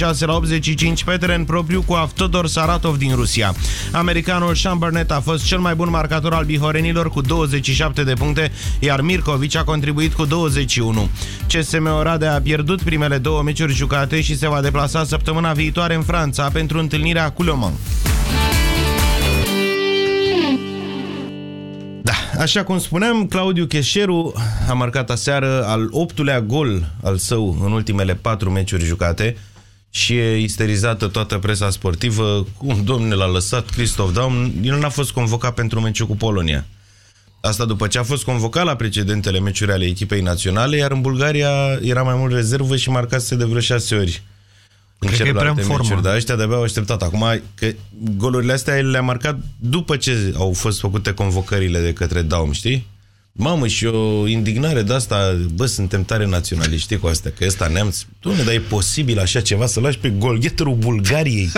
6 la 85 pe teren propriu cu Avtodor Saratov din Rusia. Americanul Sean Burnett a fost cel mai bun marcator al bihorenilor cu 27 de puncte, iar Mirkovic a contribuit cu 21. CSM Oradea a pierdut primele două meciuri jucate și se va deplasa săptămâna viitoare în Franța pentru întâlnirea cu Le Mans. Da, așa cum spuneam, Claudiu Cheșeru a marcat aseară al optulea gol al său în ultimele patru meciuri jucate, și e isterizată toată presa sportivă. Cum, domnule, l-a lăsat Christoph Daum? El n-a fost convocat pentru meciul cu Polonia. Asta după ce a fost convocat la precedentele meciuri ale echipei naționale, iar în Bulgaria era mai mult rezervă și marcase de vreo șase ori. În Cred că e prea în formă. Dar ăștia de-abia au așteptat. Acum, că golurile astea le-a marcat după ce au fost făcute convocările de către Daum, știi? Mamă, și o indignare de asta, bă, suntem tare naționaliști cu asta, că ăsta neamț. Doamne, dar e posibil așa ceva să lași pe golgheterul Bulgariei?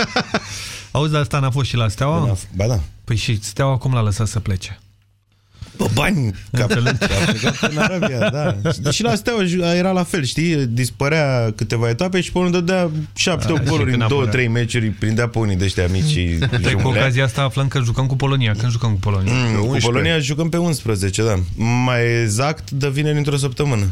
Auzi, dar asta n-a fost și la Steaua? Ba da. Păi și Steaua cum l-a lăsat să plece? Bă, bani, ca în Arabia, da. Și la Steaua era la fel, știi? Dispărea câteva etape și pe unul dădea șapte da, goluri în două, trei meciuri, prindea pe unii de ăștia mici și Păi cu ocazia asta aflăm că jucăm cu Polonia. Când jucăm cu Polonia? Mm, cu Polonia jucăm pe 11, da. Mai exact, de vineri într-o săptămână.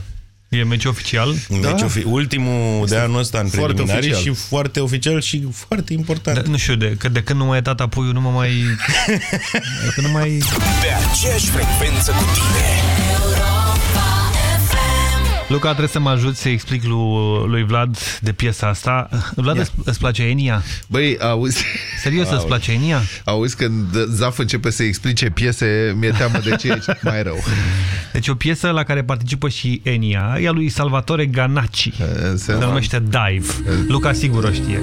E meci oficial? Da? Meci ofi ultimul este de anul ăsta în preliminari și foarte oficial și foarte important. Da, nu știu, de, că de când nu mai e tata puiul, nu mă mai... de nu mai... Pe aceeași frecvență cu tine. Luca, trebuie să mă ajut să explic lui, lui Vlad de piesa asta. Vlad, yeah. îți place Enia? Băi, auzi... Serios, îți place Enia? Auzi, când Zaf începe să explice piese, mi-e teamă de ce ești mai rău. Deci o piesă la care participă și Enia, e a lui Salvatore Ganacci. Se numește Dive. Luca sigur o știe.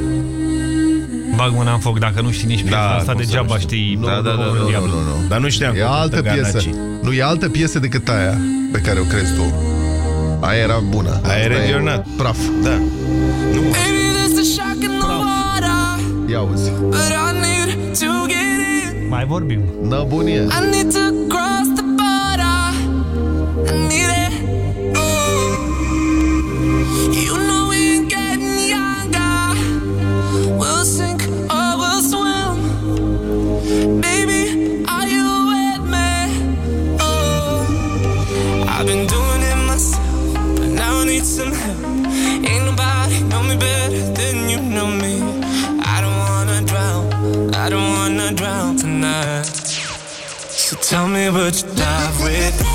Bag mâna în foc, dacă nu știi nici piesa da, asta, degeaba știi. Da, da, da, nu, nu, nu, nu. Dar nu știam. E altă piesă. Nu, e altă piesă decât aia pe care o crezi tu. Aia era bună. Aia era religionat. Praf. Da. Nu. Ia uzi. Mai vorbim. Năbunie. I need to cross So tell me what you dive with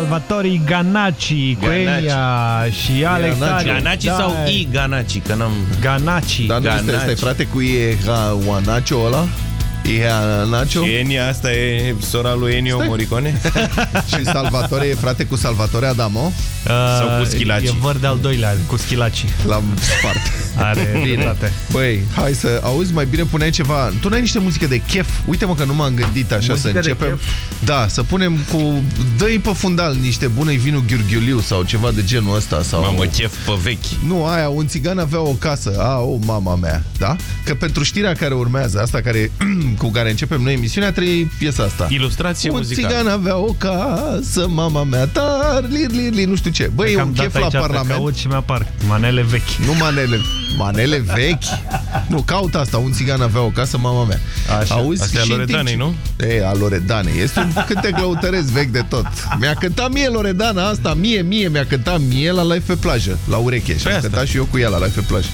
Salvatori Ganaci, cu Enia și Alex Ganaci sau I Ganaci, că n-am... Ganaci. Dar nu este, este frate cu E Guanacio ăla? E Nacho? Și Enia asta e sora lui Ennio Stai. Morricone? și Salvatore e frate cu Salvatore Adamo? Uh, Sau cu Schilaci? E văr de-al doilea, cu Schilaci. L-am spart. Are Bine. Băi, hai să auzi, mai bine puneai ceva. Tu n-ai niște muzică de chef? Uite-mă că nu m-am gândit așa muzică să începem. Da, să punem cu... dă pe fundal niște bune vinul ghiurghiuliu sau ceva de genul ăsta. Sau... Mamă, chef pe vechi. Nu, aia, un țigan avea o casă. A, o, mama mea. Da? Că pentru știrea care urmează, asta care cu care începem noi emisiunea, trei piesa asta. Ilustrație Un muzicală. țigan avea o casă, mama mea, tar, lir, lir, lir, nu știu ce. Băi, e un chef la Parlament. Caut și mi-apar manele vechi. Nu manele, manele vechi. Nu, caut asta, un țigan avea o casă, mama mea. Așa. Auzi? Asta e a Loredanei, nu? E, a Loredanei. Este un cântec lăutăresc vechi de tot. Mi-a cântat mie Loredana asta, mie, mie, mi-a cântat mie la live pe plajă, la ureche. Și am păi cântat și eu cu ea la live pe plajă.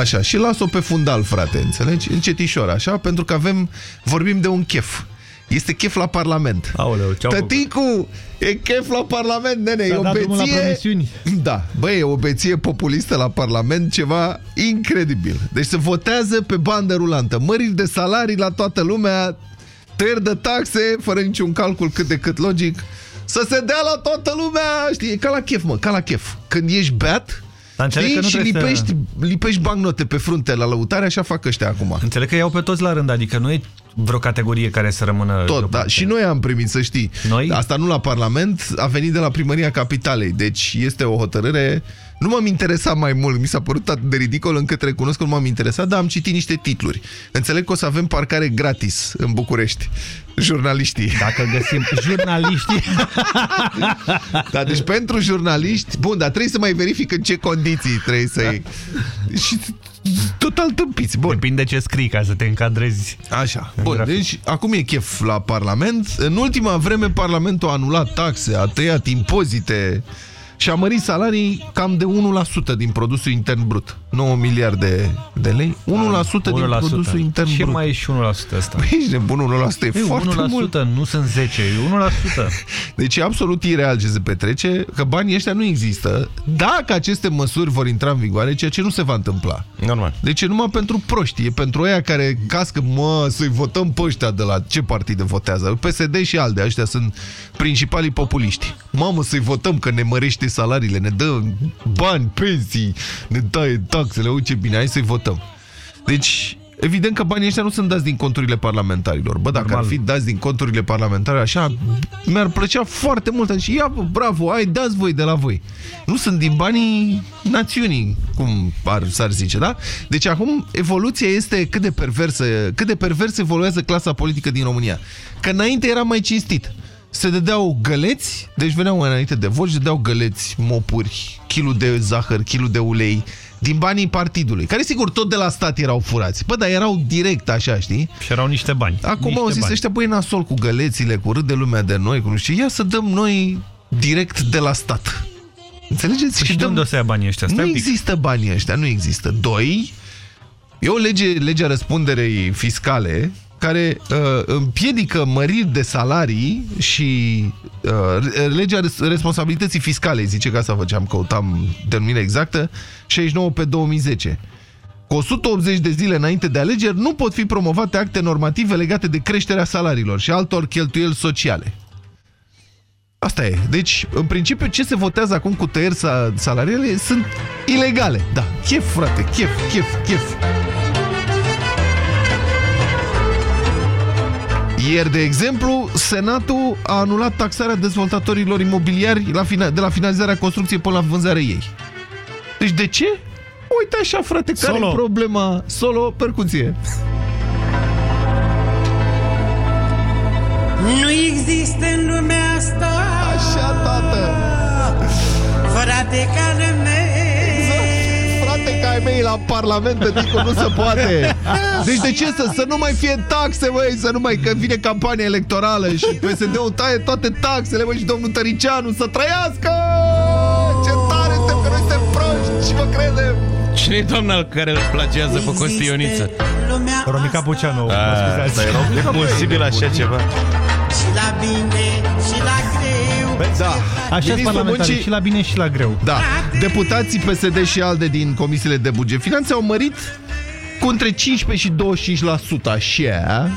Așa, și las-o pe fundal, frate, înțelegi? Încetișor, așa, pentru că avem, vorbim de un chef. Este chef la Parlament. Aoleu, Tăticu, e chef la Parlament, nene, e o beție... Da, băi, e o beție populistă la Parlament, ceva incredibil. Deci se votează pe bandă rulantă, măriri de salarii la toată lumea, tăieri de taxe, fără niciun calcul cât de cât logic, să se dea la toată lumea, știi, e ca la chef, mă, ca la chef. Când ești beat, dar Știi? că nu și lipești, să... lipești bancnote pe frunte la lăutare, așa fac ăștia acum. Înțeleg că iau pe toți la rând, adică nu e vreo categorie care să rămână... Tot, da. Și noi am primit, să știi. Noi? Asta nu la Parlament, a venit de la Primăria Capitalei. Deci este o hotărâre... Nu m-am interesat mai mult, mi s-a părut atât de ridicol încât recunosc că nu m-am interesat, dar am citit niște titluri. Înțeleg că o să avem parcare gratis în București. Jurnaliștii. Dacă găsim jurnaliștii. da, deci pentru jurnaliști, bun, dar trebuie să mai verific în ce condiții trebuie să-i... Și total tâmpiți. Bun. Depinde ce scrii ca să te încadrezi. Așa. Bun, grafic. deci acum e chef la Parlament. În ultima vreme Parlamentul a anulat taxe, a tăiat impozite și a mărit salarii cam de 1% din produsul intern brut. 9 miliarde de lei, 1%, 1% din produsul intern Ce brut. Ce mai e și 1% ăsta? Păi ești nebun, 1% e Ei, foarte 1% mult. nu sunt 10, e 1%. Deci e absolut ireal ce se petrece, că banii ăștia nu există dacă aceste măsuri vor intra în vigoare, ceea ce nu se va întâmpla. Normal. Deci e numai pentru proști, e pentru aia care cască, mă, să-i votăm pe ăștia de la ce partide votează. PSD și ALDE, ăștia sunt principalii populiști. Mamă, să-i votăm că ne mărește salariile, ne dă bani, pensii, ne taie taxele, uite bine, hai să-i votăm. Deci, evident că banii ăștia nu sunt dați din conturile parlamentarilor. Bă, dacă Normal. ar fi dați din conturile parlamentare, așa, mi-ar plăcea foarte mult. Și ia, bravo, ai, dați voi de la voi. Nu sunt din banii națiunii, cum ar, s-ar zice, da? Deci acum evoluția este cât de perversă, cât de pervers evoluează clasa politică din România. Că înainte era mai cinstit se dădeau găleți, deci veneau înainte de vot și dădeau găleți, mopuri, kilul de zahăr, kilul de ulei, din banii partidului, care sigur tot de la stat erau furați. Bă, dar erau direct așa, știi? Și erau niște bani. Acum niște au zis bani. ăștia, băi, nasol cu gălețile, cu râd de lumea de noi, cu nu știu, ia să dăm noi direct de la stat. Înțelegeți? Păi și, și dăm... unde o să ia banii ăștia? Stai nu există banii ăștia, nu există. Doi, e o lege, legea răspunderei fiscale care uh, împiedică măriri de salarii și uh, legea responsabilității fiscale, zice că asta făceam, căutam denumirea exactă, 69 pe 2010. Cu 180 de zile înainte de alegeri nu pot fi promovate acte normative legate de creșterea salariilor și altor cheltuieli sociale. Asta e. Deci, în principiu, ce se votează acum cu tăieri salariale sunt ilegale. Da, chef, frate, chef, chef, chef. Ieri, de exemplu, Senatul a anulat taxarea dezvoltatorilor imobiliari la de la finalizarea construcției până la vânzarea ei. Deci de ce? Uite așa, frate, care e problema? Solo, percuție. Nu există în lumea asta Așa, tată Frate ca ai mei la Parlament, pentru nu se poate. Deci de ce să, să nu mai fie taxe, măi, să nu mai, că vine campania electorală și PSD-ul taie toate taxele, măi, și domnul Tăricianu să trăiască! Ce tare suntem, că noi suntem proști și vă credem! Cine e doamna care îl plagează pe Costi Ioniță? Romica Puceanu. Ah, e posibil așa ceva. Și la bine și la greu Da. Așa Ministrul parlamentarii, Muncii- și la bine și la greu. Da. Deputații PSD și ALDE din comisiile de buget finanțe au mărit cu între 15 și 25% așa,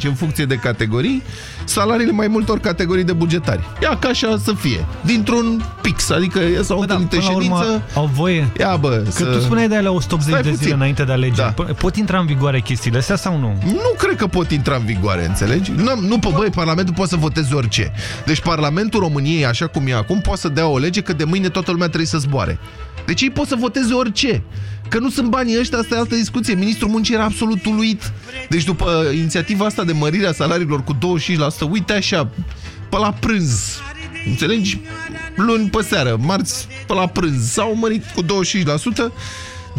15-25 în funcție de categorii, salariile mai multor categorii de bugetari. Ia ca așa să fie. Dintr-un pix, adică s-au Bă, da, întâlnit în până la urmă, ședință. au voie. Ia bă, Că să... tu spuneai de alea 180 Stai de zile puțin. înainte de alegeri. Da. P- Pot intra în vigoare chestiile astea sau nu? Nu cred că pot intra în vigoare, înțelegi? Nu, nu pe băi, Parlamentul poate să voteze orice. Deci Parlamentul României, așa cum e acum, poate să dea o lege că de mâine toată lumea trebuie să zboare. Deci ei pot să voteze orice. Că nu sunt banii ăștia, asta e altă discuție. Ministrul Muncii era absolut uluit. Deci după inițiativa asta de mărirea salariilor cu 25%, uite așa, pe la prânz, înțelegi? Luni pe seară, marți pe la prânz, s-au mărit cu 25%,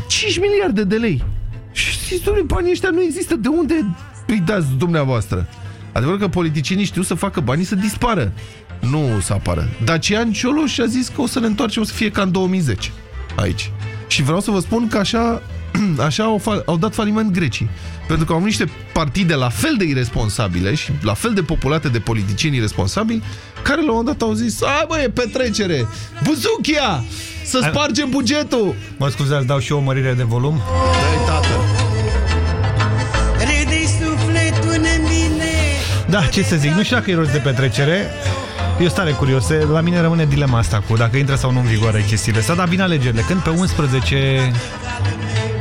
5 miliarde de lei. Și știți, domnule, banii ăștia nu există. De unde îi dați dumneavoastră? Adevărul că politicienii știu să facă banii să dispară, nu să apară. Dacian Cioloș a zis că o să ne întoarcem, o să fie ca în 2010 aici. Și vreau să vă spun că așa, așa au, fa- au dat faliment grecii. Pentru că au niște partide la fel de irresponsabile și la fel de populate de politicieni irresponsabili, care la un moment dat au zis, ai bă, e petrecere, buzuchia, să spargem bugetul. Mă scuzați, dau și eu o mărire de volum? Dai, tată. Rede sufletul în mine Da, ce să zic, nu știu dacă e rost de petrecere. Eu stare curios, la mine rămâne dilema asta cu dacă intră sau nu în vigoare chestiile astea, dar bine alegerile. Când? Pe 11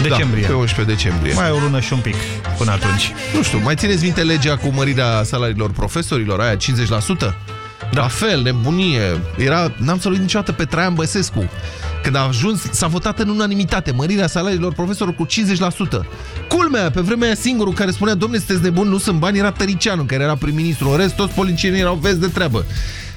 decembrie. Da, pe 11 decembrie. Mai o lună și un pic până atunci. Nu știu, mai țineți minte legea cu mărirea salariilor profesorilor, aia 50%? Da. La fel, nebunie. Era, n-am să niciodată pe Traian Băsescu. Când a ajuns, s-a votat în unanimitate mărirea salariilor profesorilor cu 50%. Culmea, pe vremea aia singurul care spunea, domne, sunteți nebuni, nu sunt bani, era Tăricianu, care era prim-ministru. În rest, toți politicienii erau vezi de treabă.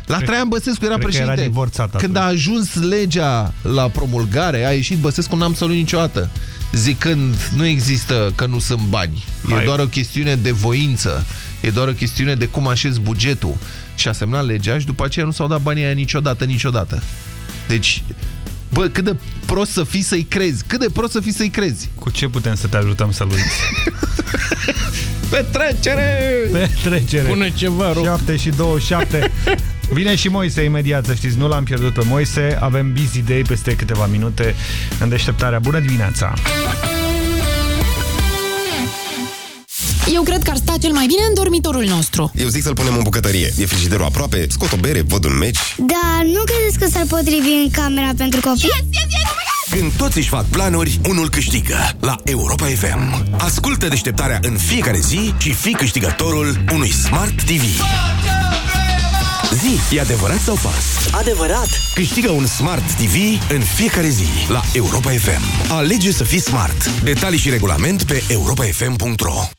La Cred- Traian Băsescu era cred că era președinte. divorțat Când a ajuns legea la promulgare, a ieșit Băsescu, n-am să niciodată, zicând, nu există că nu sunt bani. E Hai. doar o chestiune de voință. E doar o chestiune de cum așez bugetul. Și a semnat legea și după aceea nu s-au dat banii aia niciodată, niciodată. Deci, bă, cât de prost să fii să-i crezi. Cât de prost să fii să-i crezi. Cu ce putem să te ajutăm să-l uiți? Petrecere! Petrecere. Pune ceva, rog. 7 și 27. Vine și Moise imediat, să știți, nu l-am pierdut pe Moise. Avem busy day peste câteva minute în deșteptarea. Bună dimineața! Eu cred că ar sta cel mai bine în dormitorul nostru. Eu zic să-l punem în bucătărie. E frigiderul aproape, scot o bere, văd un meci. Da, nu credeți că s-ar potrivi în camera pentru copii? Când toți își fac planuri, unul câștigă la Europa FM. Ascultă deșteptarea în fiecare zi și fii câștigătorul unui Smart TV. Zi, e adevărat sau fals? Adevărat! Câștigă un Smart TV în fiecare zi la Europa FM. Alege să fii smart. Detalii și regulament pe europafm.ro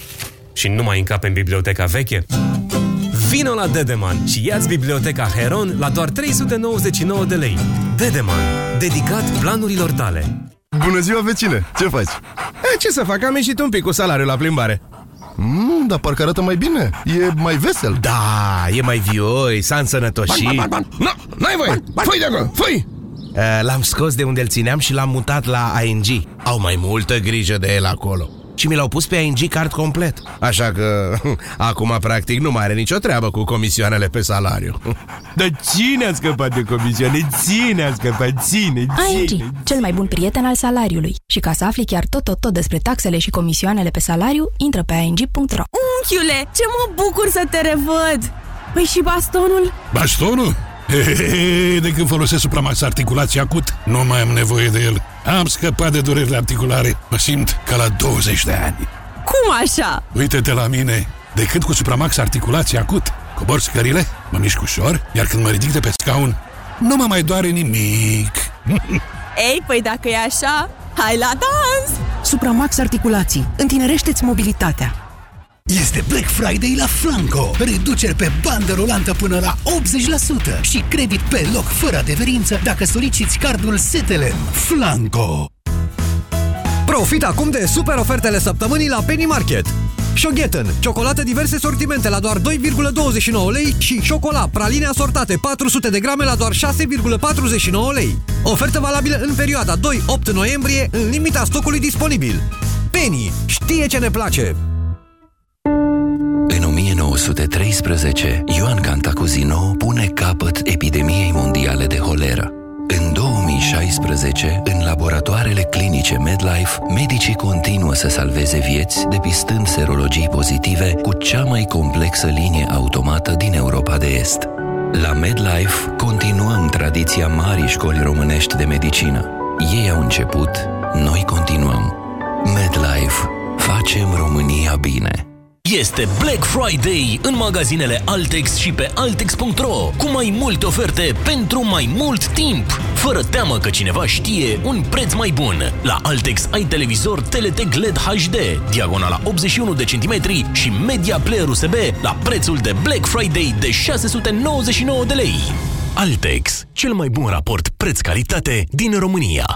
și nu mai încape în biblioteca veche? Vino la Dedeman și ia-ți biblioteca Heron la doar 399 de lei. Dedeman, dedicat planurilor tale. Bună ziua, vecine! Ce faci? E, ce să fac? Am ieșit un pic cu salariul la plimbare. Mm, dar parcă arată mai bine. E mai vesel. Da, e mai vioi, s-a însănătoșit. Ban, ban, ban, Nu, n-ai voie! Fui de acolo, fui! Uh, L-am scos de unde îl țineam și l-am mutat la ING. Au mai multă grijă de el acolo. Și mi l-au pus pe ING card complet. Așa că acum practic nu mai are nicio treabă cu comisioanele pe salariu. Dar cine a scăpat de comisioane? Cine a scăpat? Ține, ING, cel mai bun prieten al salariului. Și ca să afli chiar tot, tot, tot despre taxele și comisioanele pe salariu, intră pe ing.ro. Unchiule, ce mă bucur să te revăd! Păi și bastonul? Bastonul? Hehehe, de când folosesc Supramax articulație acut, nu mai am nevoie de el. Am scăpat de durerile articulare. Mă simt ca la 20 de ani. Cum așa? Uite-te la mine. De când cu Supramax articulație acut, cobor scările, mă mișc ușor, iar când mă ridic de pe scaun, nu mă mai doare nimic. Ei, păi dacă e așa, hai la dans! Supramax Articulații. Întinerește-ți mobilitatea. Este Black Friday la Flanco. Reduceri pe bandă rulantă până la 80% și credit pe loc fără adeverință dacă soliciți cardul Setelem. Flanco. Profit acum de super ofertele săptămânii la Penny Market. Shoghetten, ciocolată diverse sortimente la doar 2,29 lei și șocolat, praline asortate 400 de grame la doar 6,49 lei. Ofertă valabilă în perioada 2-8 noiembrie, în limita stocului disponibil. Penny știe ce ne place! În 1913, Ioan Cantacuzino pune capăt epidemiei mondiale de holeră. În 2016, în laboratoarele clinice MedLife, medicii continuă să salveze vieți, depistând serologii pozitive cu cea mai complexă linie automată din Europa de Est. La MedLife continuăm tradiția marii școli românești de medicină. Ei au început, noi continuăm. MedLife. Facem România bine. Este Black Friday în magazinele Altex și pe Altex.ro cu mai multe oferte pentru mai mult timp. Fără teamă că cineva știe un preț mai bun. La Altex ai televizor TLT LED HD, diagonala 81 de centimetri și media player USB la prețul de Black Friday de 699 de lei. Altex, cel mai bun raport preț-calitate din România.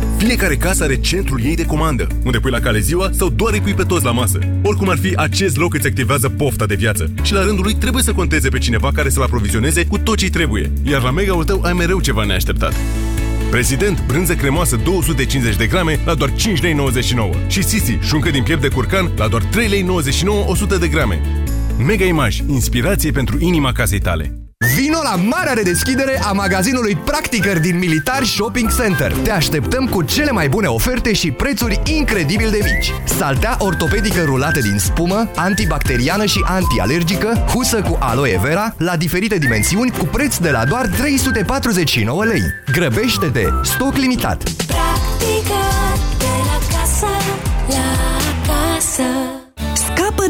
Fiecare casă are centrul ei de comandă, unde pui la cale ziua sau doar îi pui pe toți la masă. Oricum ar fi, acest loc îți activează pofta de viață și la rândul lui trebuie să conteze pe cineva care să-l aprovizioneze cu tot ce trebuie. Iar la mega-ul tău ai mereu ceva neașteptat. Prezident, brânză cremoasă 250 de grame la doar 5,99 lei și Sisi, șuncă din piept de curcan la doar 3,99 lei 100 de grame. Mega Image, inspirație pentru inima casei tale. Vino la marea redeschidere a magazinului Practicăr din Militar Shopping Center. Te așteptăm cu cele mai bune oferte și prețuri incredibil de mici. Saltea ortopedică rulată din spumă, antibacteriană și antialergică, husă cu aloe vera, la diferite dimensiuni, cu preț de la doar 349 lei. Grăbește-te! Stoc limitat! Practică de la casă la casă Scapă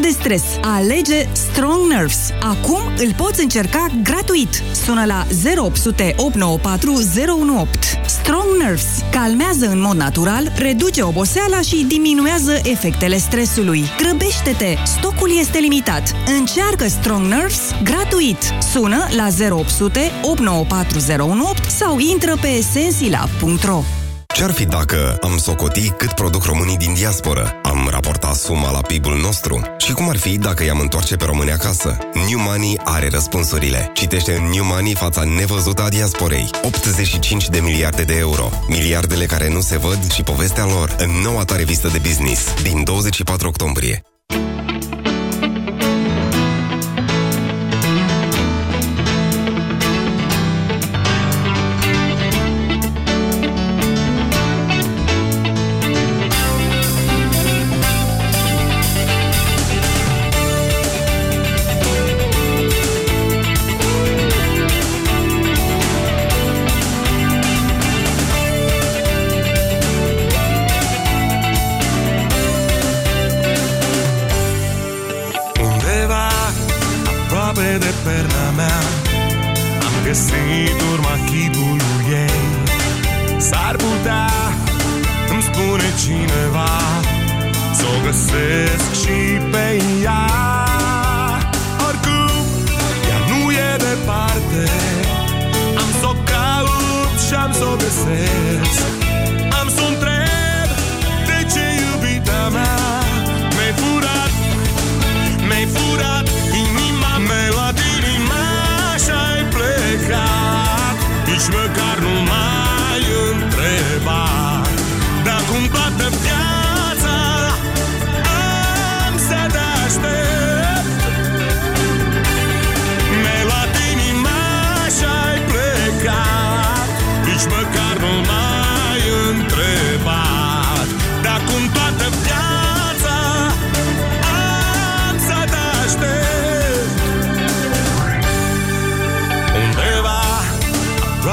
de stres. Alege Strong Nerves. Acum îl poți încerca gratuit. Sună la 0800 894 018. Strong Nerves. Calmează în mod natural, reduce oboseala și diminuează efectele stresului. Grăbește-te! Stocul este limitat. Încearcă Strong Nerves gratuit. Sună la 0800 894 018 sau intră pe sensila.ro. Ce-ar fi dacă am socoti cât produc românii din diasporă? Am raportat suma la PIB-ul nostru? Și cum ar fi dacă i-am întoarce pe români acasă? New Money are răspunsurile. Citește în New Money fața nevăzută a diasporei. 85 de miliarde de euro. Miliardele care nu se văd și povestea lor în noua ta revistă de business din 24 octombrie.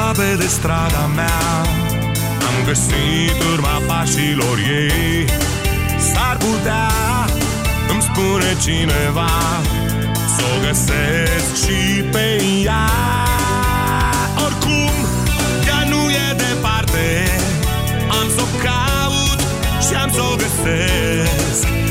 Aproape de strada mea. Am găsit urma pașilor ei. S-ar putea, îmi spune cineva Să o găsesc și pe ea. Oricum, ea nu e departe. Am să o caut și am să o găsesc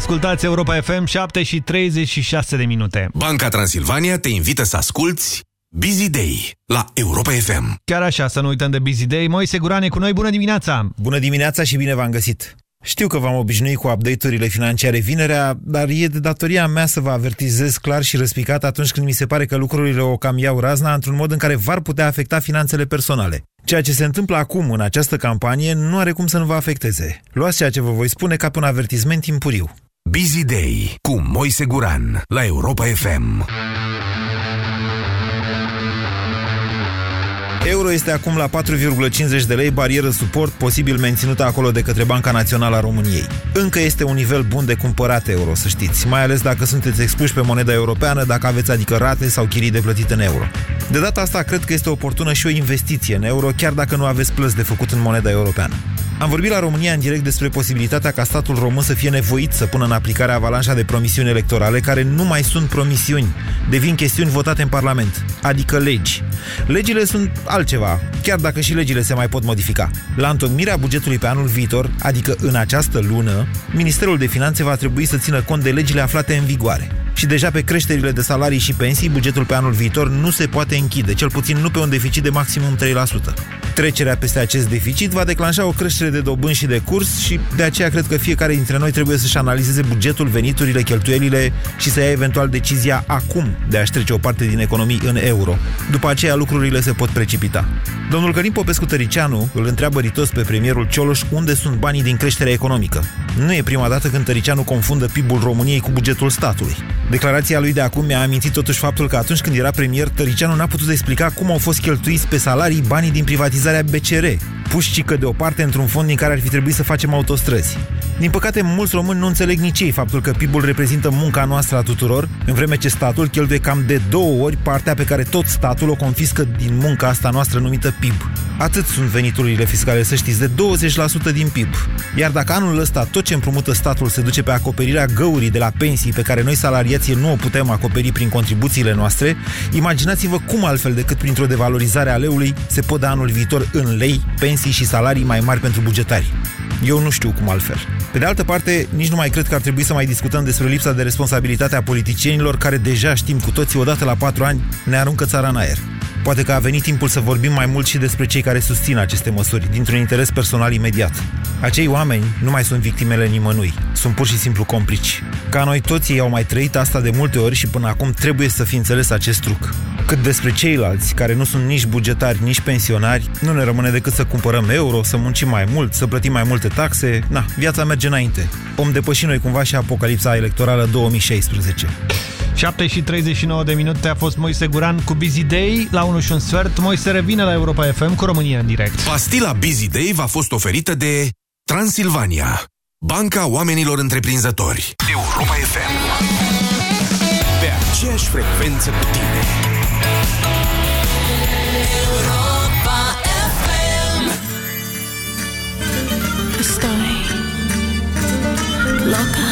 Ascultați Europa FM 7 și 36 de minute. Banca Transilvania te invită să asculti Busy Day la Europa FM. Chiar așa, să nu uităm de Busy Day. Moise Guran e cu noi, bună dimineața! Bună dimineața și bine v-am găsit! Știu că v-am obișnuit cu update-urile financiare vinerea, dar e de datoria mea să vă avertizez clar și răspicat atunci când mi se pare că lucrurile o cam iau razna într-un mod în care v-ar putea afecta finanțele personale. Ceea ce se întâmplă acum în această campanie nu are cum să nu vă afecteze. Luați ceea ce vă voi spune ca pe un avertisment timpuriu. Busy Day cu Moise Guran la Europa FM. Euro este acum la 4,50 de lei, barieră suport posibil menținută acolo de către Banca Națională a României. Încă este un nivel bun de cumpărat euro, să știți, mai ales dacă sunteți expuși pe moneda europeană, dacă aveți adică rate sau chirii de plătit în euro. De data asta, cred că este oportună și o investiție în euro, chiar dacă nu aveți plăți de făcut în moneda europeană. Am vorbit la România în direct despre posibilitatea ca statul român să fie nevoit să pună în aplicare avalanșa de promisiuni electorale care nu mai sunt promisiuni, devin chestiuni votate în Parlament, adică legi. Legile sunt altceva, chiar dacă și legile se mai pot modifica. La întocmirea bugetului pe anul viitor, adică în această lună, Ministerul de Finanțe va trebui să țină cont de legile aflate în vigoare. Și deja pe creșterile de salarii și pensii, bugetul pe anul viitor nu se poate închide, cel puțin nu pe un deficit de maximum 3%. Trecerea peste acest deficit va declanșa o creștere de dobând și de curs și de aceea cred că fiecare dintre noi trebuie să-și analizeze bugetul, veniturile, cheltuielile și să ia eventual decizia acum de a-și trece o parte din economii în euro. După aceea lucrurile se pot precipita. Domnul Călim Popescu Tăricianu îl întreabă ritos pe premierul Cioloș unde sunt banii din creșterea economică. Nu e prima dată când Tăricianu confundă PIB-ul României cu bugetul statului. Declarația lui de acum mi-a amintit totuși faptul că atunci când era premier, Tăricianu n-a putut explica cum au fost cheltuiți pe salarii banii din privatizarea BCR, puși cică deoparte într-un fond din care ar fi trebuit să facem autostrăzi. Din păcate, mulți români nu înțeleg nici ei faptul că PIB-ul reprezintă munca noastră a tuturor, în vreme ce statul cheltuie cam de două ori partea pe care tot statul o confiscă din munca asta noastră numită PIB. Atât sunt veniturile fiscale, să știți, de 20% din PIB. Iar dacă anul ăsta tot ce împrumută statul se duce pe acoperirea găurii de la pensii pe care noi salariații nu o putem acoperi prin contribuțiile noastre, imaginați-vă cum altfel decât printr-o devalorizare a leului se pot da anul viitor în lei, pensii și salarii mai mari pentru bugetari. Eu nu știu cum altfel. Pe de altă parte, nici nu mai cred că ar trebui să mai discutăm despre lipsa de responsabilitate a politicienilor care deja știm cu toții odată la patru ani ne aruncă țara în aer. Poate că a venit timpul să vorbim mai mult și despre cei care susțin aceste măsuri, dintr-un interes personal imediat. Acei oameni nu mai sunt victimele nimănui, sunt pur și simplu complici. Ca noi toți ei au mai trăit asta de multe ori și până acum trebuie să fi înțeles acest truc. Cât despre ceilalți, care nu sunt nici bugetari, nici pensionari, nu ne rămâne decât să cumpărăm euro, să muncim mai mult, să plătim mai multe taxe. Na, viața merge înainte. Om depăși noi cumva și apocalipsa electorală 2016. 7 și 39 de minute a fost Moise Guran cu Busy Day la 1 și un sfert. Moise revine la Europa FM cu România în direct. Pastila Busy Day v-a fost oferită de Transilvania, Banca Oamenilor Întreprinzători. Europa FM. Pe aceeași frecvență cu tine. Loca,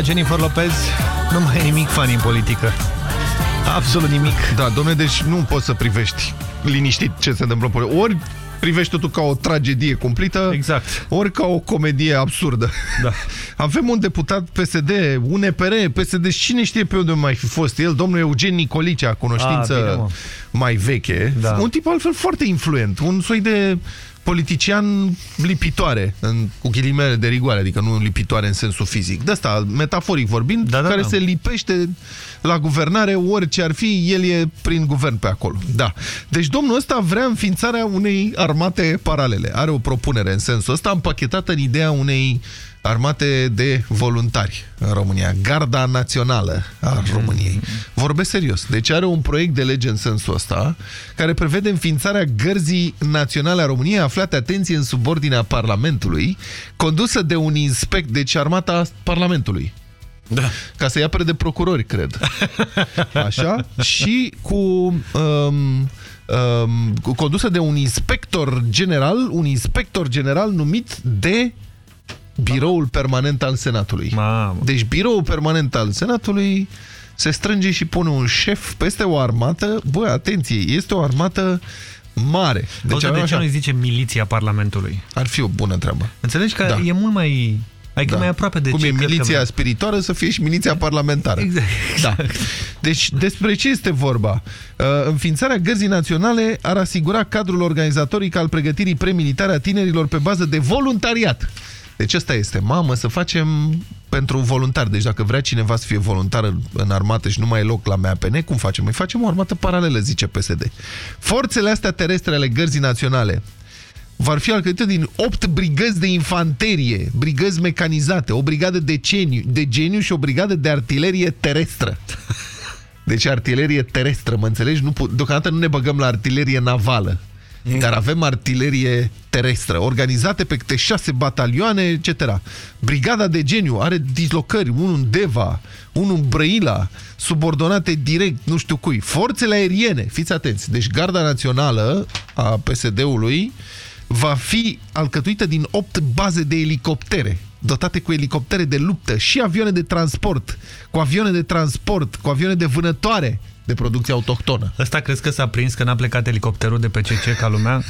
la Jennifer Lopez. Nu mai e nimic funny în politică. Absolut nimic. Da, domne, deci nu poți să privești liniștit ce se întâmplă. Ori privești totul ca o tragedie cumplită, exact. ori ca o comedie absurdă. Da. Avem un deputat PSD, un EPR, PSD, cine știe pe unde mai fi fost el, domnul Eugen Nicolicea, cunoștință A, bine, mai veche, Da. un tip altfel foarte influent, un soi de politician lipitoare, în, cu ghilimele de rigoare, adică nu lipitoare în sensul fizic. De asta, metaforic vorbind, Da, da, care da. se lipește la guvernare, orice ar fi, el e prin guvern pe acolo. Da. Deci domnul ăsta vrea înființarea unei armate paralele. Are o propunere în sensul ăsta, împachetată în ideea unei armate de voluntari în România. Garda Națională a României. Vorbesc serios. Deci are un proiect de lege în sensul ăsta care prevede înființarea Gărzii Naționale a României aflate, atenție, în subordinea Parlamentului, condusă de un inspect, deci armata Parlamentului. Da. Ca să-i apere de procurori, cred. Așa? Și cu... Um, um, cu- condusă de un inspector general, un inspector general numit de Biroul Permanent al Senatului. Mamă. Deci Biroul Permanent al Senatului se strânge și pune un șef peste o armată. Băi, atenție, este o armată mare. Deci avem de ce așa. nu zice miliția Parlamentului? Ar fi o bună treabă. Înțelegi că Da. e mult mai... Adică mai aproape de Cum ce e cred că miliția vrea. spirituală, să fie și miliția parlamentară. Exact. Da. Deci, despre ce este vorba? Uh, înființarea Gărzii Naționale ar asigura cadrul organizatoric al pregătirii premilitare a tinerilor pe bază de voluntariat. Deci ăsta este, mamă, să facem pentru voluntari. Deci dacă vrea cineva să fie voluntar în- în armată și nu mai e loc la MAPN, cum facem? Îi facem o armată paralelă, zice PSD. Forțele astea terestre ale Gărzii Naționale vor fi alcătuite din 8 brigăzi de infanterie, brigăzi mecanizate, o brigadă de, ceniu, de geniu și o brigadă de artilerie terestră. Deci artilerie terestră, mă înțelegi? Nu, pu- deocamdată nu ne băgăm la artilerie navală. Dar avem artilerie terestră, organizate pe câte șase batalioane, etc. Brigada de geniu are dislocări, unul în Deva, unul în Brăila, subordonate direct, nu știu cui. Forțele aeriene, fiți atenți, deci Garda Națională a PSD-ului va fi alcătuită din 8 baze de elicoptere, dotate cu elicoptere de luptă și avioane de transport, cu avioane de transport, cu avioane de vânătoare de producție autohtonă. Ăsta crezi că s-a prins că n-a plecat elicopterul de pe CC ca lumea?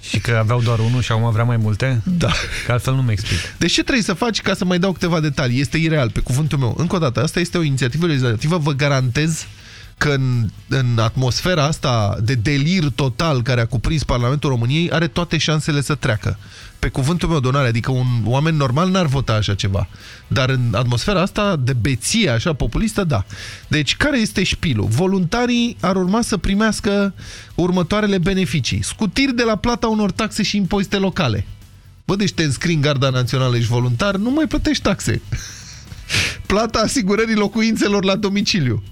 Și că aveau doar unul și acum vrea mai multe? Da. Că altfel nu mă explic. Deci ce trebuie să faci ca să mai dau câteva detalii? Este ireal, pe cuvântul meu. Încă o dată, asta este o inițiativă legislativă, vă garantez că în, în atmosfera asta de delir total care a cuprins Parlamentul României are toate șansele să treacă. Pe cuvântul meu de onoare, adică un oameni normal n-ar vota așa ceva. Dar în atmosfera asta de beție așa populistă, da. Deci care este șpilul? Voluntarii ar urma să primească următoarele beneficii. Scutiri de la plata unor taxe și impozite locale. Bă, deci te înscrii în Garda Națională, ești voluntar, nu mai plătești taxe. Plata asigurării locuințelor la domiciliu.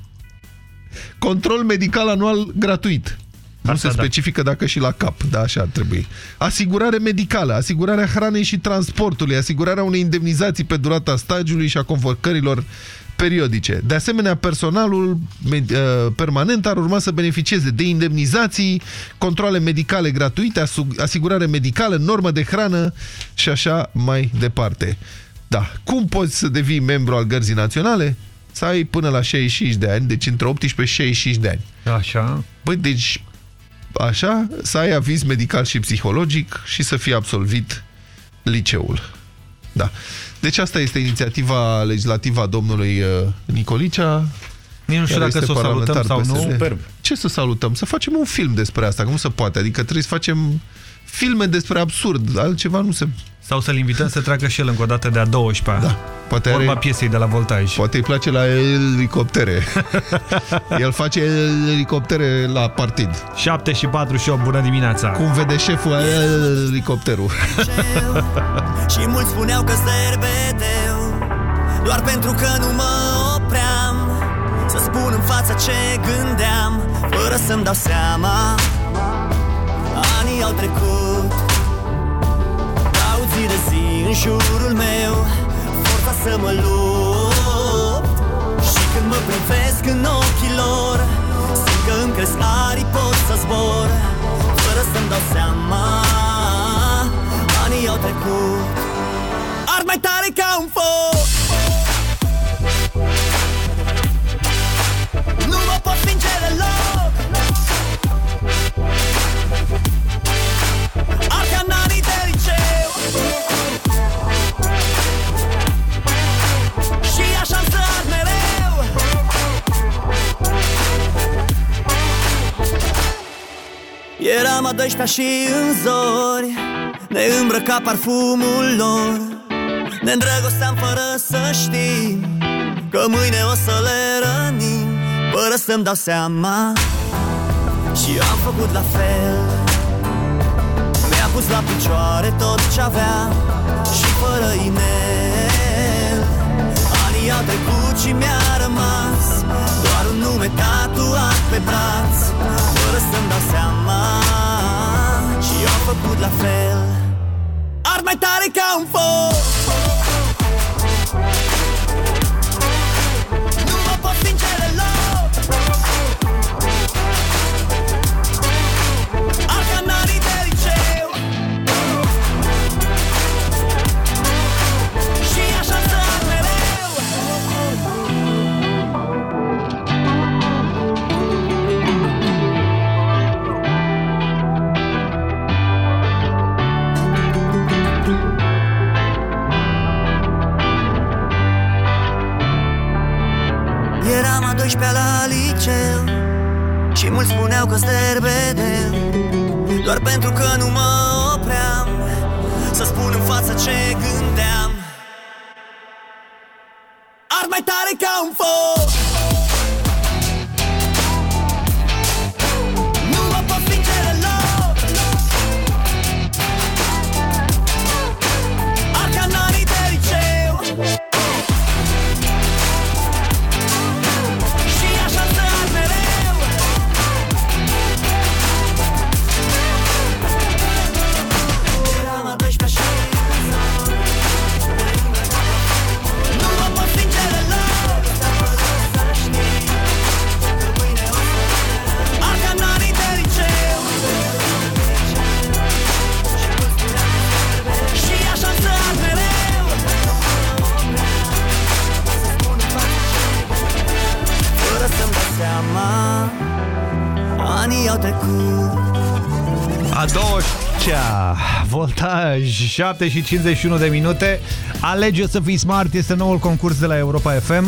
Control medical anual gratuit. Nu Asta se da. specifică dacă și la cap, da, așa ar trebui. Asigurare medicală, asigurarea hranei și transportului, asigurarea unei indemnizații pe durata stagiului și a convocărilor periodice. De asemenea, personalul med- uh, permanent ar urma să beneficieze de indemnizații, controle medicale gratuite, asu- asigurare medicală, normă de hrană și așa mai departe. Da. Cum poți să devii membru al Gărzii Naționale? Să ai până la 65 de ani, deci între 18 și 65 de ani. Așa. Băi, deci așa, să ai aviz medical și psihologic și să fii absolvit liceul. Da. Deci asta este inițiativa legislativă a domnului uh, Nicolicea. Nici nu știu care dacă este să o salutăm parlamentar sau nu. PSD. Superb. Ce să salutăm? Să facem un film despre asta, că nu se poate. Adică trebuie să facem filme despre absurd. Altceva nu se... Sau să-l invităm să treacă și el încă o dată de a 12-a. Da. Poate Urma are- piesei de la Voltaj. Poate îi place la elicoptere. El face elicoptere la partid. 7 și 48, bună dimineața! Cum vede șeful elicopterul. Și mulți spuneau că serbeteu Doar pentru că nu mă opream Să spun în fața ce gândeam Fără să-mi dau seama ani au trecut. Dau zi de zi în jurul meu Forța să mă lupt. Și când mă privesc în ochii lor Simt că îmi cresc arii, pot să zbor. Fără să-mi dau seama Anii au trecut. Ard mai tare ca un foc. Nu mă pot stinge deloc. Eram a 12 și în zori Ne îmbrăca parfumul lor. Ne îndrăgosteam fără să știm Că mâine o să le rănim. Fără să-mi dau seama Și am făcut la fel. Mi-a pus la picioare tot ce avea Și fără inel. Anii au trecut și mi-a rămas Doar un nume tatuat pe braț. Fără să-mi dau seama Și eu am făcut la fel foc 12 la liceu Și mulți spuneau că sterbedeu Doar pentru că nu mă opream Să spun în față ce gândeam. Ard mai tare ca un foc A 20-a, voltaj, 7 și 51 de minute. Alege să fii smart, este noul concurs de la Europa FM.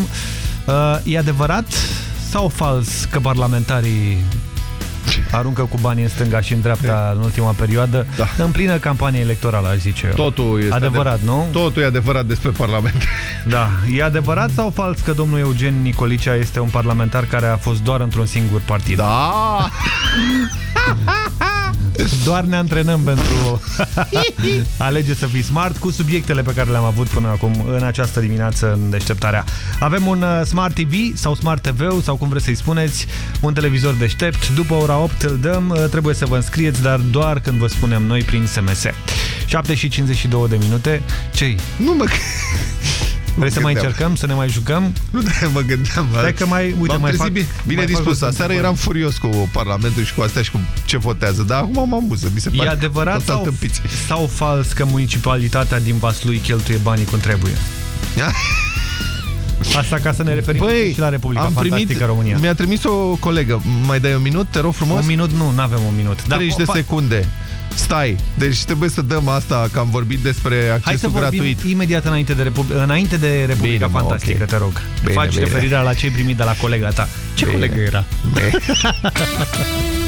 Uh, e adevărat sau fals că parlamentarii aruncă cu banii în stânga și în dreapta în ultima perioadă, da. în plină campanie electorală, aș zice eu. Totul este adevărat, adev nu? Totul e adevărat despre Parlament. Da. E adevărat sau fals că domnul Eugen Nicolicea este un parlamentar care a fost doar într-un singur partid? Da! Doar ne antrenăm pentru alege să fii smart cu subiectele pe care le-am avut până acum în această dimineață în deșteptarea. Avem un uh, Smart TV sau Smart TV sau cum vreți să-i spuneți, un televizor deștept. După ora 8 îl dăm, uh, trebuie să vă înscrieți, dar doar când vă spunem noi prin SMS. 7 și 52 de minute. ce Nu mă... Vrei să mai gândeam. încercăm, să ne mai jucăm? Nu, da, mă gândeam. Stai că mai, uite, M-am mai trezit fac, bine, bine mai fac dispus. o Aseară întrebare. eram furios cu Parlamentul și cu astea și cu ce votează, dar acum mă amuză. Mi se pare E adevărat total sau, tâmpiți. sau fals că municipalitatea din Vaslui cheltuie banii cum trebuie? Asta ca să ne referim Băi, și la Republica am Fantastică primit, România. Mi-a trimis o colegă. Mai dai un minut, te rog frumos? Un minut nu, nu avem un minut. 30 de o, fa- secunde. Stai, deci trebuie să dăm asta, că am vorbit despre Hai să accesul vorbim gratuit. imediat înainte de, Repub înainte de Republica Bine, mă, Fantastică, ok. te rog. Bine, Faci bine. referirea la ce ai primit de la colega ta. Ce Bine. colegă era?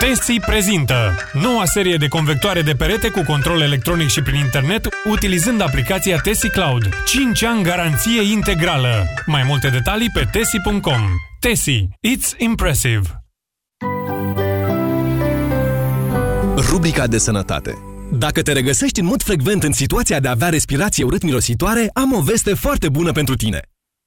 Tesi prezintă noua serie de convectoare de perete cu control electronic și prin internet utilizând aplicația Tesi Cloud. 5 ani garanție integrală. Mai multe detalii pe tesi.com. Tesi. It's impressive. Rubrica de sănătate Dacă te regăsești în mod frecvent în situația de a avea respirație urât-mirositoare, am o veste foarte bună pentru tine.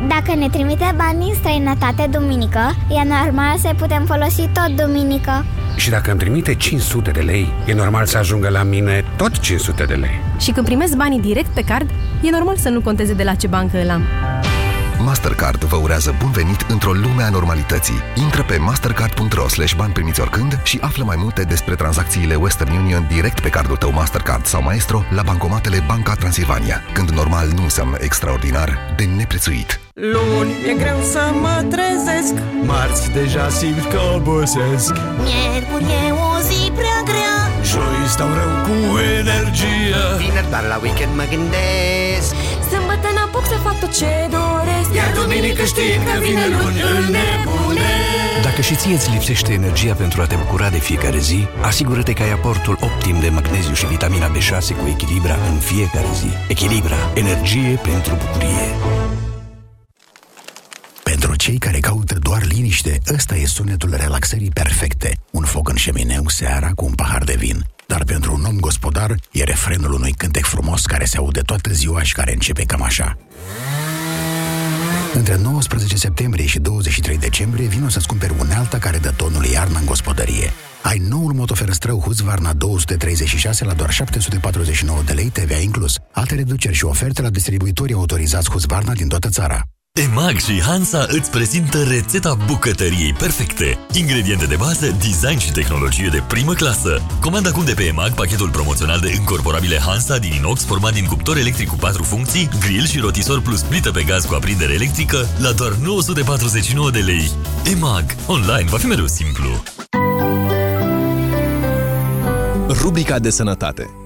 Dacă ne trimite bani în străinătate duminică, e normal să putem folosi tot duminică. Și dacă îmi trimite 500 de lei, e normal să ajungă la mine tot 500 de lei. Și când primesc banii direct pe card, e normal să nu conteze de la ce bancă îl am. Mastercard vă urează bun venit într-o lume a normalității. Intră pe mastercard.ro slash bani primiți oricând și află mai multe despre tranzacțiile Western Union direct pe cardul tău Mastercard sau Maestro la bancomatele Banca Transilvania. Când normal nu înseamnă extraordinar, de neprețuit. Luni e greu să mă trezesc Marți deja simt că obosesc Miercuri e o zi prea grea Joi stau rău cu energie Vineri doar la weekend mă gândesc Sâmbătă n-apuc să fac tot ce doresc Iar duminică știind că vine luni îl nebune Dacă și ție îți lipsește energia pentru a te bucura de fiecare zi, asigură-te că ai aportul optim de magneziu și vitamina B6 cu Echilibra în fiecare zi. Echilibra. Energie pentru bucurie. Pentru cei care caută doar liniște, ăsta e sunetul relaxării perfecte. Un foc în șemineu seara cu un pahar de vin. Dar pentru un om gospodar, e refrenul unui cântec frumos care se aude toată ziua și care începe cam așa. Între 19 septembrie și 23 decembrie vino să-ți cumperi unealta care dă tonul iarnă în gospodărie. Ai noul motoferăstrău Husqvarna 236 la doar 749 de lei TVA inclus. Alte reduceri și oferte la distribuitorii autorizați Husqvarna din toată țara. EMAG și Hansa îți prezintă rețeta bucătăriei perfecte. Ingrediente de bază, design și tehnologie de primă clasă. Comanda acum de pe EMAG pachetul promoțional de încorporabile Hansa din inox format din cuptor electric cu 4 funcții, grill și rotisor plus plită pe gaz cu aprindere electrică la doar 949 de lei. EMAG. Online va fi mereu simplu. Rubrica de sănătate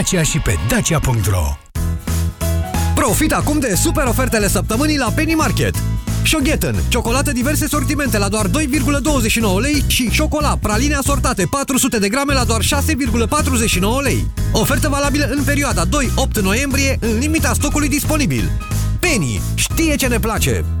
și pe dacia.ro Profit acum de super ofertele săptămânii la Penny Market. Shogeten, ciocolată diverse sortimente la doar 2,29 lei și șocolat, praline asortate 400 de grame la doar 6,49 lei. Ofertă valabilă în perioada 2-8 noiembrie, în limita stocului disponibil. Penny știe ce ne place!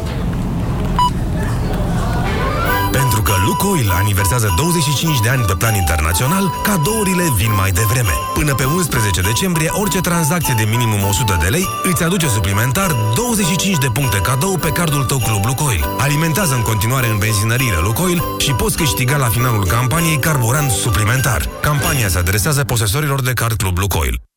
Pentru că Lukoil aniversează 25 de ani pe plan internațional, cadourile vin mai devreme. Până pe 11 decembrie, orice tranzacție de minimum 100 de lei îți aduce suplimentar 25 de puncte cadou pe cardul tău Club Lukoil. Alimentează în continuare în benzinăriile Lukoil și poți câștiga la finalul campaniei carburant suplimentar. Campania se adresează posesorilor de card Club Lukoil.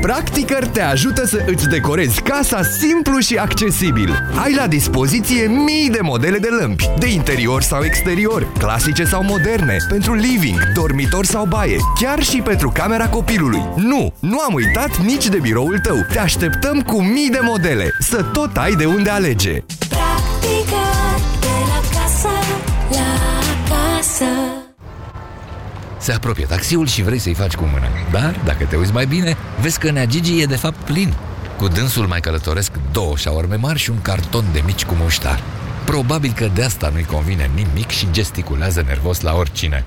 Practicăr te ajută să îți decorezi casa simplu și accesibil. Ai la dispoziție mii de modele de lămpi, de interior sau exterior, clasice sau moderne, pentru living, dormitor sau baie, chiar și pentru camera copilului. Nu, nu am uitat nici de biroul tău. Te așteptăm cu mii de modele, să tot ai de unde alege. Practică de la casă la casă. Se apropie taxiul și vrei să-i faci cu mâna. Dar, dacă te uiți mai bine, vezi că Nea Gigi e de fapt plin. Cu dânsul mai călătoresc două șaorme mari și un carton de mici cu muștar. Probabil că de asta nu-i convine nimic și gesticulează nervos la oricine.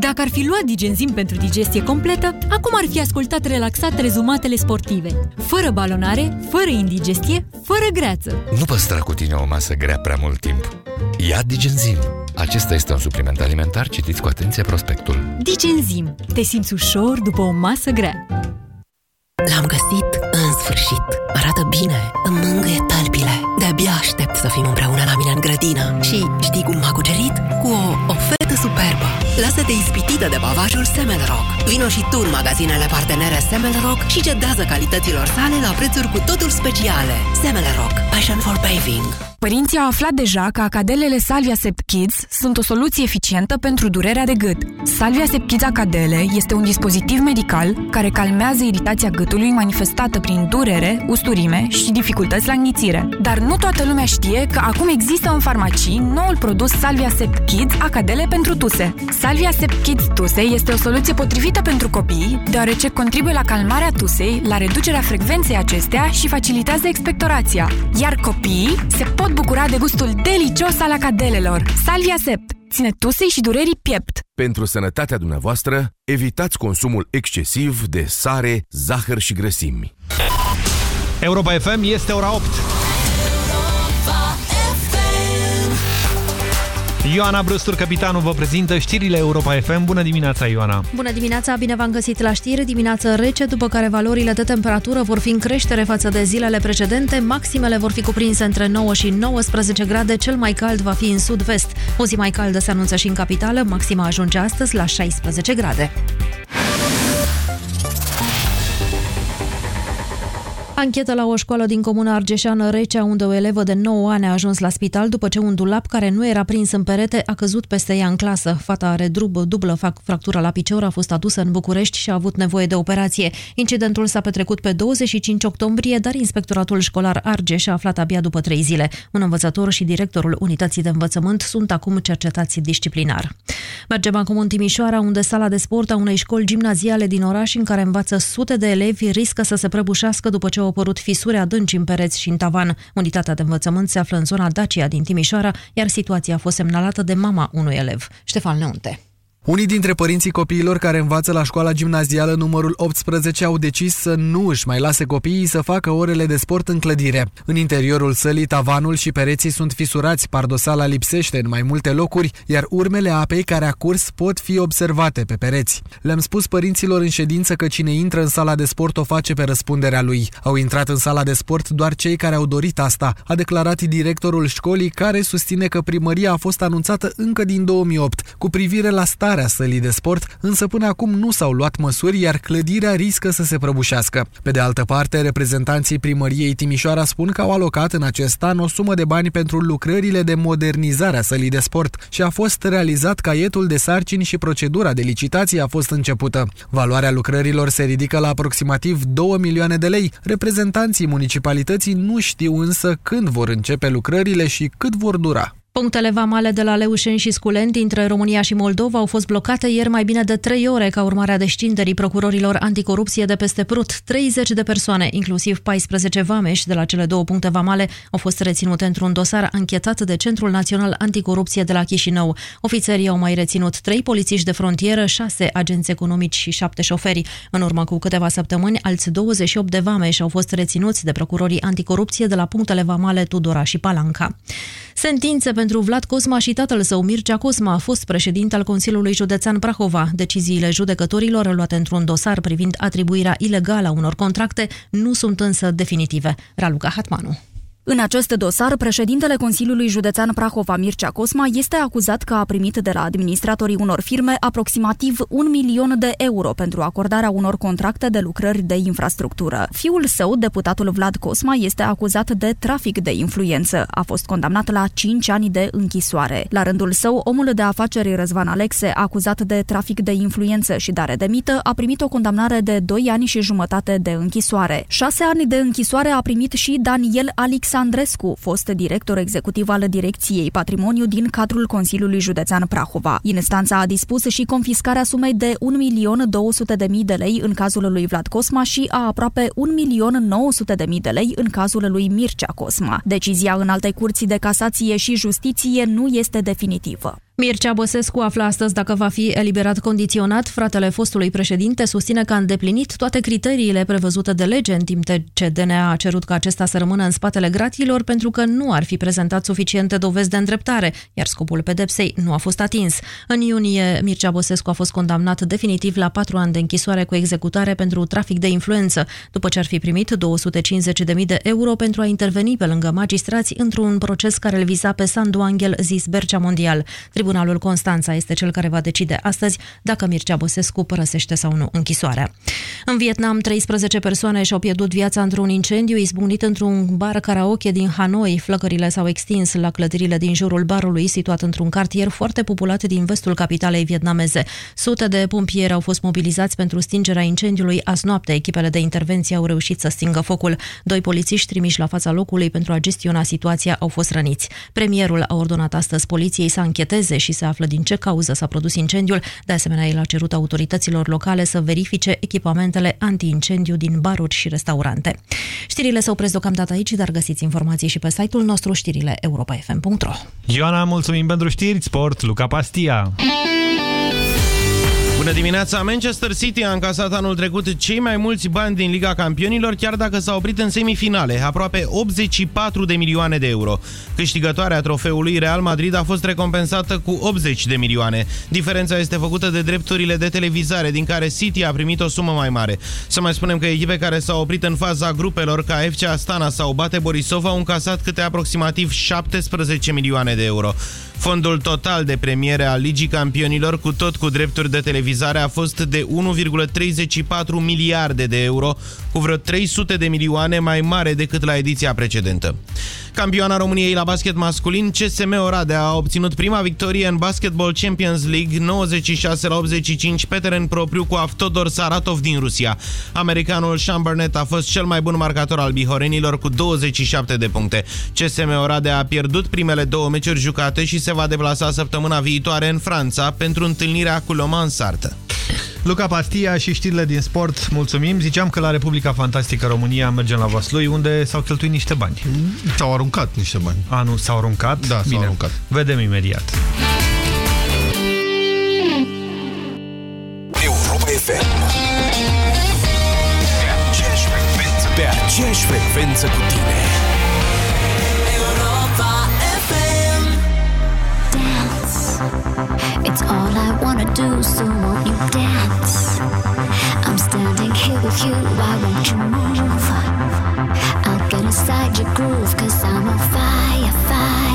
Dacă ar fi luat digenzim pentru digestie completă, acum ar fi ascultat relaxat rezumatele sportive. Fără balonare, fără indigestie, fără greață. Nu păstra cu tine o masă grea prea mult timp. Ia digenzim. Acesta este un supliment alimentar, citiți cu atenție prospectul. Digenzim. Te simți ușor după o masă grea. L-am găsit în sfârșit. Arată bine, îmi mângâie talpile. De-abia aștept să fim împreună la mine în grădină. Și știi cum m-a cucerit? Cu o ofertă superbă. Lasă-te ispitită de bavajul Semelrock. Vino și tu în magazinele partenere Semelrock și cedează calităților sale la prețuri cu totul speciale. Semelrock. Passion for paving. Părinții au aflat deja că acadelele Salvia Sept Kids sunt o soluție eficientă pentru durerea de gât. Salvia Sept Kids Acadele este un dispozitiv medical care calmează iritația gâtului manifestată prin durere, usturime și dificultăți la înghițire. Dar nu toată lumea știe că acum există în farmacii noul produs Salvia Sept Kids Acadele pentru tuse. Salvia Sept Kids Tuse este o soluție potrivită pentru copii, deoarece contribuie la calmarea tusei, la reducerea frecvenței acestea și facilitează expectorația. Iar copiii se pot bucura de gustul delicios al acadelelor. Salvia Sept ține tusei și durerii piept. Pentru sănătatea dumneavoastră, evitați consumul excesiv de sare, zahăr și grăsimi. Europa FM este ora 8. Ioana Brustur, capitanul, vă prezintă știrile Europa FM. Bună dimineața, Ioana! Bună dimineața, bine v-am găsit la știri. Dimineață rece, după care valorile de temperatură vor fi în creștere față de zilele precedente. Maximele vor fi cuprinse între 9 și 19 grade. Cel mai cald va fi în sud-vest. O zi mai caldă se anunță și în capitală. Maxima ajunge astăzi la 16 grade. Anchetă la o școală din comuna Argeșeană Recea, unde o elevă de 9 ani a ajuns la spital după ce un dulap care nu era prins în perete a căzut peste ea în clasă. Fata are drub, dublă fractură la picior, a fost adusă în București și a avut nevoie de operație. Incidentul s-a petrecut pe 25 octombrie, dar inspectoratul școlar Argeș a aflat abia după trei zile. Un învățător și directorul unității de învățământ sunt acum cercetați disciplinar. Mergem acum în Timișoara, unde sala de sport a unei școli gimnaziale din oraș în care învață sute de elevi riscă să se prăbușească după ce au apărut fisuri adânci în pereți și în tavan. Unitatea de învățământ se află în zona Dacia din Timișoara, iar situația a fost semnalată de mama unui elev. Ștefan Neunte. Unii dintre părinții copiilor care învață la școala gimnazială numărul 18 au decis să nu își mai lase copiii să facă orele de sport în clădire. În interiorul sălii, tavanul și pereții sunt fisurați, pardosala lipsește în mai multe locuri, iar urmele apei care a curs pot fi observate pe pereți. Le-am spus părinților în ședință că cine intră în sala de sport o face pe răspunderea lui. Au intrat în sala de sport doar cei care au dorit asta, a declarat directorul școlii care susține că primăria a fost anunțată încă din 2008 cu privire la starea dezvoltarea sălii de sport, însă până acum nu s-au luat măsuri, iar clădirea riscă să se prăbușească. Pe de altă parte, reprezentanții primăriei Timișoara spun că au alocat în acest an o sumă de bani pentru lucrările de modernizare a sălii de sport și a fost realizat caietul de sarcini și procedura de licitație a fost începută. Valoarea lucrărilor se ridică la aproximativ 2 milioane de lei. Reprezentanții municipalității nu știu însă când vor începe lucrările și cât vor dura. Punctele vamale de la Leușeni și Sculeni dintre România și Moldova au fost blocate ieri mai bine de trei ore ca urmare a descinderii procurorilor anticorupție de peste Prut. 30 de persoane, inclusiv 14 vameși de la cele două puncte vamale, au fost reținute într-un dosar anchetat de Centrul Național Anticorupție de la Chișinău. Ofițerii au mai reținut trei polițiști de frontieră, șase agenți economici și șapte șoferi. În urmă cu câteva săptămâni, alți 28 de vameși au fost reținuți de procurorii anticorupție de la punctele vamale Tudora și Palanca. Sentințe pentru Vlad Cosma și tatăl său Mircea Cosma a fost președinte al Consiliului Județean Prahova. Deciziile judecătorilor luate într-un dosar privind atribuirea ilegală a unor contracte nu sunt însă definitive. Raluca Hatmanu. În acest dosar, președintele Consiliului Județean Prahova, Mircea Cosma, este acuzat că a primit de la administratorii unor firme aproximativ un milion de euro pentru acordarea unor contracte de lucrări de infrastructură. Fiul său, deputatul Vlad Cosma, este acuzat de trafic de influență. A fost condamnat la 5 ani de închisoare. La rândul său, omul de afaceri Răzvan Alexe, acuzat de trafic de influență și dare de mită, a primit o condamnare de 2 ani și jumătate de închisoare. 6 ani de închisoare a primit și Daniel Alix Alexandrescu, fost director executiv al Direcției Patrimoniu din cadrul Consiliului Județean Prahova. Instanța a dispus și confiscarea sumei de 1.200.000 de lei în cazul lui Vlad Cosma și a aproape 1.900.000 de lei în cazul lui Mircea Cosma. Decizia în alte curți de casație și justiție nu este definitivă. Mircea Băsescu află astăzi dacă va fi eliberat condiționat. Fratele fostului președinte susține că a îndeplinit toate criteriile prevăzute de lege, în timp ce DNA a cerut ca acesta să rămână în spatele gratiilor pentru că nu ar fi prezentat suficiente dovezi de îndreptare, iar scopul pedepsei nu a fost atins. În iunie, Mircea Băsescu a fost condamnat definitiv la patru ani de închisoare cu executare pentru trafic de influență, după ce ar fi primit 250.000 de euro pentru a interveni pe lângă magistrați într-un proces care îl viza pe Sandu Angel, zis Bercea Mondial. Tribunalul Constanța este cel care va decide astăzi dacă Mircea Băsescu părăsește sau nu închisoarea. În Vietnam, 13 persoane și-au pierdut viața într-un incendiu izbucnit într-un bar karaoke din Hanoi. Flăcările s-au extins la clădirile din jurul barului, situat într-un cartier foarte populat din vestul capitalei vietnameze. Sute de pompieri au fost mobilizați pentru stingerea incendiului. Azi noapte, echipele de intervenție au reușit să stingă focul. Doi polițiști trimiși la fața locului pentru a gestiona situația au fost răniți. Premierul a ordonat astăzi poliției să încheteze analizeze și se află din ce cauză s-a produs incendiul. De asemenea, el a cerut autorităților locale să verifice echipamentele anti-incendiu din baruri și restaurante. Știrile s-au opresc deocamdată aici, dar găsiți informații și pe site-ul nostru știrile europa.fm.ro Ioana, mulțumim pentru știri, sport, Luca Pastia! Bună dimineața! Manchester City a încasat anul trecut cei mai mulți bani din Liga Campionilor, chiar dacă s-a oprit în semifinale, aproape 84 de milioane de euro. Câștigătoarea trofeului Real Madrid a fost recompensată cu 80 de milioane. Diferența este făcută de drepturile de televizare, din care City a primit o sumă mai mare. Să mai spunem că echipe care s-au oprit în faza grupelor ca FC Astana sau Bate Borisov au încasat câte aproximativ 17 milioane de euro. Fondul total de premiere al Ligii Campionilor, cu tot cu drepturi de televizare, a fost de 1,34 miliarde de euro, cu vreo 300 de milioane mai mare decât la ediția precedentă. Campioana României la basket masculin, CSM Oradea a obținut prima victorie în Basketball Champions League 96 la 85 pe teren propriu cu Avtodor Saratov din Rusia. Americanul Sean Burnett a fost cel mai bun marcator al bihorenilor cu 27 de puncte. CSM Oradea a pierdut primele două meciuri jucate și se va deplasa săptămâna viitoare în Franța pentru întâlnirea cu Loman Sartă. Luca Pastia și știrile din sport, mulțumim. Ziceam că la Republica Fantastică România mergem la Vaslui, unde s-au cheltuit niște bani. S-au aruncat niște bani. A, nu, s-au aruncat? Da, s-au aruncat. Vedem imediat. Europa FM Pe aceeași frecvență Pe aceeași frecvență cu tine I do So won't you dance? I'm standing here with you Why won't you move? I'll get inside your groove Cause I'm on fire, fire,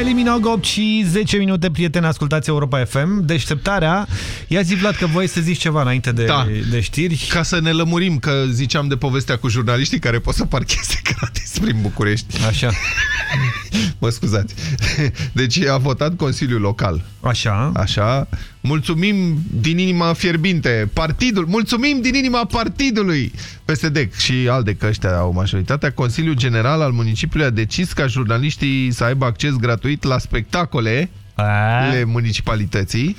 Kylie Minogue, 8 și 10 minute, prieteni, ascultați Europa FM. Deșteptarea. Ia zi, Vlad, că voi să zici ceva înainte de, Da. de știri. Ca să ne lămurim, că ziceam de povestea cu jurnaliștii care pot să parcheze gratis prin București. Așa. Mă scuzați. Deci a votat Consiliul Local. Așa. Așa. Mulțumim din inima fierbinte. Partidul. Mulțumim din inima partidului. PSD și ALDE, că ăștia au majoritatea. Consiliul General al municipiului a decis ca jurnaliștii să aibă acces gratuit la spectacole ale municipalității.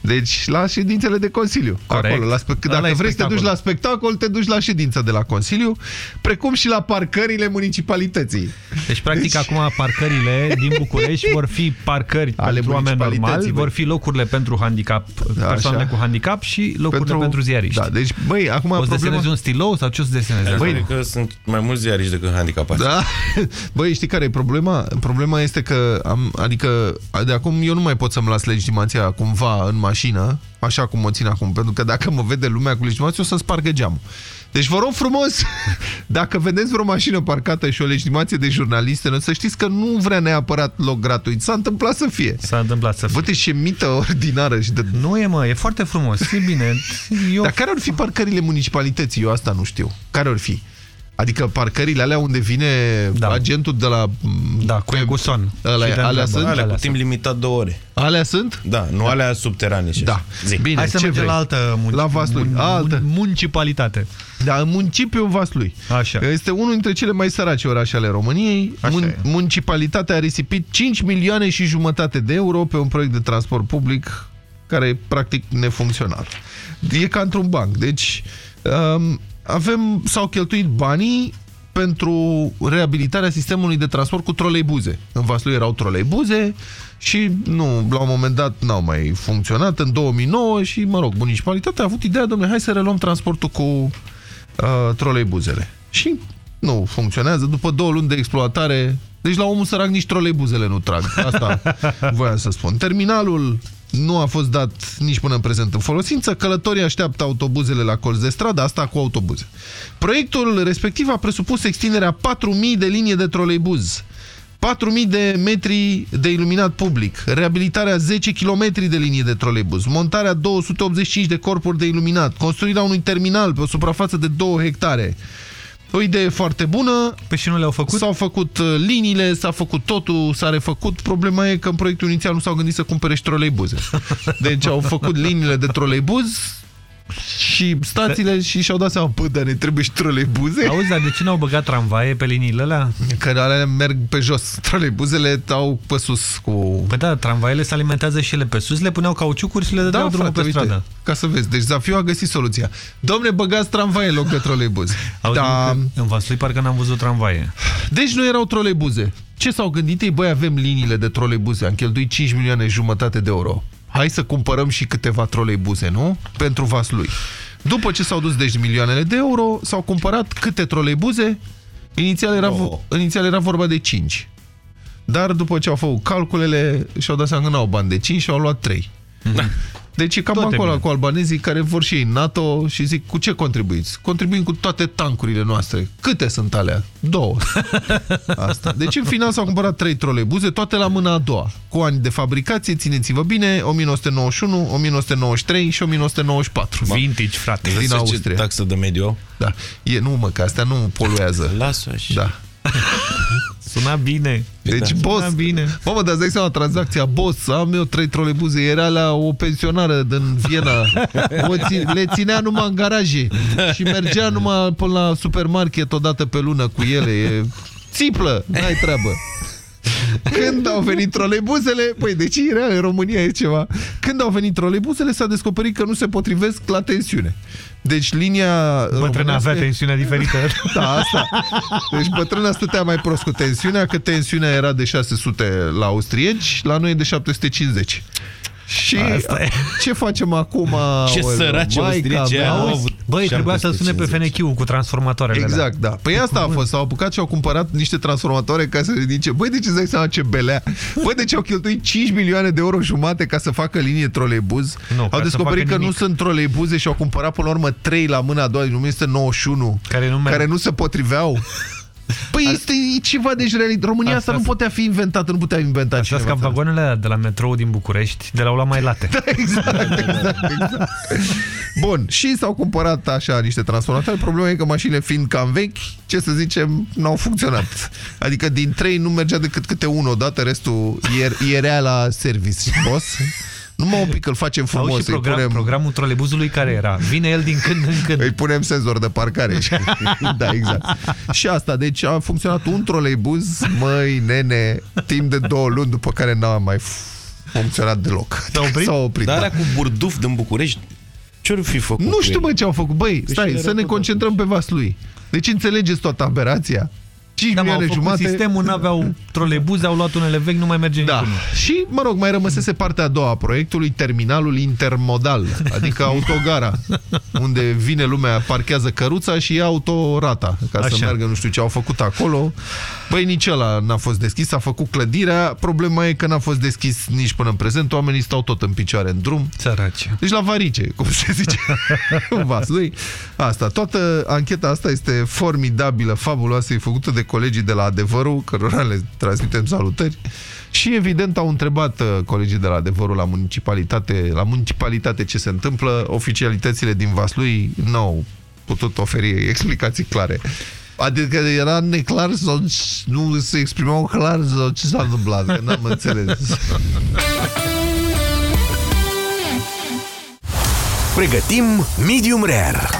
Deci la ședințele de Consiliu. Corect. Acolo, la spe... Ăla Dacă e vrei să te spectacol. duci la spectacol, te duci la ședința de la Consiliu, precum și la parcările municipalității. Deci, practic, acum parcările din București vor fi parcări Ale pentru oameni municipalității, normali, băi. vor fi locurile pentru handicap, persoanele cu handicap și locurile pentru, pentru ziariști. Da, deci, băi, acum o să problema... desenezi un stilou sau ce o să desenezi? Băi, că sunt mai mulți ziariști decât handicapați. Da. Băi, știi care e problema? Problema este că, am, adică, de acum eu nu mai pot să-mi las legitimația cumva în mașină, așa cum o țin acum, pentru că dacă mă vede lumea cu legitimație, o să spargă geamul. Deci vă rog frumos, dacă vedeți vreo mașină parcată și o legitimație de jurnaliste, să știți că nu vrea neapărat loc gratuit. S-a întâmplat să fie. S-a întâmplat să fie. Vă ce mită ordinară și de... Nu e, mă, e foarte frumos, e bine. Eu... Dar care ar fi parcările municipalității? Eu asta nu știu. Care ar fi? Adică parcările alea unde vine da. agentul de la... Da, cu Eguson. Alea, Și de alea întreabă. sunt? Alea cu Alea timp limitat două ore. Alea sunt? Da, nu alea subterane. și Da. așa. Zi. Bine, Hai să ce mergem vrei? la altă munci... La Vaslui. mun- Altă. municipalitate. Da, în municipiul Vaslui. Așa. Este unul dintre cele mai sărace orașe ale României. Așa Mun e. municipalitatea a risipit 5 milioane și jumătate de euro pe un proiect de transport public care e practic nefuncțional. E ca într-un banc. Deci um, avem, s-au cheltuit banii pentru reabilitarea sistemului de transport cu troleibuze. În Vaslui erau troleibuze și nu, la un moment dat n-au mai funcționat în 2009 și, mă rog, municipalitatea a avut ideea, domnule, hai să reluăm transportul cu uh, troleibuzele. Și nu funcționează. După două luni de exploatare, deci la omul sărac nici troleibuzele nu trag. Asta voiam să spun. Terminalul nu a fost dat nici până în prezent în folosință. Călătorii așteaptă autobuzele la colț de stradă, asta cu autobuze. Proiectul respectiv a presupus extinderea 4.000 de linii de troleibuz. 4.000 de metri de iluminat public, reabilitarea 10 km de linii de troleibuz, montarea 285 de corpuri de iluminat, construirea unui terminal pe o suprafață de 2 hectare. O idee foarte bună. Pe și nu le-au făcut? S-au făcut uh, liniile, s-a făcut totul, s-a refăcut. Problema e că în proiectul inițial nu s-au gândit să cumpere și troleibuze. Deci au făcut liniile de troleibuz și stațiile și și-au dat seama, bă, dar ne trebuie și troleibuze? Auzi, dar de ce n-au băgat tramvaie pe liniile alea? Că alea merg pe jos. Troleibuzele au pe sus cu... Păi da, tramvaiele se alimentează și ele pe sus, le puneau cauciucuri și le dădeau Da, drumul frate, pe uite, stradă. ca să vezi. Deci Zafiu a găsit soluția. Domne, băgați tramvaie în loc de troleibuz. Auzi, Da. În Vaslui parcă n-am văzut tramvaie. Deci nu erau troleibuze. Ce s-au gândit ei? Băi, avem liniile de troleibuze. Am cheltuit 5 milioane jumătate de euro. Hai să cumpărăm și câteva troleibuze, nu? Pentru Vaslui. După ce s-au dus deci milioanele de euro, s-au cumpărat câte troleibuze? Inițial era, Oh. inițial era vorba de 5. Dar după ce au făcut calculele, și-au dat seama că n-au bani de 5 și au luat 3. Deci e cam Tot e acolo bine. cu albanezii care vor și ei NATO și zic, cu ce contribuiți? Contribuim cu toate tancurile noastre. Câte sunt alea? Două. Asta. Deci în final s-au cumpărat trei troleibuze, toate la mâna a doua. Cu ani de fabricație, țineți-vă bine, 1991, 1993 și 1994. Vintage, frate. Din Din Austria. Ce taxă de mediu au? Da. E, nu mă, că astea nu poluează. Lasă și... Da. Suna bine. Deci, Suna boss, bine. mamă, dar îți dai seama, tranzacția, boss, am eu trei trolebuze, era la o pensionară din Viena, o țin, le ținea numai în garaje și mergea numai până la supermarket o dată pe lună cu ele, e țiplă, n-ai treabă. Când au venit trolebuzele, păi deci real, în România e ceva. Când au venit trolebuzele s-a descoperit că nu se potrivesc la tensiune. Deci linia Bătrâna avea tensiunea diferită. Da, asta. Deci bătrâna stătea mai prost cu tensiunea, că tensiunea era de 600 la austrieci, la noi e de 750. Și Asta e. ce facem acum? Ce Aoleu, săraci maica austrieci mea. au avut. Băi, trebuia să sune pe 750. FNQ cu transformatoarele alea. Exact, da. Păi asta a fost. S-au apucat și au cumpărat niște transformatoare ca să ridice. Băi, de ce îți dai seama ce belea? Băi, de ce au cheltuit 5 milioane de euro jumate ca să facă linie troleibuz? Nu, ca au să descoperit facă că nu nimic. sunt troleibuze și au cumpărat până la urmă 3 la mâna a doua din 1991 Care nu merg. care nu se potriveau. Păi este e ceva de realit. România asta, Asta nu putea fi inventată, nu putea inventa Așa ca cineva. vagoanele alea de la metrou din București, de la la mai late. exact, exact, exact. Bun, și s-au cumpărat așa niște transformatoare. Problema e că mașinile fiind cam vechi, ce să zicem, n-au funcționat. Adică din trei nu mergea decât câte unul odată, restul ier- ierea la service. Boss? Numai un pic îl facem Au frumos, și îi program, punem, programul trolebuzului care era. Vine el din când în când. îi punem senzor de parcare. da, exact. Și asta, deci a funcționat un troleibuz, măi, nene, timp de două luni, după care n-a mai funcționat deloc. S-a oprit? S-a oprit, Dar da. alea cu burduf din București, ce-or fi făcut Nu cu știu, ele? bă, ce au făcut. Băi, Păi stai, și le să ne rău concentrăm pe Vaslui. Deci înțelegeți toată aberația? 5 Da, mă, au milioane făcut jumate. sistemul, n-aveau trolebuze, au luat unele vechi, nu mai merge Da. niciunul. Și, mă rog, mai rămăsese partea a doua a proiectului, terminalul intermodal, adică autogara, unde vine lumea, parchează căruța și ia autorata, ca să Așa. meargă nu știu ce au făcut acolo. Băi, nici ăla n-a fost deschis, a făcut clădirea, problema e că n-a fost deschis nici până în prezent, oamenii stau tot în picioare în drum. Săraci. Deci la varice, cum se zice în Vaslui. Asta, toată ancheta asta este formidabilă, fabuloasă, e făcută de colegii de la Adevărul, cărora le transmitem salutări. Și evident au întrebat uh, colegii de la Adevărul la municipalitate, la municipalitate ce se întâmplă. Oficialitățile din Vaslui nu au putut oferi explicații clare. Adică era neclar sau nu se exprimau clar sau ce s-a întâmplat, că n-am înțeles. Pregătim Medium Rare.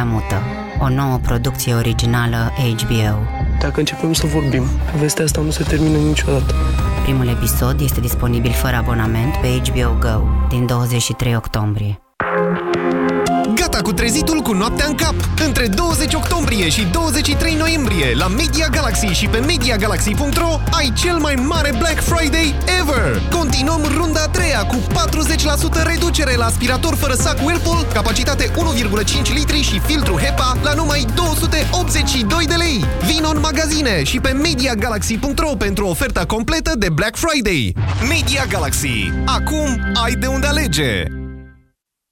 În Valea Mută, o nouă producție originală HBO. Dacă începem să vorbim, povestea asta nu se termină niciodată. Primul episod este disponibil fără abonament pe HBO Go din 23 octombrie. Gata cu trezitul cu noaptea în cap! Între 20 octombrie și 23 noiembrie la Media Galaxy și pe MediaGalaxy.ro ai cel mai mare Black Friday ever! Continuăm runda a treia cu 40% reducere la aspirator fără sac Whirlpool, capacitate 1,5 litri și filtru HEPA la numai 282 de lei! Vino în magazine și pe MediaGalaxy.ro pentru oferta completă de Black Friday! Media Galaxy. Acum ai de unde alege!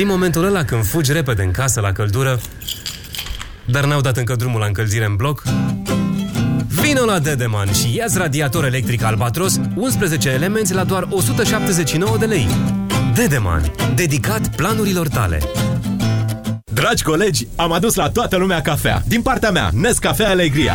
Știi momentul ăla când fugi repede în casă la căldură, dar n-au dat încă drumul la încălzire în bloc? Vino la Dedeman și ia radiator electric Albatros 11 elemente la doar 179 de lei. Dedeman, dedicat planurilor tale. Dragi colegi, am adus la toată lumea cafea. Din partea mea, Nescafea Alegria.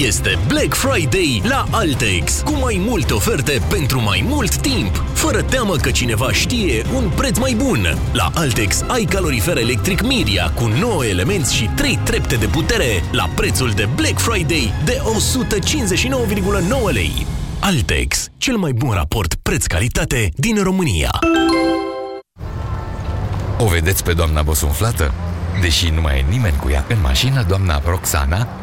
Este Black Friday la Altex, cu mai multe oferte pentru mai mult timp, fără teamă că cineva știe un preț mai bun. La Altex ai calorifer electric Miria cu 9 elemente și 3 trepte de putere la prețul de Black Friday de 159,9 lei. Altex, cel mai bun raport preț-calitate din România. O vedeți pe doamna bosunflată? Deși nu mai e nimeni cu ea în mașină, doamna Roxana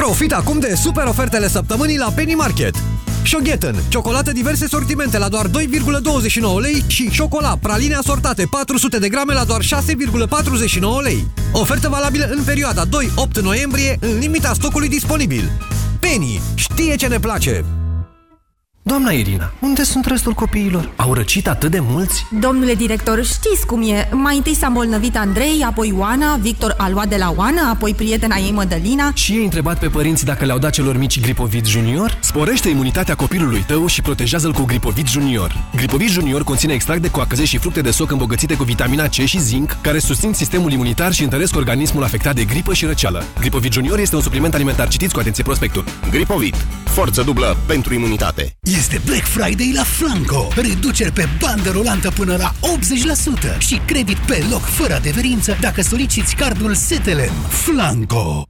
Profit acum de super ofertele săptămânii la Penny Market. Shoghetten, ciocolată diverse sortimente la doar 2,29 lei și șocolat, praline asortate 400 de grame la doar 6,49 lei. Ofertă valabilă în perioada 2-8 noiembrie, în limita stocului disponibil. Penny știe ce ne place! Doamna Irina, unde sunt restul copiilor? Au răcit atât de mulți? Domnule director, știți cum e. Mai întâi s-a îmbolnăvit Andrei, apoi Oana, Victor a luat de la Oana, apoi prietena ei Mădălina. Și ei întrebat pe părinți dacă le-au dat celor mici Gripovit Junior? Sporește imunitatea copilului tău și protejează-l cu Gripovit Junior. Gripovit Junior conține extract de coacăze și fructe de soc îmbogățite cu vitamina C și zinc, care susțin sistemul imunitar și întăresc organismul afectat de gripă și răceală. Gripovit Junior este un supliment alimentar. Citiți cu atenție prospectul. Gripovit. Forță dublă pentru imunitate. Este Black Friday la Flanco. Reduceri pe bandă rulantă până la 80% și credit pe loc fără adeverință dacă soliciți cardul Setelem. Flanco.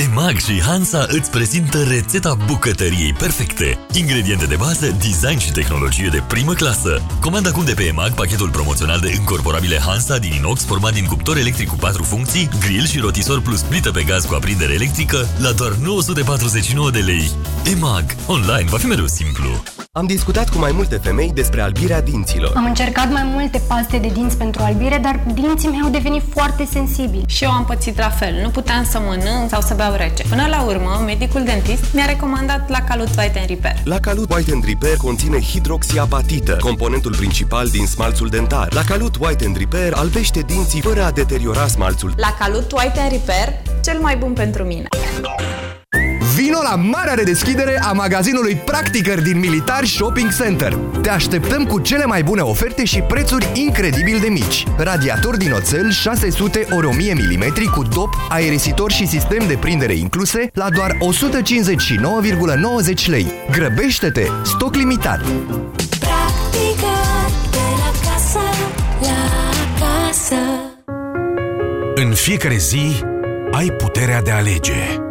EMAG și Hansa îți prezintă rețeta bucătăriei perfecte. Ingrediente de bază, design și tehnologie de primă clasă. Comanda acum de pe EMAG pachetul promoțional de încorporabile Hansa din inox format din cuptor electric cu 4 funcții, grill și rotisor plus plită pe gaz cu aprindere electrică la doar 949 de lei. EMAG. Online va fi mereu simplu. Am discutat cu mai multe femei despre albirea dinților. Am încercat mai multe paste de dinți pentru albire, dar dinții mei au devenit foarte sensibili. Și eu am pățit la fel. Nu puteam să mănânc sau să beau rece. Până la urmă, medicul dentist mi-a recomandat la Calut White and Repair. La Calut White and Repair conține hidroxiapatită, componentul principal din smalțul dentar. La Calut White and Repair albește dinții fără a deteriora smalțul. La Calut White and Repair, cel mai bun pentru mine. Vino la marea redeschidere a magazinului Practicăr din Militar Shopping Center. Te așteptăm cu cele mai bune oferte și prețuri incredibil de mici. Radiator din oțel 600 ori 1000 mm cu dop, aerisitor și sistem de prindere incluse la doar 159,90 lei. Grăbește-te! Stoc limitat! Practică de la casă la casă. În fiecare zi ai puterea de a alege.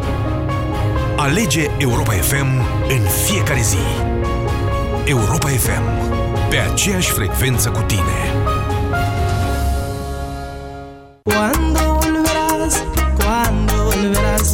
Alege Europa FM în fiecare zi. Europa FM. Pe aceeași frecvență cu tine. Cuando volverás, cuando volverás,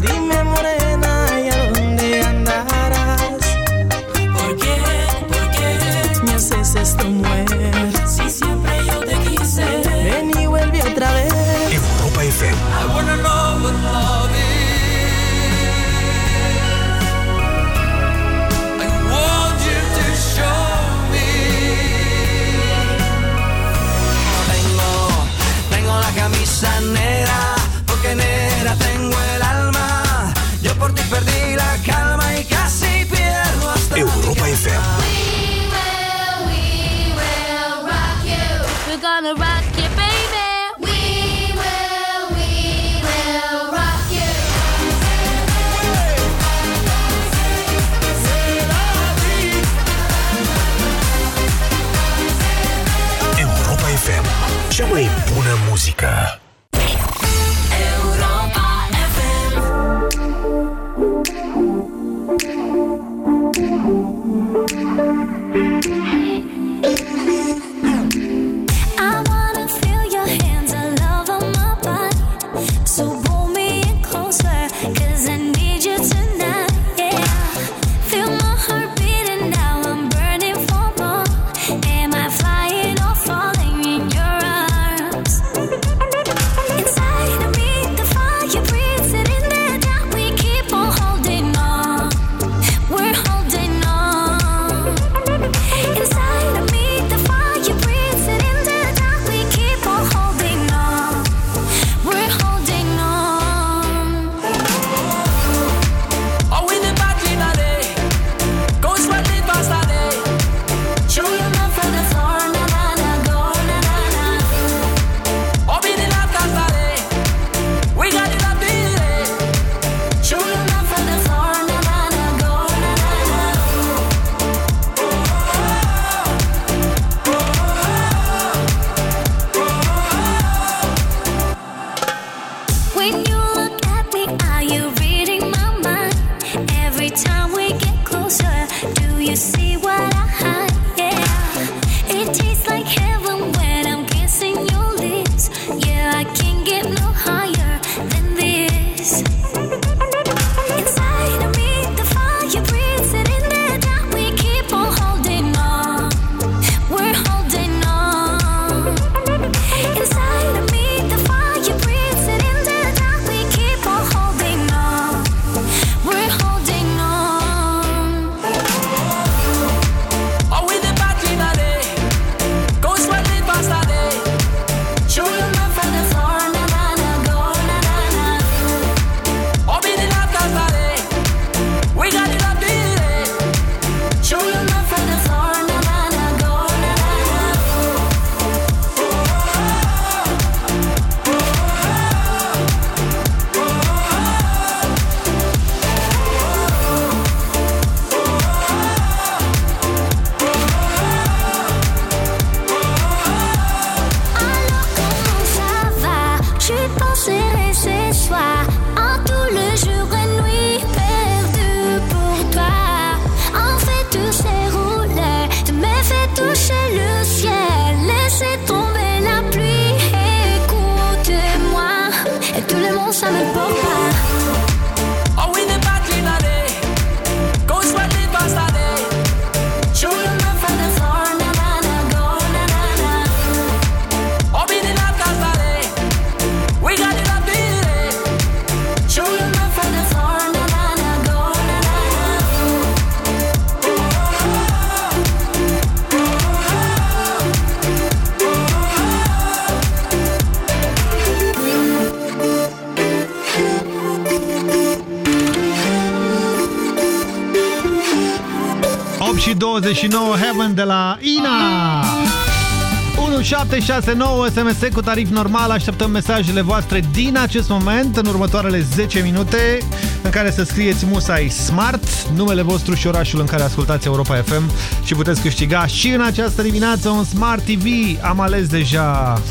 0769 SMS cu tarif normal. Așteptăm mesajele voastre din acest moment, în următoarele 10 minute, în care să scrieți musai Smart, numele vostru și orașul în care ascultați Europa FM și puteți câștiga și în această dimineață un Smart TV. Am ales deja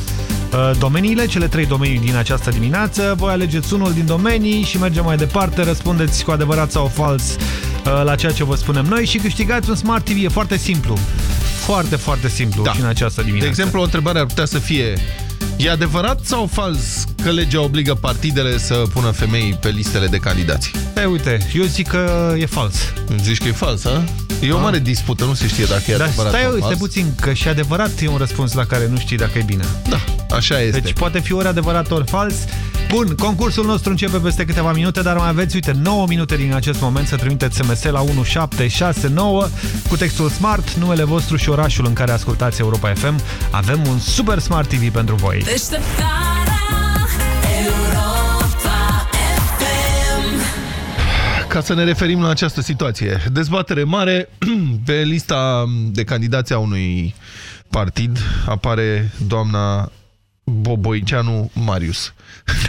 uh, domeniile, cele trei domenii din această dimineață. Voi alegeți unul din domenii și mergem mai departe, răspundeți cu adevărat sau fals uh, la ceea ce vă spunem noi și câștigați un Smart TV. E foarte simplu. Foarte, foarte simplu da. și în această dimineață. De exemplu, o întrebare ar putea să fie E adevărat sau fals că legea obligă partidele să pună femei pe listele de candidați? E, uite, eu zic că e fals. Zici că e fals, a? E o mare dispută, nu se știe dacă e Dar adevărat stai, sau stai fals. puțin, că și adevărat e un răspuns la care nu știi dacă e bine. Da, așa este. Deci poate fi ori adevărat, ori fals. Bun, concursul nostru începe peste câteva minute, dar mai aveți, uite, 9 minute din acest moment să trimiteți SMS la 1769 cu textul SMART, numele vostru și orașul în care ascultați Europa FM. Avem un super Smart TV pentru voi. Ca să ne referim la această situație. Dezbatere mare. Pe lista de candidați a unui partid apare doamna Boboiceanu Marius.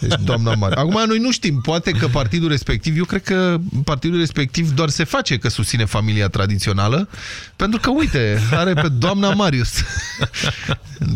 Deci, doamna Marius. Acum, noi nu știm. Poate că partidul respectiv, eu cred că partidul respectiv doar se face că susține familia tradițională, pentru că, uite, are pe doamna Marius.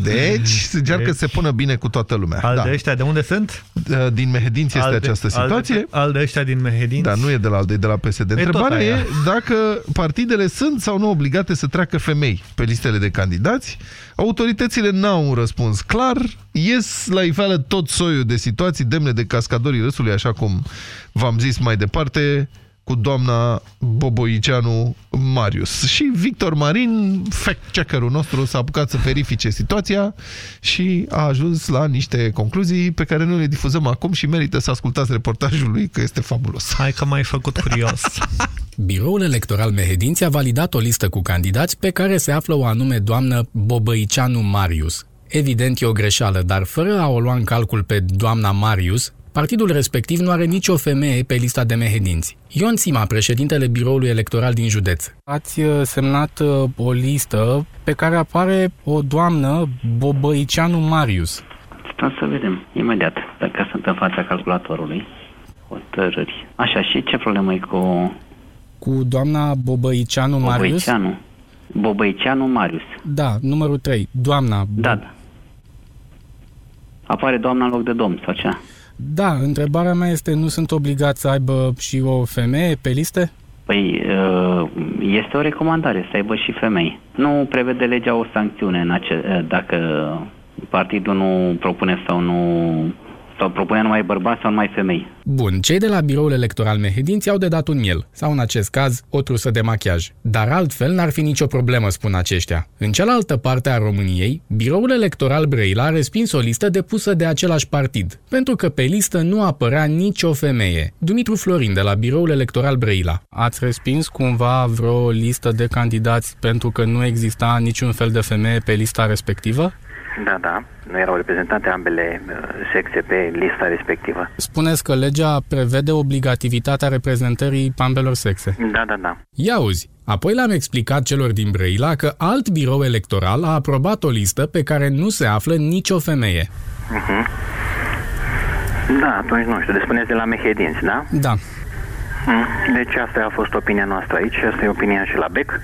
Deci, se încearcă să se pună bine cu toată lumea. Al Da. de ăștia de unde sunt? Din Mehedinți este Al de- această situație. Al de, al de ăștia din Mehedinți? Da, nu e de la ALDE, e de la PSD. E Întrebarea tot e aia. dacă partidele sunt sau nu obligate să treacă femei pe listele de candidați. Autoritățile n-au un răspuns clar. Ies la iveală tot soiul de situații demne de cascadorii râsului, așa cum v-am zis mai departe, cu doamna Boboiceanu Marius. Și Victor Marin, fact-checkerul nostru, s-a apucat să verifice situația și a ajuns la niște concluzii pe care noi le difuzăm acum și merită să ascultați reportajul lui, că este fabulos. Hai că m-ai făcut curios. Biroul electoral Mehedinți a validat o listă cu candidați pe care se află o anume doamnă Bobăiceanu Marius. Evident e o greșeală, dar fără a o lua în calcul pe doamna Marius, partidul respectiv nu are nicio femeie pe lista de Mehedinți. Ion Sima, președintele biroului electoral din județ. Ați uh, semnat uh, o listă pe care apare o doamnă Bobăiceanu Marius. Stăm să vedem imediat, dacă sunt în fața calculatorului. Hotărâri. Așa, și ce problemă e cu Cu doamna Bobăiceanu Marius? Bobăiceanu? Bobăiceanu Marius. Da, numărul 3. Doamna. Da, da. Apare doamna în loc de domn, sau ce? Da, întrebarea mea este, nu sunt obligați să aibă și o femeie pe liste? Păi, uh, este o recomandare să aibă și femei. Nu prevede legea o sancțiune în ace- uh, dacă partidul nu propune sau nu sau propune numai bărbați sau numai femei. Bun, cei de la biroul electoral Mehedinți au de dat un miel, sau în acest caz, o trusă de machiaj. Dar altfel n-ar fi nicio problemă, spun aceștia. În cealaltă parte a României, biroul electoral Brăila a respins o listă depusă de același partid, pentru că pe listă nu apărea nicio femeie. Dumitru Florin, de la biroul electoral Brăila. Ați respins cumva vreo listă de candidați pentru că nu exista niciun fel de femeie pe lista respectivă? Da, da. Nu erau reprezentate ambele uh, sexe pe lista respectivă. Spuneți că legea prevede obligativitatea reprezentării ambelor sexe. Da, da, da. Ia auzi, apoi le-am explicat celor din Brăila că alt birou electoral a aprobat o listă pe care nu se află nicio femeie. Uh-huh. Da, atunci nu știu. De spuneți de la Mehedinți, da? Da. Mm. Deci asta a fost opinia noastră aici și asta e opinia și la BEC.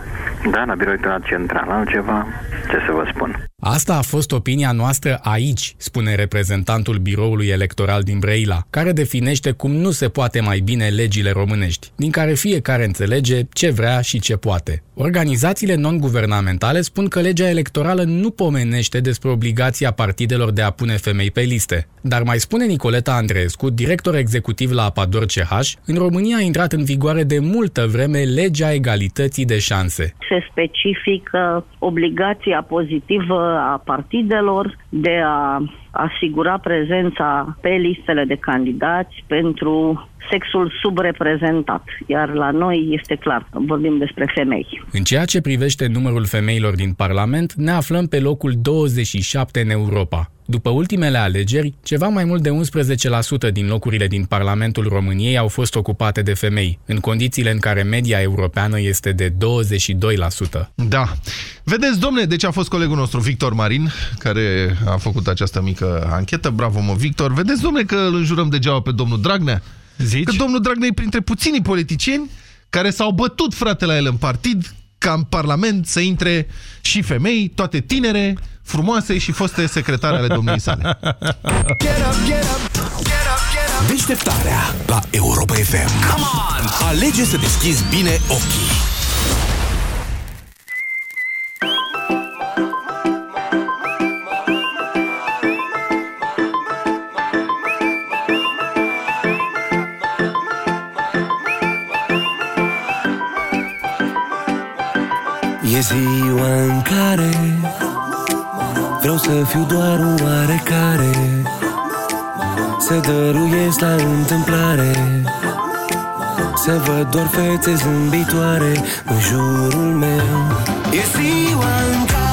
Da, la Biroul Electoral Central. Altceva, ce să vă spun. Asta a fost opinia noastră aici, spune reprezentantul biroului electoral din Brăila, care definește cum nu se poate mai bine legile românești, din care fiecare înțelege ce vrea și ce poate. Organizațiile non-guvernamentale spun că legea electorală nu pomenește despre obligația partidelor de a pune femei pe liste. Dar mai spune Nicoleta Andreescu, director executiv la Apador CH, în România a intrat în vigoare de multă vreme legea egalității de șanse. se specifică obligația pozitivă a partidelor de a asigura prezența pe listele de candidați pentru sexul subreprezentat. Iar la noi este clar, vorbim despre femei. În ceea ce privește numărul femeilor din Parlament, ne aflăm pe locul 27 în Europa. După ultimele alegeri, ceva mai mult de 11% din locurile din Parlamentul României au fost ocupate de femei, în condițiile în care media europeană este de 22%. Da. Vedeți, domne, deci a fost colegul nostru Victor Marin, care a făcut această mică anchetă. Bravo, mă, Victor. Vedeți, domne, că îl înjurăm degeaba pe domnul Dragnea? Zici? Că domnul Dragnea e printre puținii politicieni care s-au bătut, frate, la el în partid, ca în Parlament să intre și femei, toate tinere, frumoase și foste secretare ale domniei sale. Deșteptarea la Europa FM. Come on! Alege să deschizi bine ochii. E ziua în care Vreau să fiu doar un oarecare Să dăruiesc la întâmplare Să văd doar fețe zâmbitoare în jurul meu. E ziua în care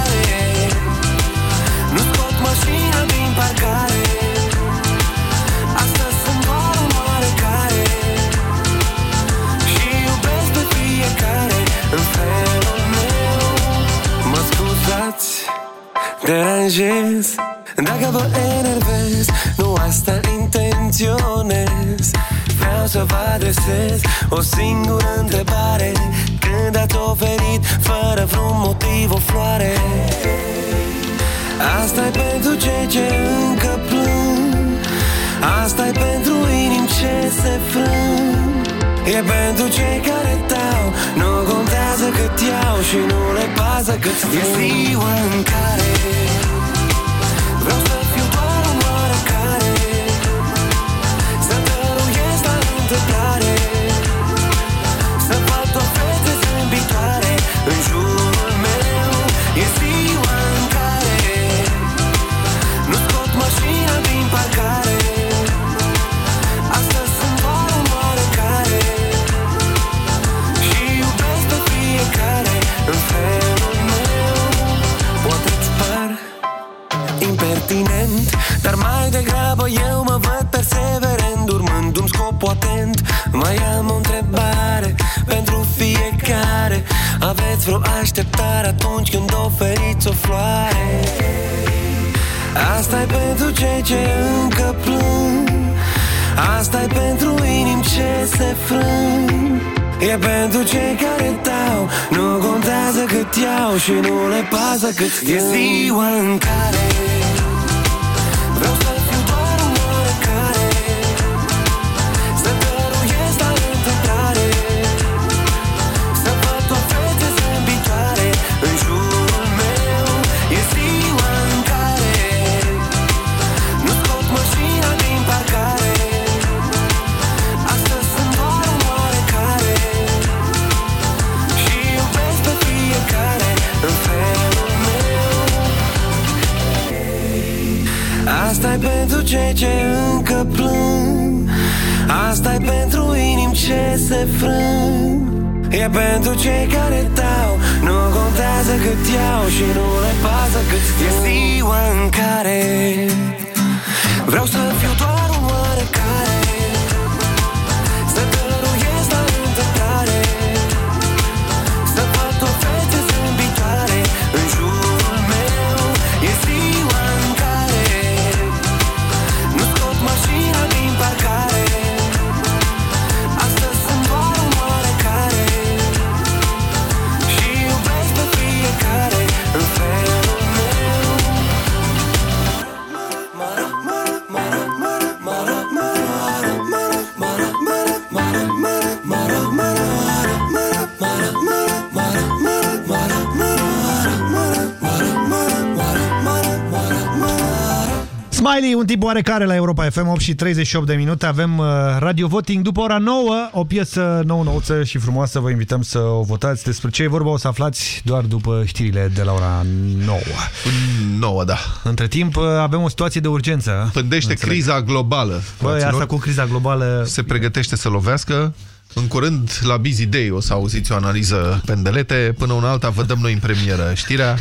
deranjez Dacă vă enervez, nu asta intenționez. Vreau să vă adresez o singură întrebare. Când ați oferit fără vreun motiv o floare? Asta e pentru cei ce încă plâng. Asta e pentru inimi ce se frâng E pentru cei care dau Nu contează cât iau și nu le pasă cât E ziua în care Aveți vreo așteptare atunci când oferiți o floare? Asta e pentru cei ce încă plâng. Asta e pentru inimi ce se frâng. E pentru cei care dau Nu contează cât iau Și nu le pasă cât E ziua în care cei ce încă plâng. Asta e pentru inimi ce se frâng. E pentru cei care dau. Nu contează cât iau Și nu le pasă cât E ziua în care Vreau să fiu doar Smiley, un tip oarecare la Europa FM, 8 și 38 de minute. Avem uh, radio voting după ora 9, o piesă nouă nouță și frumoasă. Vă invităm să o votați. Despre ce e vorba o să aflați doar după știrile de la ora 9. 9, da. Între timp uh, avem o situație de urgență. Pândește Înțeleg. criza globală. Băi, fraților. asta cu criza globală... Se pregătește să lovească. În curând, la Busy Day, o să auziți o analiză pendelete. Până una alta, vă dăm noi în premieră știrea.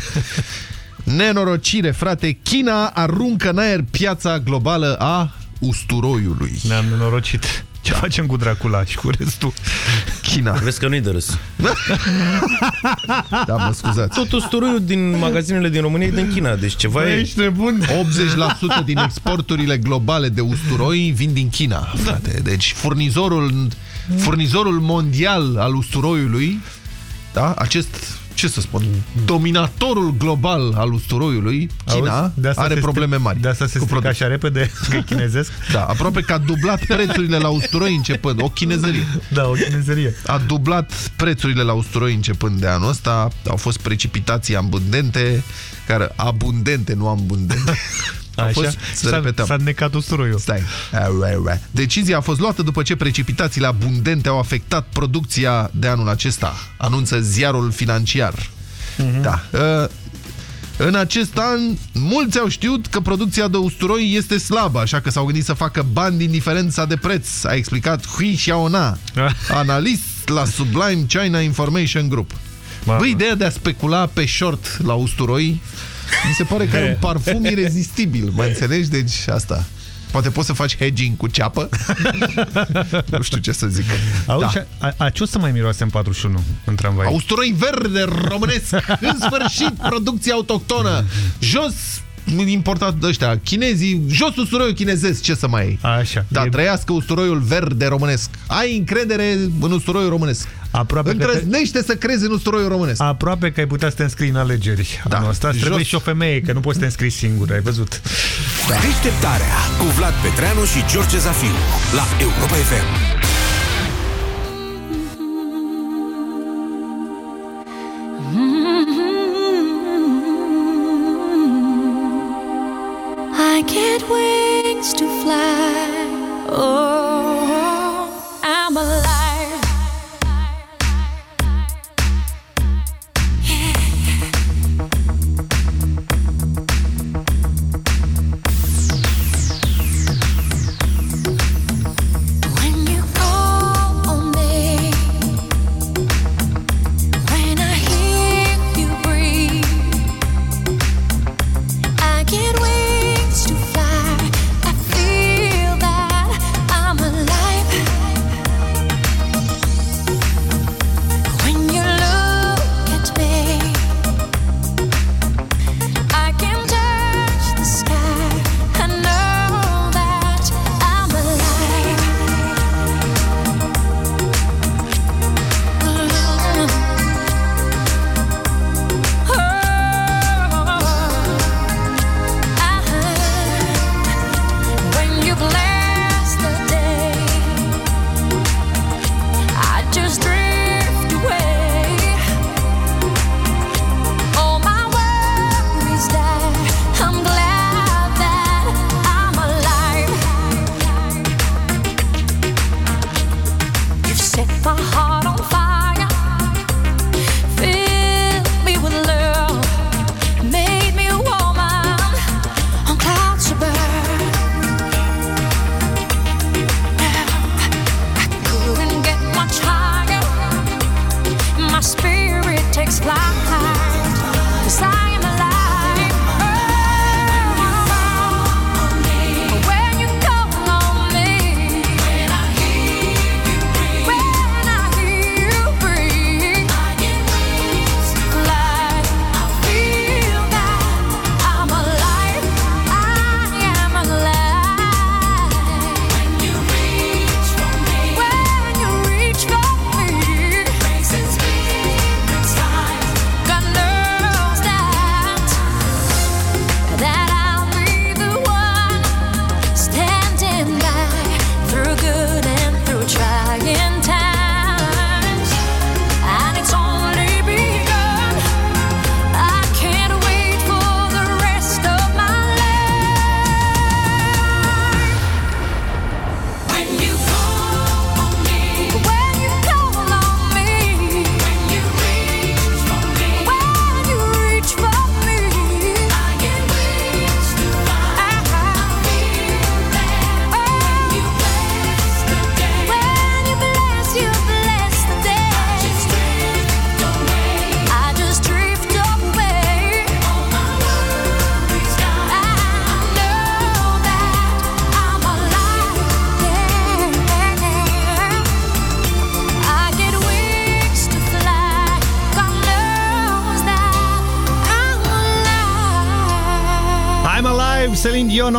Nenorocire, frate, China aruncă în aer piața globală a usturoiului. Ne-am nenorocit. Ce facem cu Dracula și cu restul? China. Vezi că nu-i de râs. Da, mă scuzați. Tot usturoiul din magazinele din România e din China, deci ceva Bă, e... ești nebun? 80% din exporturile globale de usturoi vin din China, frate. Deci furnizorul, furnizorul mondial al usturoiului, da, acest ce să spun, dominatorul global al usturoiului, China, Auzi? De asta are se probleme stri- mari. De asta se cu strică așa repede, că e chinezesc. Da, aproape că a dublat prețurile la usturoi începând. O chinezărie. Da, o chinezărie. A dublat prețurile la usturoi începând de anul ăsta. Au fost precipitații abundente, care abundente, nu abundente. Au Așa? fost, să S-a- repetăm. s-a necat usturoiul. Stai. Decizia a fost luată după ce precipitațiile abundente au afectat producția de anul acesta, anunță ziarul financiar. Da. Uh, În acest an, mulți au știut că producția de usturoi este slabă, așa că s-au gândit să facă bani din diferența de preț, a explicat Hui Xiaona, analist la Sublime China Information Group. Bă, ideea de a specula pe short la usturoi, mi se pare că e un parfum irezistibil, mă înțelegi? Deci asta... Poate poți să faci hedging cu ceapă? nu știu ce să zic. Auzi, da. a, a, ce o să mai miroase în 41 în tramvai? A usturoi verde românesc, în sfârșit producție autohtonă, jos importat ăștia, chinezii, jos usturoiul chinezesc, ce să mai ai? Așa. Da, e... trăiască usturoiul verde românesc. Ai încredere în usturoiul românesc. Aproape Îndrăznește te... să crezi în usturoiul românesc. Aproape că ai putea să te înscrii în alegeri. Da. Anul ăsta Jos. trebuie și o femeie, că nu poți să te înscrii singur, ai văzut. Da. Deșteptarea cu Vlad Petreanu și George Zafiu la Europa FM. I get wings to fly. Oh,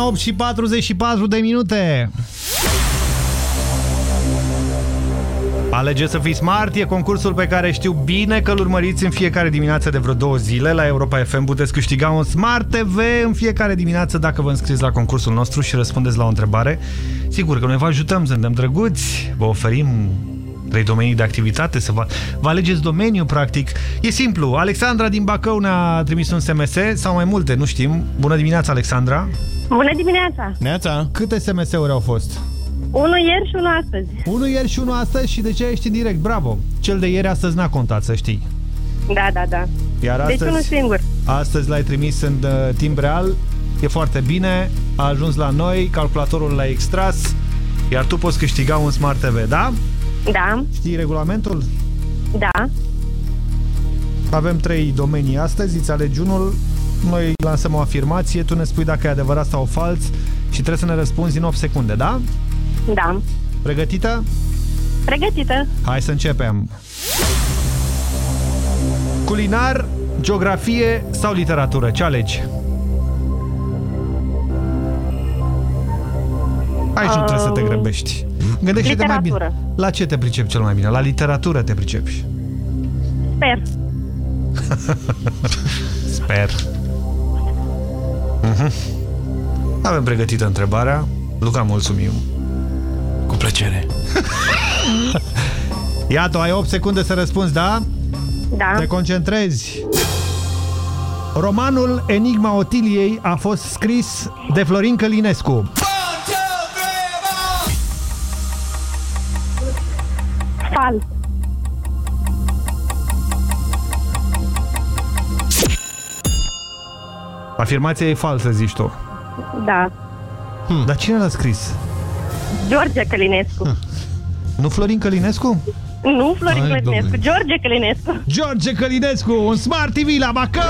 Celine Dion, 8 și 44 de minute. Alege să fii smart e concursul pe care știu bine că îl urmăriți în fiecare dimineață de vreo două zile. La Europa FM puteți câștiga un Smart TV în fiecare dimineață dacă vă înscrieți la concursul nostru și răspundeți la o întrebare. Sigur că noi vă ajutăm, suntem drăguți, vă oferim trei domenii de activitate, să vă, vă alegeți domeniul, practic. E simplu. Alexandra din Bacău ne-a trimis un SMS, sau mai multe, nu știm. Bună dimineața, Alexandra! Bună dimineața! Neața! Câte SMS-uri au fost? Unul ieri și unul astăzi. Unul ieri și unul astăzi și de ce ești în direct? Bravo! Cel de ieri astăzi n-a contat, să știi. Da, da, da. Iar deci astăzi, unul singur. Astăzi l-ai trimis în uh, timp real, e foarte bine, a ajuns la noi, calculatorul l-a extras, iar tu poți câștiga un Smart TV, da? Da. Știi regulamentul? Da. Avem trei domenii astăzi, îți alegi unul, noi lansăm o afirmație, tu ne spui dacă e adevărat sau fals și trebuie să ne răspunzi în 8 secunde, da? Da. Pregătită? Pregătită. Hai să începem. Culinar, geografie sau literatură? Ce alegi? Aici nu trebuie să te grăbești. Gândește-te mai bine. Literatură. La ce te pricepi cel mai bine? La literatură te pricepi. Sper. Sper. Mhm. Avem pregătită întrebarea. Luca, mulțumim. Cu plăcere. Iată, ai 8 secunde să răspunzi, da? Da. Te concentrezi. Romanul Enigma Otiliei a fost scris de Florin Călinescu. Afirmația e falsă, zici tu. Da. Hmm. Dar cine l-a scris? George Călinescu. Nu Florin Călinescu? Nu Florin Hai, Călinescu, domnule. George Călinescu. George Călinescu, un Smart TV la Bacău!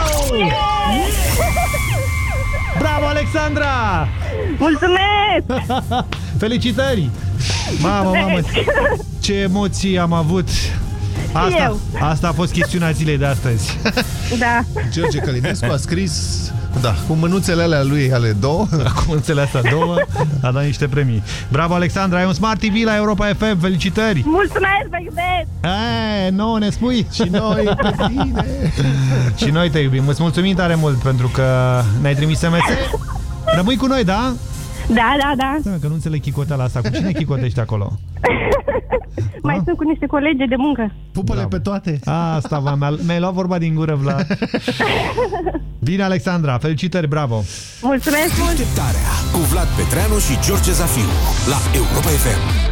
Bravo, Alexandra! Mulțumesc! Felicitări! Mamă, mamă, ce emoții am avut! Asta, Eu. asta a fost chestiunea zilei de astăzi. Da. George Călinescu a scris, da, cu mânuțele alea lui ale două. Cu mânuțele astea două a dat niște premii. Bravo, Alexandra, ai un Smart TV la Europa FM, felicitări! Mulțumesc, vă iubesc! E, nouă ne spui? Și noi pe tine! Și noi te iubim. Îți mulțumim tare mult pentru că ne-ai trimis SMS. Rămâi cu noi, da? Da, da, da. Da, că nu înțeleg chicoteala asta. Cu cine chicotești acolo? Mai sunt cu niște colegi de muncă. Pupă-le pe toate. A, asta va, mi-a- mi-ai luat vorba din gură, Vlad. Bine, Alexandra, felicitări, bravo! Mulțumesc mult! Deșteptarea cu Vlad Petreanu și George Zafiu la Europa FM.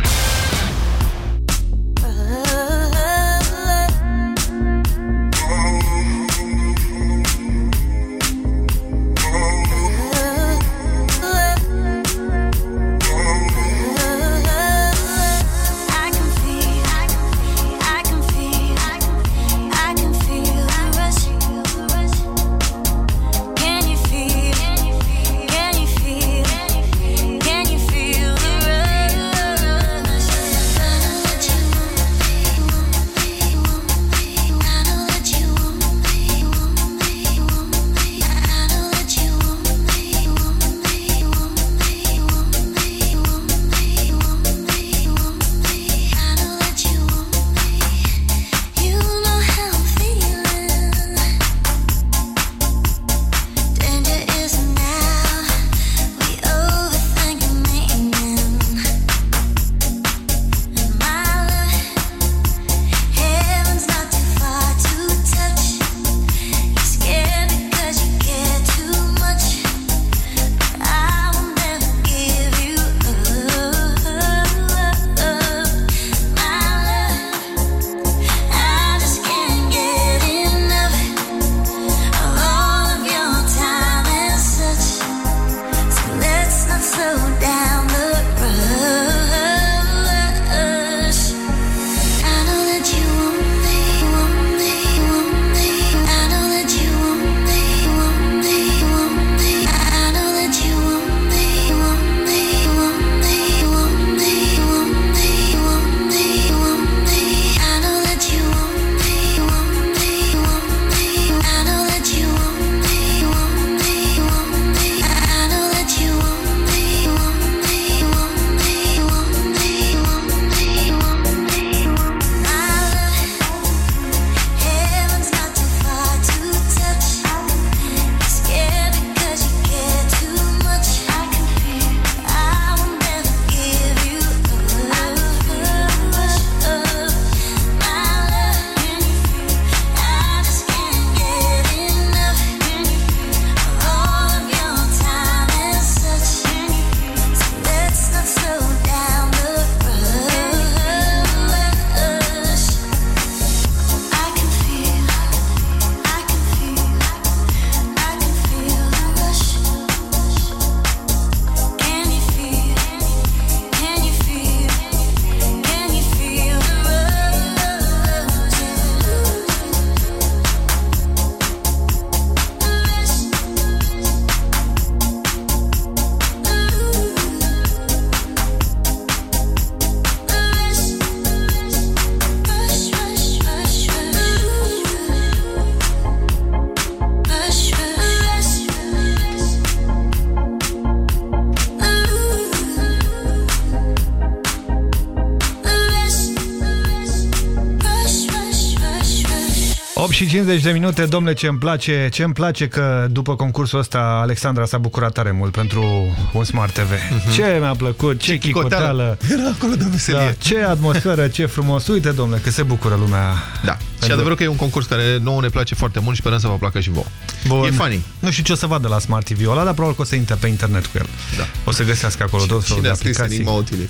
Și 50 de minute, domnule, ce îmi place, ce îmi place că după concursul ăsta Alexandra s-a bucurat tare mult pentru un Smart TV. Ce mi-a plăcut, ce chicoteală. Era acolo de veselie. Da, ce atmosferă, ce frumos. Uite, domnule, că se bucură lumea. Da. Și adevărul că e un concurs care nouă ne place foarte mult și sperăm să vă placă și vouă. Bun. E funny. Nu știu ce o să vadă la Smart TV-ul ăla, dar probabil că o să intre pe internet cu el. Da. O să găsească acolo tot felul Cine de a scris aplicații. Enigma Utile?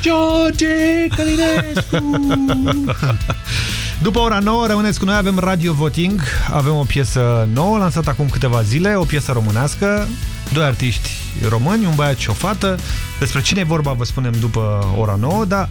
George Călinescu! După ora 9 rămâneți cu noi, avem Radio Voting, avem o piesă nouă lansată acum câteva zile, o piesă românească, doi artiști români, un băiat și o fată. Despre cine e vorba vă spunem după ora 9, dar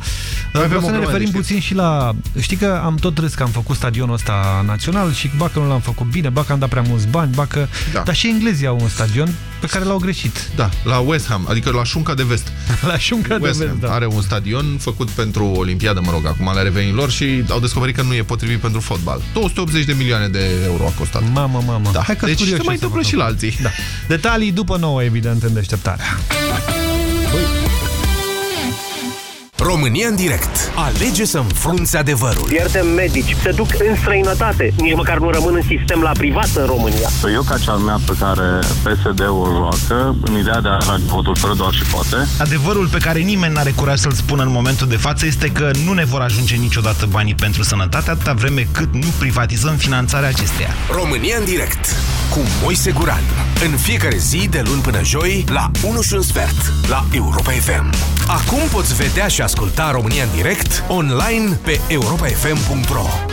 avem vreau o să ne grămadă referim de puțin și la... Știi că am tot râs că am făcut stadionul ăsta național și ba că nu l-am făcut bine, ba că am dat prea mulți bani, ba că... Da. Dar și englezii au un stadion pe care l-au greșit. Da, la West Ham, adică la Șunca de Vest. la Șunca de West Vest, Ham da. are un stadion făcut pentru Olimpiadă, mă rog, acum le revenim lor și au descoperit că nu e potrivit pentru fotbal. 280 de milioane de euro a costat. Mamă, mamă. Da. Hai că deci curios se ce mai să întâmplă vă și la alții. Da. Detalii după 9, evident, în deșteptarea. România în direct. Alege să înfrunți adevărul. Pierdem medici, se duc în străinătate, nici măcar nu rămân în sistem la privat în România. Eu ca cea mea pe care PSD-ul joacă, în ideea de a atrage votul fără doar și poate. Adevărul pe care nimeni n-are curaj să-l spună în momentul de față este că nu ne vor ajunge niciodată banii pentru sănătate atâta vreme cât nu privatizăm finanțarea acesteia. România în direct cu Moise Guran. În fiecare zi, de luni până joi, la 1 și un sfert, la Europa FM. Acum poți vedea și asculta România în direct, online, pe europafm.ro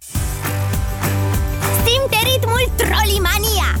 Simte ritmul Trollimania!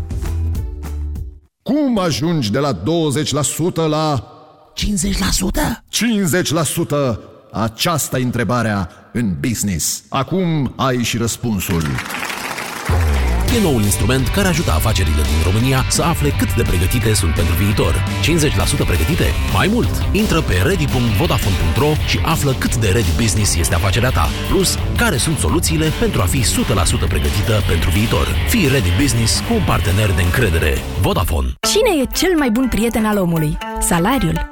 Cum ajungi de la 20% la 50%? 50%! Aceasta e întrebarea în business. Acum ai și răspunsul. E noul instrument care ajută afacerile din România să afle cât de pregătite sunt pentru viitor. 50% pregătite? Mai mult! Intră pe ready.vodafone.ro și află cât de ready business este afacerea ta. Plus, care sunt soluțiile pentru a fi 100% pregătită pentru viitor. Fii ready business cu un partener de încredere. Vodafone. Cine e cel mai bun prieten al omului? Salariul.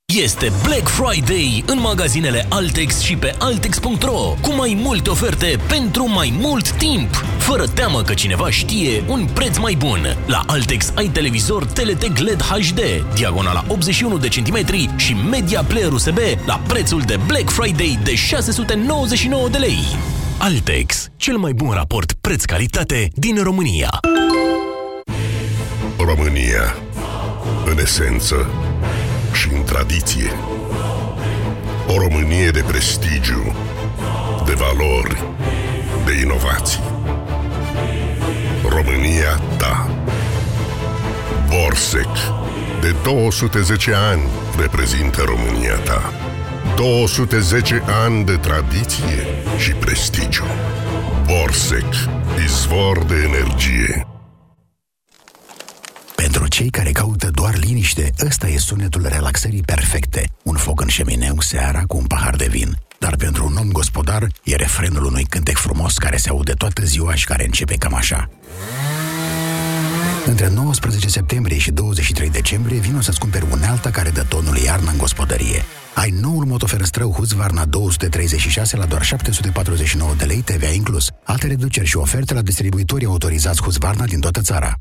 Este Black Friday în magazinele Altex și pe Altex.ro cu mai multe oferte pentru mai mult timp. Fără teamă că cineva știe un preț mai bun. La Altex ai televizor TLT LED HD, diagonala 81 de centimetri și media player USB la prețul de Black Friday de 699 de lei. Altex, cel mai bun raport preț-calitate din România. România, în esență și în tradiție. O Românie de prestigiu, de valori, de inovații. România ta. Borsec, de 210 ani reprezintă România ta. 210 ani de tradiție și prestigiu. Borsec, izvor de energie. Cei care caută doar liniște, ăsta e sunetul relaxării perfecte. Un foc în șemineu seara cu un pahar de vin. Dar pentru un om gospodar e refrenul unui cântec frumos care se aude toată ziua și care începe cam așa. Între 19 septembrie și 23 decembrie vin să-ți cumperi unealta care dă tonul iarna în gospodărie. Ai noul motoferăstrău Husqvarna 236 la doar 749 de lei TVA inclus. Alte reduceri și oferte la distribuitorii autorizați Husqvarna din toată țara.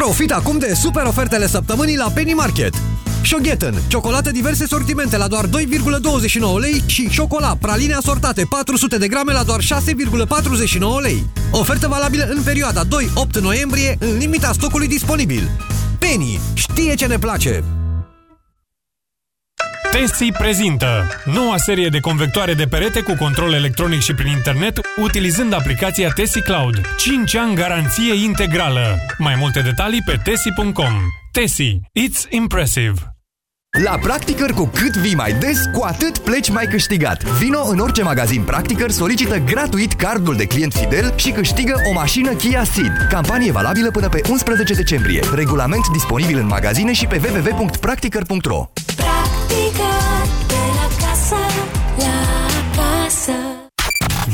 Profit acum de super ofertele săptămânii la Penny Market. Shoghetten, ciocolată diverse sortimente la doar 2,29 lei și șocolat, praline asortate 400 de grame la doar 6,49 lei. Ofertă valabilă în perioada 2-8 noiembrie, în limita stocului disponibil. Penny știe ce ne place! Tesi prezintă noua serie de convectoare de perete cu control electronic și prin internet utilizând aplicația Tesi Cloud. 5 ani garanție integrală. Mai multe detalii pe tesi.com. Tesi. It's impressive. La Practicăr, cu cât vii mai des, cu atât pleci mai câștigat. Vino în orice magazin Practicăr, solicită gratuit cardul de client fidel și câștigă o mașină Kia Ceed. Campanie valabilă până pe 11 decembrie. Regulament disponibil în magazine și pe www.practicăr.ro Practică de la casă, la casă.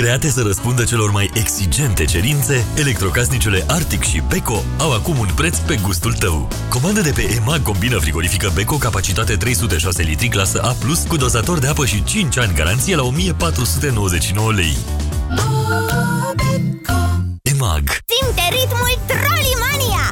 Create să răspundă celor mai exigente cerințe, electrocasnicele Arctic și Beko au acum un preț pe gustul tău. Comandă de pe EMAG combină frigorifică Beko capacitate 306 litri clasă A+, cu dozator de apă și 5 ani garanție la 1499 lei. EMAG Simte ritmul Trollimania!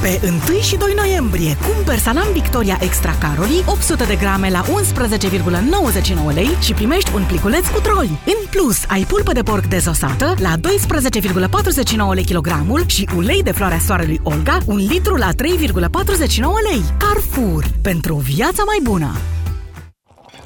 Pe 1 și 2 noiembrie, cumperi salam Victoria Extra Caroli 800 de grame la 11,99 lei și primești un pliculeț cu troli. În plus, ai pulpă de porc dezosată la 12,49 lei kilogramul și ulei de floarea soarelui Olga, un litru la 3,49 lei. Carrefour. Pentru o viață mai bună!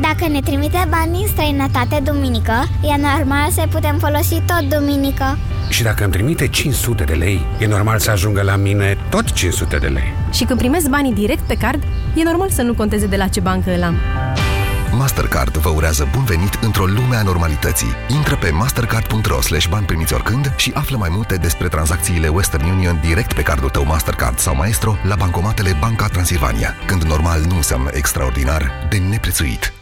Dacă ne trimite bani în străinătate duminică, e normal să putem folosi tot duminică. Și dacă îmi trimite 500 de lei, e normal să ajungă la mine tot 500 de lei. Și când primesc banii direct pe card, e normal să nu conteze de la ce bancă îl am. Mastercard vă urează bun venit într-o lume a normalității. Intră pe mastercard.ro slash bani primiți oricând și află mai multe despre tranzacțiile Western Union direct pe cardul tău Mastercard sau Maestro la bancomatele Banca Transilvania. Când normal nu înseamnă extraordinar, de neprețuit.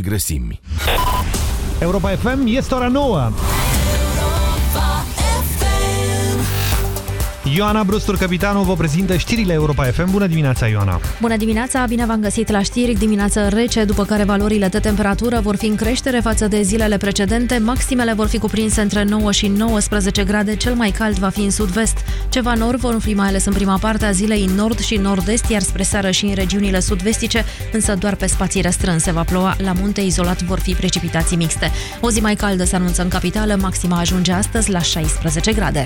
grăsimi. Europa FM este ora 9. Ioana Brustur, capitanul, vă prezintă știrile Europa FM. Bună dimineața, Ioana! Bună dimineața, bine v-am găsit la știri. Dimineața rece, după care valorile de temperatură vor fi în creștere față de zilele precedente. Maximele vor fi cuprinse între 9 și 19 grade. Cel mai cald va fi în sud-vest. Ceva nor vor fi mai ales în prima parte a zilei în nord și nord-est, iar spre seară și în regiunile sud-vestice, însă doar pe spații restrânse va ploua. La munte izolat vor fi precipitații mixte. O zi mai caldă se anunță în capitală, maxima ajunge astăzi la 16 grade.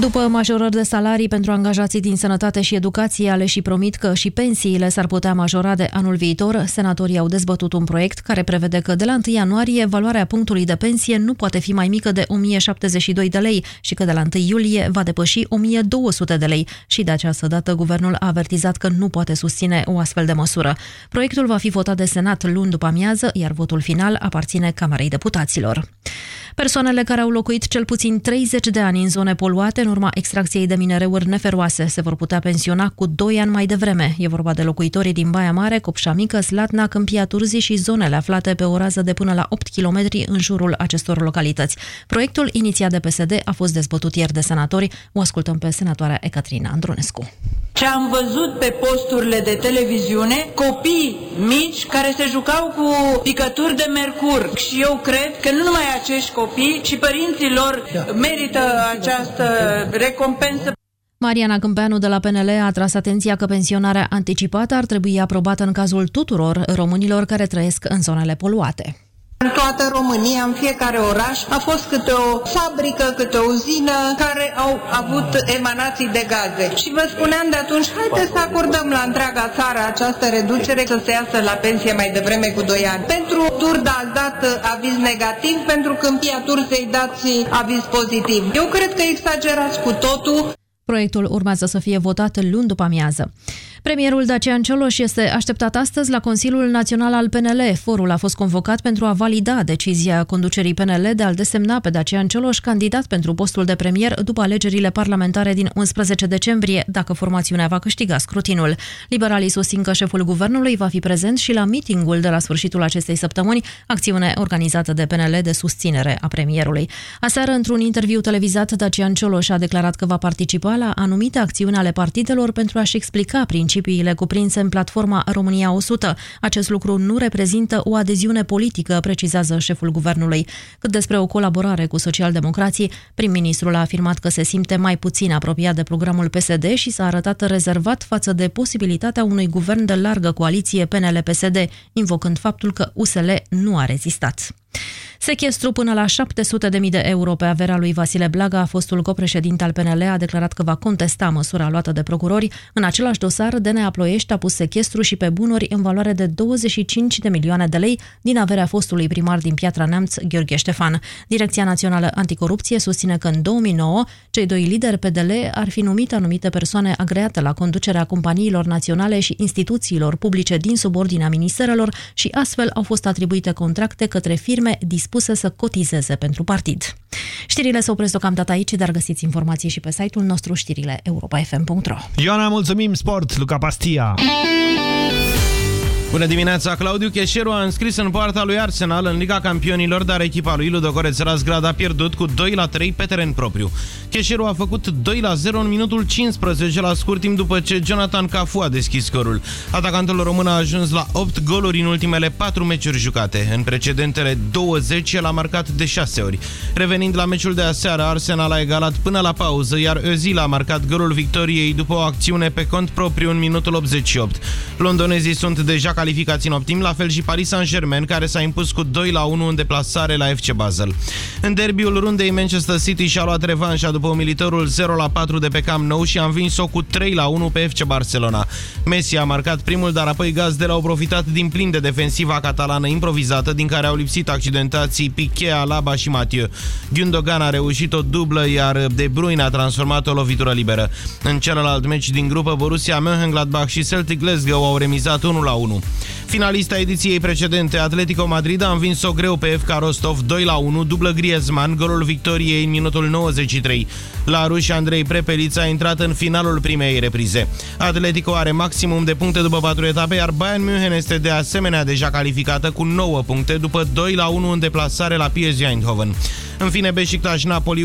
După majorări de salarii pentru angajații din sănătate și educație, ale și promit că și pensiile s-ar putea majora de anul viitor, senatorii au dezbătut un proiect care prevede că de la 1 ianuarie valoarea punctului de pensie nu poate fi mai mică de 1072 de lei și că de la 1 iulie va depăși 1200 de lei și de această dată guvernul a avertizat că nu poate susține o astfel de măsură. Proiectul va fi votat de Senat luni după amiază, iar votul final aparține Camerei Deputaților. Persoanele care au locuit cel puțin 30 de ani în zone poluate în urma extracției de minereuri neferoase se vor putea pensiona cu 2 ani mai devreme. E vorba de locuitorii din Baia Mare, Copșa Mică, Slatna, Câmpia Turzii și zonele aflate pe o rază de până la 8 km în jurul acestor localități. Proiectul inițiat de PSD a fost dezbătut ieri de senatori. O ascultăm pe senatoarea Ecatrina Andronescu. Ce am văzut pe posturile de televiziune, copii mici care se jucau cu picături de mercur. Și eu cred că nu numai acești copii, ci părinții lor merită această recompensă. Mariana Câmpeanu de la PNL a tras atenția că pensionarea anticipată ar trebui aprobată în cazul tuturor românilor care trăiesc în zonele poluate. În toată România, în fiecare oraș, a fost câte o fabrică, câte o uzină care au avut emanații de gaze. Și vă spuneam de atunci, haideți să acordăm la întreaga țară această reducere să se iasă la pensie mai devreme cu 2 ani. Pentru Turda ați dat aviz negativ, pentru Câmpia Turzei dați aviz pozitiv. Eu cred că exagerați cu totul. Proiectul urmează să fie votat luni după amiază. Premierul Dacian Cioloș este așteptat astăzi la Consiliul Național al PNL. Forul a fost convocat pentru a valida decizia conducerii PNL de a-l desemna pe Dacian Cioloș candidat pentru postul de premier după alegerile parlamentare din 11 decembrie, dacă formațiunea va câștiga scrutinul. Liberalii susțin că șeful guvernului va fi prezent și la mitingul de la sfârșitul acestei săptămâni, acțiune organizată de PNL de susținere a premierului. Aseară, într-un interviu televizat, Dacian Cioloș a declarat că va participa la anumite acțiuni ale partidelor pentru a-și explica principiile cuprinse în platforma România 100. Acest lucru nu reprezintă o adeziune politică, precizează șeful guvernului. Cât despre o colaborare cu socialdemocrații, prim-ministrul a afirmat că se simte mai puțin apropiat de programul PSD și s-a arătat rezervat față de posibilitatea unui guvern de largă coaliție PNL-PSD, invocând faptul că USL nu a rezistat. Sechestru până la 700.000 de euro pe averea lui Vasile Blaga, fostul copreședinte al PNL, a declarat că va contesta măsura luată de procurori. În același dosar, DNA Ploiești a pus sechestru și pe bunuri în valoare de 25 de milioane de lei din averea fostului primar din Piatra Neamț, Gheorghe Ștefan. Direcția Națională Anticorupție susține că în 2009 cei doi lideri PDL ar fi numit anumite persoane agreate la conducerea companiilor naționale și instituțiilor publice din subordinea ministerelor și astfel au fost atribuite contracte către firme dispuse să cotizeze pentru partid. Știrile se opresc deocamdată aici, dar găsiți informații și pe site-ul nostru știrile europa.fm.ro Ioana, mulțumim, sport, Luca Pastia! Bună dimineața! Claudiu Cheșeru a înscris în poarta lui Arsenal în Liga Campionilor, dar echipa lui Ludogoreț Razgrad a pierdut cu 2 la 3 pe teren propriu. Cheșeru a făcut 2 la 0 în minutul 15 la scurt timp după ce Jonathan Cafu a deschis scorul. Atacantul român a ajuns la 8 goluri în ultimele 4 meciuri jucate. În precedentele 20 el a marcat de 6 ori. Revenind la meciul de aseară, Arsenal a egalat până la pauză, iar Özil a marcat golul victoriei după o acțiune pe cont propriu în minutul 88. Londonezii sunt deja calificați în optim, la fel și Paris Saint-Germain, care s-a impus cu 2 la 1 în deplasare la FC Basel. În derbiul rundei, Manchester City și-a luat revanșa după umilitorul 0 la 4 de pe Camp Nou și a învins-o cu 3 la 1 pe FC Barcelona. Messi a marcat primul, dar apoi gazdele au profitat din plin de defensiva catalană improvizată, din care au lipsit accidentații Piqué, Alaba și Mathieu. Gundogan a reușit o dublă, iar De Bruyne a transformat o lovitură liberă. În celălalt meci din grupă, Borussia Mönchengladbach și Celtic Glasgow au remizat 1 la 1. Finalista ediției precedente, Atletico Madrid a învins-o greu pe FK Rostov 2 la 1, dublă Griezmann, golul victoriei în minutul 93. La ruși, Andrei Prepeliț a intrat în finalul primei reprize. Atletico are maximum de puncte după 4 etape, iar Bayern München este de asemenea deja calificată cu 9 puncte după 2 la 1 în deplasare la PSG Eindhoven. În fine, Beşiktaș Napoli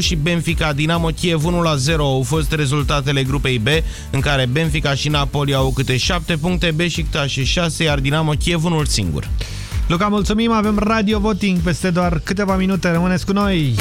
1-1 și Benfica Dinamo Kiev 1-0 au fost rezultatele grupei B, în care Benfica și Napoli au câte 7 puncte, Beşiktaș 6, iar Dinamo Kiev unul singur. Luca, mulțumim, avem radio voting peste doar câteva minute, rămâneți cu noi!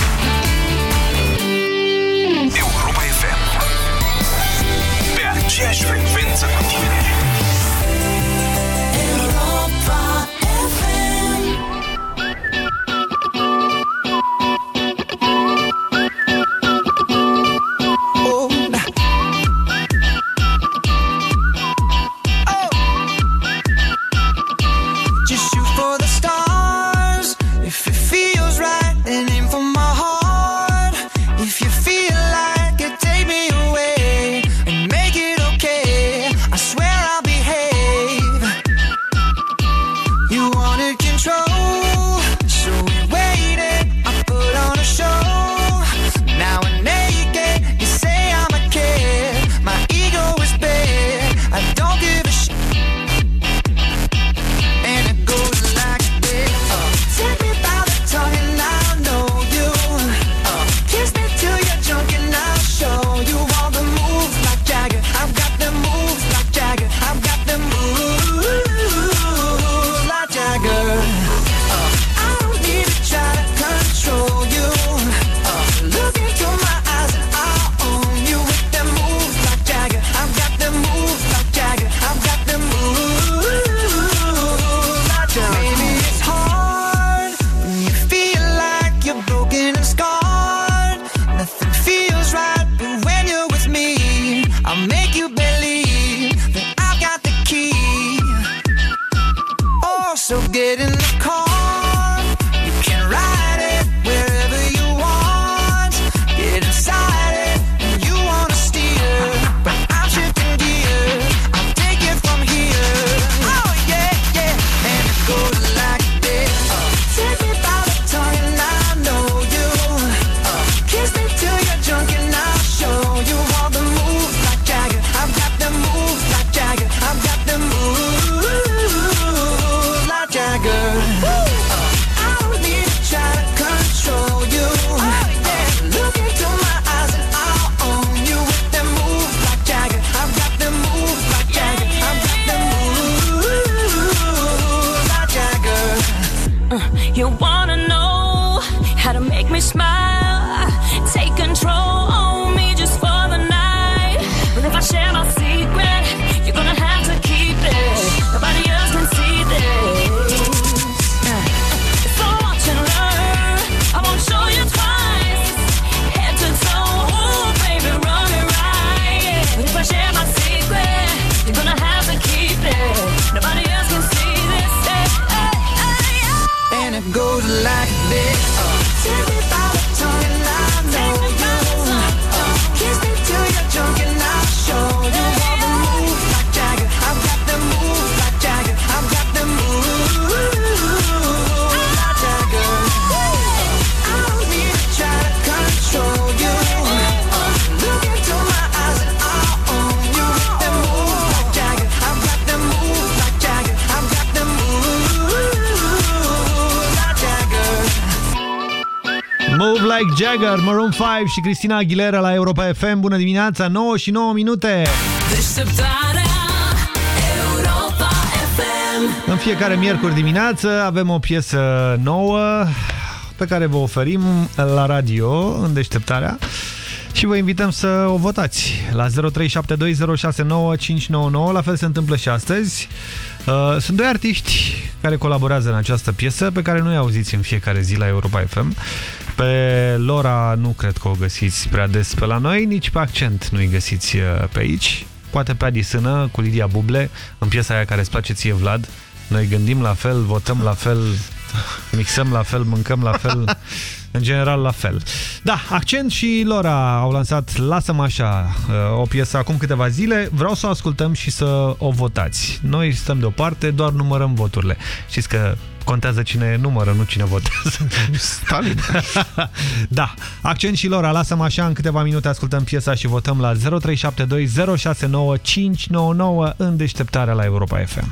Jagger, Maroon 5 și Cristina Aguilera la Europa FM. Bună dimineața, 9 și 9 minute! Europa FM În fiecare miercuri dimineață avem o piesă nouă pe care vă oferim la radio în deșteptarea și vă invităm să o votați la 0372069599. La fel se întâmplă și astăzi. Uh, sunt doi artiști care colaborează în această piesă pe care nu i-auziți în fiecare zi la Europa FM. Pe Lora nu cred că o găsiți prea des pe la noi, nici pe accent nu-i găsiți uh, pe aici. Poate pe Adisână, cu Lidia Buble, în piesa aia care îți place ție, Vlad. Noi gândim la fel, votăm la fel, mixăm la fel, mâncăm la fel, în general la fel. Da, Accent și Lora au lansat Lasă-mă așa, uh, o piesă acum câteva zile. Vreau să o ascultăm și să o votați. Noi stăm deoparte, doar numărăm voturile. Știți că contează cine numără, nu cine votează. Stalin. da. Accent și Lora, lasă-mă așa, în câteva minute ascultăm piesa și votăm la 0372069599 în deșteptarea la Europa FM.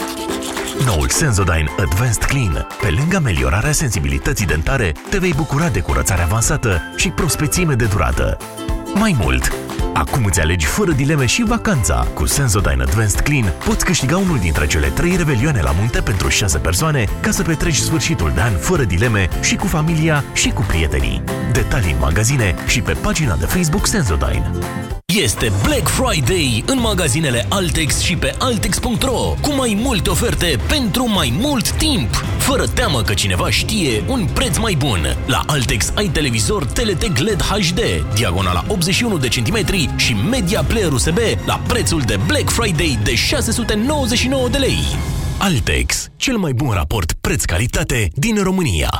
Noul Sensodyne Advanced Clean. Pe lângă ameliorarea sensibilității dentare, te vei bucura de curățare avansată și prospețime de durată. Mai mult, acum îți alegi fără dileme și vacanța. Cu Sensodyne Advanced Clean poți câștiga unul dintre cele trei revelioane la munte pentru 6 persoane ca să petreci sfârșitul de an fără dileme și cu familia și cu prietenii. Detalii în magazine și pe pagina de Facebook Sensodyne. Este Black Friday în magazinele Altex și pe Altex.ro cu mai multe oferte pentru mai mult timp. Fără teamă că cineva știe un preț mai bun. La Altex ai televizor TLT LED HD, diagonala 81 de centimetri și media player USB la prețul de Black Friday de 699 de lei. Altex, cel mai bun raport preț-calitate din România.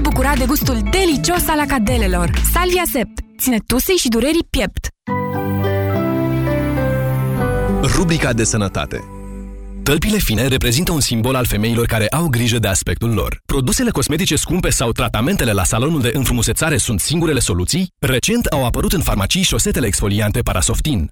bucura de gustul delicios al acadelelor. Salvia Sept ține tusei și durerii piept. Rubrica de sănătate Tălpile fine reprezintă un simbol al femeilor care au grijă de aspectul lor. Produsele cosmetice scumpe sau tratamentele la salonul de înfrumusețare sunt singurele soluții? Recent au apărut în farmacii șosetele exfoliante Parasoftin.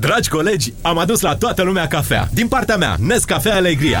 Dragi colegi, am adus la toată lumea cafea. Din partea mea, Nescafea Alegria.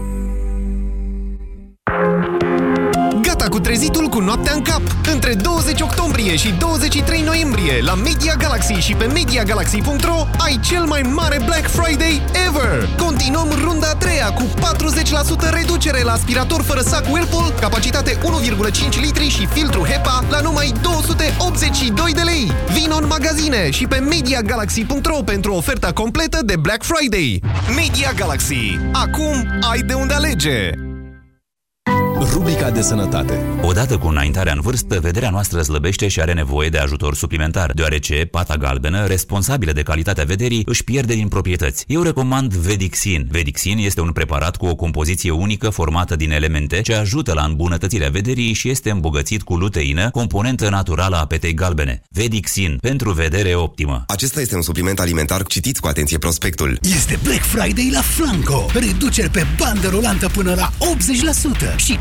Trezitul cu noaptea în cap! Între 20 octombrie și 23 noiembrie la Media Galaxy și pe MediaGalaxy.ro ai cel mai mare Black Friday ever! Continuăm runda a treia cu 40% reducere la aspirator fără sac Whirlpool, capacitate 1,5 litri și filtru HEPA la numai 282 de lei! Vino în magazine și pe MediaGalaxy.ro pentru oferta completă de Black Friday! Media Galaxy. Acum ai de unde alege! Rubrica de sănătate Odată cu înaintarea în vârstă, vederea noastră slăbește și are nevoie de ajutor suplimentar, deoarece pata galbenă, responsabilă de calitatea vederii, își pierde din proprietăți. Eu recomand Vedixin. Vedixin este un preparat cu o compoziție unică formată din elemente ce ajută la îmbunătățirea vederii și este îmbogățit cu luteină, componentă naturală a petei galbene. Vedixin, pentru vedere optimă. Acesta este un supliment alimentar. Citiți cu atenție prospectul. Este Black Friday la Flanco. Reduceri pe bandă rulantă până la 80% și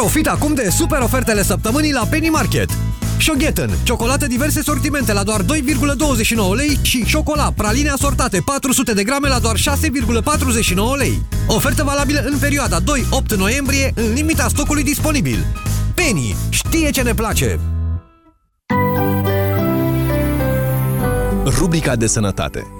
Profit acum de super ofertele săptămânii la Penny Market. Shoghetten, ciocolată diverse sortimente la doar 2,29 lei și șocolat, praline asortate 400 de grame la doar 6,49 lei. Ofertă valabilă în perioada 2-8 noiembrie, în limita stocului disponibil. Penny știe ce ne place! Rubrica de sănătate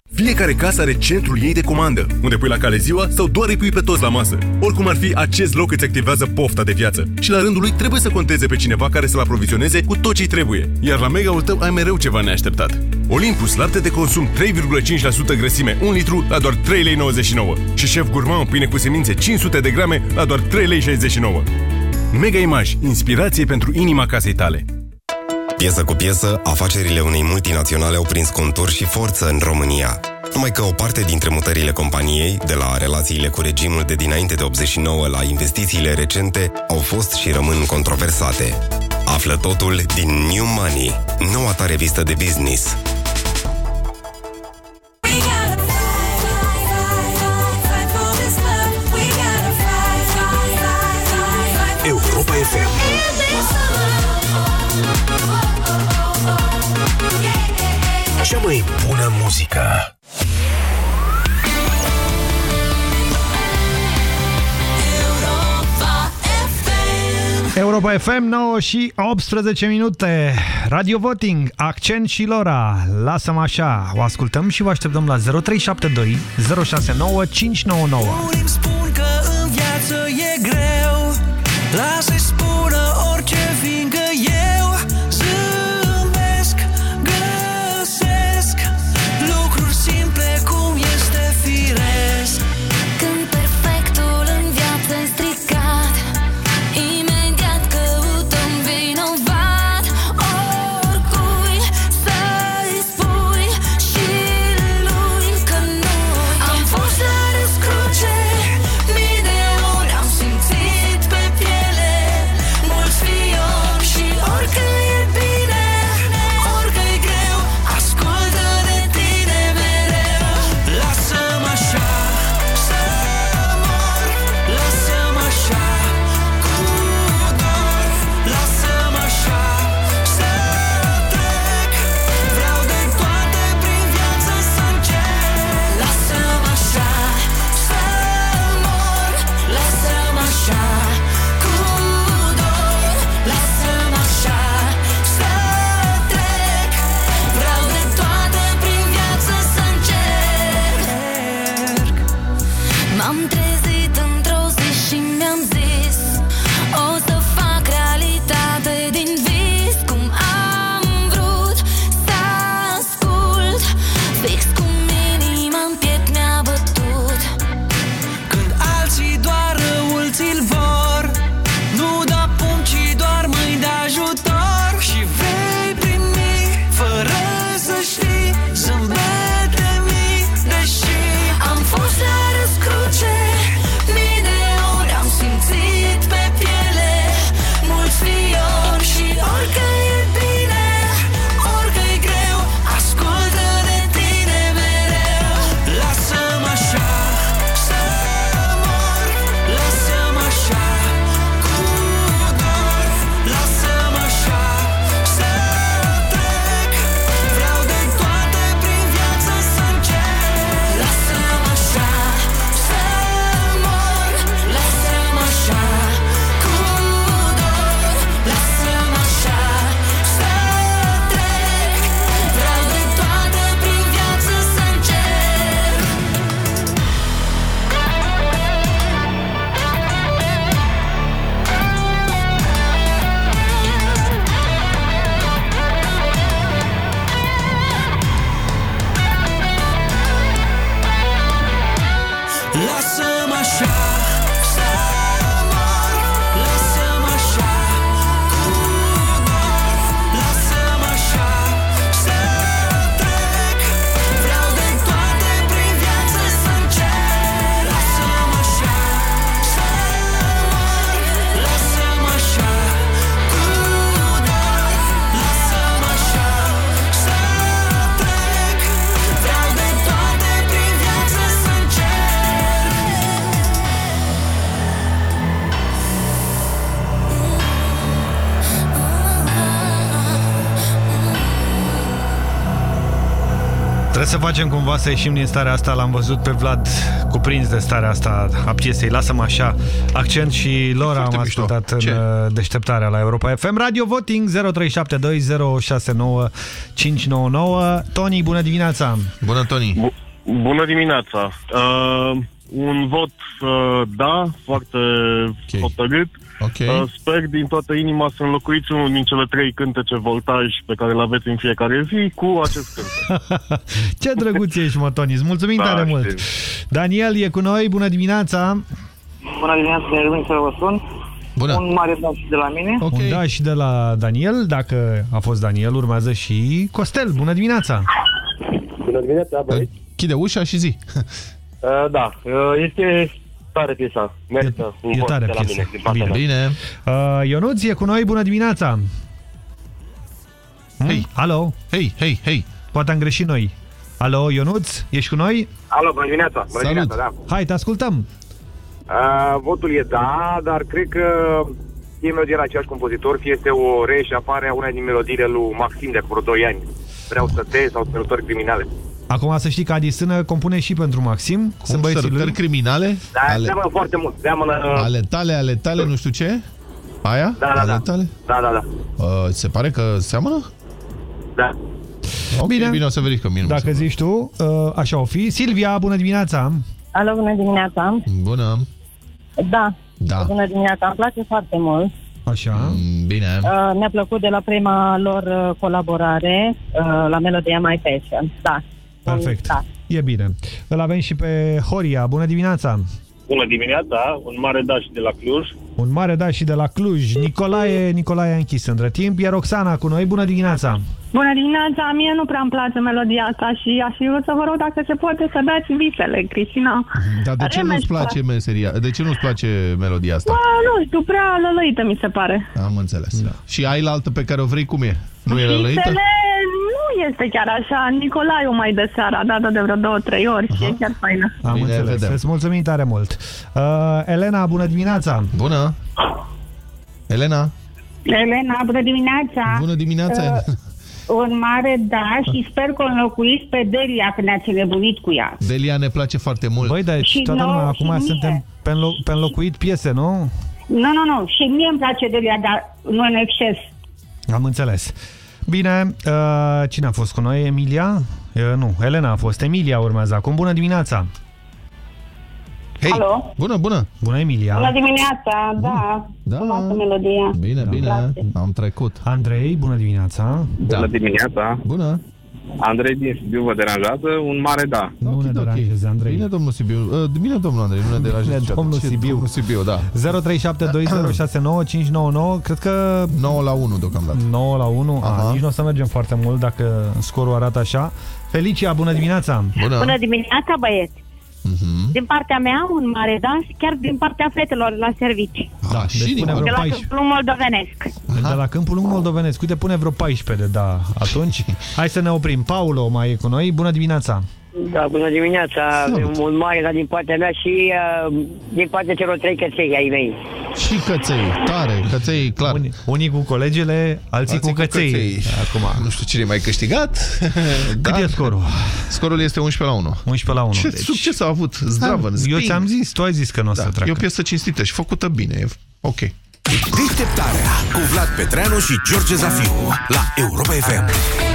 Fiecare casă are centrul ei de comandă, unde pui la cale ziua sau doar îi pui pe toți la masă. Oricum ar fi, acest loc îți activează pofta de viață. Și la rândul lui trebuie să conteze pe cineva care să-l aprovizioneze cu tot ce trebuie. Iar la mega-ul tău ai mereu ceva neașteptat. Olympus, lapte de consum 3,5% grăsime, 1 litru la doar 3,99 lei. Și șef Gourmand, pâine cu semințe 500 de grame la doar 3,69 lei. Mega Image, inspirație pentru inima casei tale. Piesă cu piesă, afacerile unei multinaționale au prins contur și forță în România. Numai că o parte dintre mutările companiei, de la relațiile cu regimul de dinainte de 89 la investițiile recente, au fost și rămân controversate. Află totul din New Money, noua ta revistă de business. Cea mai bună muzică. Europa FM 9 și 18 minute. Radio Voting, Accent și Lora. Lasă-mă așa. O ascultăm și vă așteptăm la 0372 069 599. Facem cumva să ieșim din starea asta. L-am văzut pe Vlad cuprins de starea asta a piesei. Lasă-mă așa. Accent și Lora am ascultat în Ce? uh, deșteptarea la Europa FM. Radio Voting 0372069599. Tony, bună dimineața! Bună, Tony! Bună dimineața! Uh, un vot uh, da, foarte okay. hotărât. Okay. Uh, sper din toată inima să înlocuiți unul din cele trei cântece voltaj pe care le aveți în fiecare zi cu acest cântec. Ce drăguț ești, mă, Tony. Îți mulțumim Da, tare mult. știu. Daniel e cu noi. Bună dimineața! Bună dimineața, de Erwin să vă spun. Bună. Un mare dat și de la mine. Okay. Un daș și de la Daniel. Dacă a fost Daniel, urmează și Costel. Bună dimineața! Bună dimineața, băieți. Chide ușa și zi. Uh, da, uh, este tare piesa. Merită un E vot tare de la piesă. mine. Din partea mea. Bine. Uh, Ionuț e cu noi. Bună dimineața! Hei! Alo! Hei, hei, hei! Poate am greșit noi. Alo, Ionuț, ești cu noi? Alo, bună dimineața. Bună dimineața, da. Hai, te ascultăm! Uh, votul e da, dar cred că fie melodia la același compozitor, fie este o reșafare a una din melodiile lui Maxim de acum vreo 2 ani. Vreau să te sau sărători criminale. Acum să știi că Adi Sână compune și pentru Maxim. Sunt băieții Sărutări lui. criminale? Da, ale... seamănă foarte mult. Seamănă... Ale tale, ale tale, nu știu ce? Aia? Da, da, ale da. tale? Da, da, da. Uh, se pare că seamănă? Da. Ok, bine, bine o să verificăm. Mie nu mi se Dacă zici tu, uh, așa o fi. Silvia, bună dimineața! Alo, bună dimineața! Bună! Da, Da. bună dimineața, îmi place foarte mult. Așa. Mm, Bine. Uh, mi-a plăcut de la prima lor uh, colaborare uh, la melodia My Passion. Da. Perfect. Da. E bine. Îl avem și pe Horia. Bună dimineața! Bună dimineața, un mare daș și de la Cluj. Un mare daș și de la Cluj. Nicolae, Nicolae a închis între timp. Iar Roxana cu noi. Bună dimineața! Bună dimineața, mie nu prea îmi place melodia asta și aș fi vrut să vă rog dacă se poate să dați visele, Cristina. Dar de ce Remeș, nu-ți place meseria? De ce nu-ți place melodia asta? Bă, nu știu, prea lălăită mi se pare. Am înțeles. Da. Și ai la altă pe care o vrei cum e? Nu e lălăită? Visele nu este chiar așa. Nicolae o mai de seara, a dat de vreo două, trei ori și e chiar faină. Am Bine, înțeles. vedem. Îți mulțumim tare mult. Uh, Elena, bună dimineața! Bună! Elena? Elena, bună dimineața! Bună dimineața! Uh, un mare da și sper că o înlocuiți pe Delia când ați nebunit cu ea. Delia ne place foarte mult. Băi, dar Și toată lumea, nouă, acum și mie. suntem pe, înlo pe înlocuit piese, nu? Nu, nu, nu, și mie îmi place Delia, dar nu în exces. Am înțeles. Bine, uh, cine a fost cu noi? Emilia? Uh, nu, Elena a fost. Emilia urmează acum. Bună dimineața! Hei! Alo? Bună, bună! Bună, Emilia! Bună dimineața, da, Da. frumoasă melodia. Bine, bine, place. am trecut. Andrei, bună dimineața! Da. Bună dimineața! Bună! Andrei din Sibiu vă deranjează? Un mare da. Nu ne deranjezi, Andrei. Bine, domnul Sibiu. Uh, bine, domnul Andrei, nu ne deranjezi. Bine, niciodată. domnul Ce, Sibiu. Domnul Sibiu, da. 0372069599 Cred că... 9 la 1 deocamdată. 9 la 1. Aha. A, nici nu o să mergem foarte mult dacă scorul arată așa. Felicia, bună dimineața! Bună dimineața, băieți! Mhm. Din partea mea, un mare da și chiar din partea fetelor la servici. Da, și deci pune De vreo la 14. Câmpul Moldovenesc. De la Câmpul Lung Moldovenesc. Uite, pune vreo 14 de da atunci. Hai să ne oprim. Paulo mai e cu noi. Bună dimineața! Da, bună dimineața, un mare dar din partea mea și uh, din partea celor trei căței ai mei. Și căței, tare, căței, clar. Unii, unii cu colegele, alții, cu căței. Acum. Nu știu cine mai câștigat. Cât e scorul? Scorul este 11 la 1. 11 la 1. Ce deci- succes a avut Zdravăn, Eu Sping. ți-am zis, tu ai zis că nu o Da, să treacă. e o piesă cinstită și făcută bine. E ok. Deșteptarea cu Vlad Petreanu și George Zafiu la Europa FM.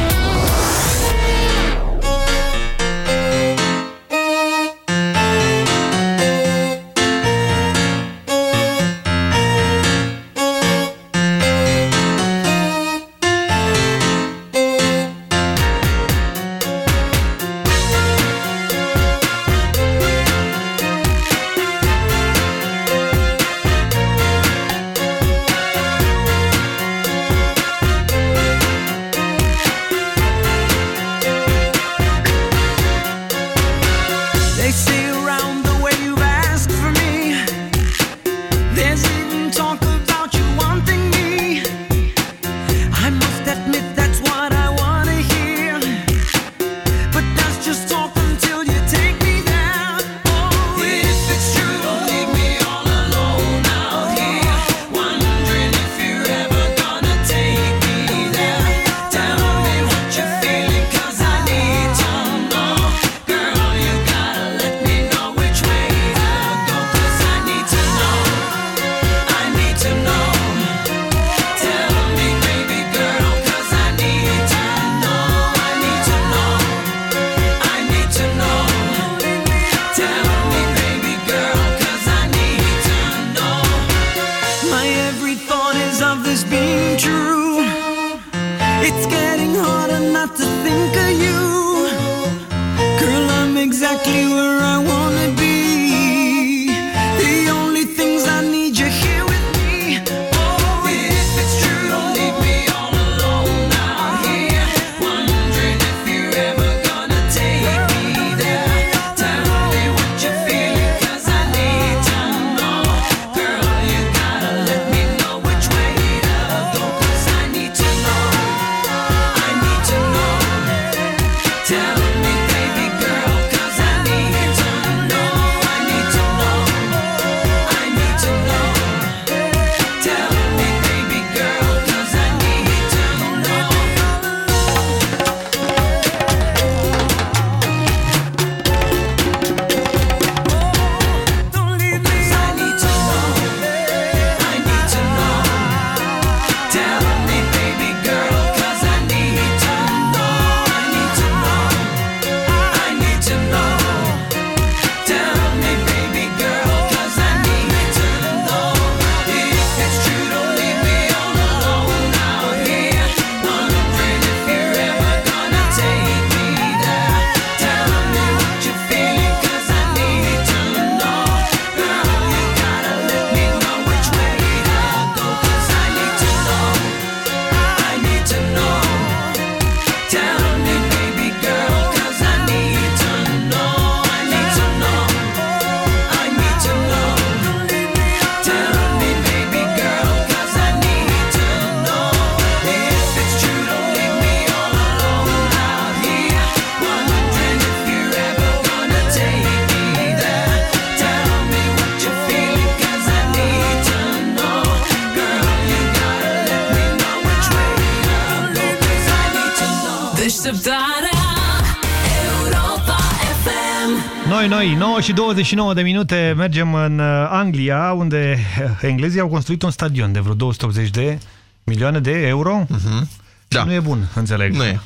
Noi, noi, 9 și 29 de minute mergem în uh, Anglia, unde uh, englezii au construit un stadion de vreo 280 de milioane de euro. Mhm. Da. Nu e bun, înțeleg. Nu e.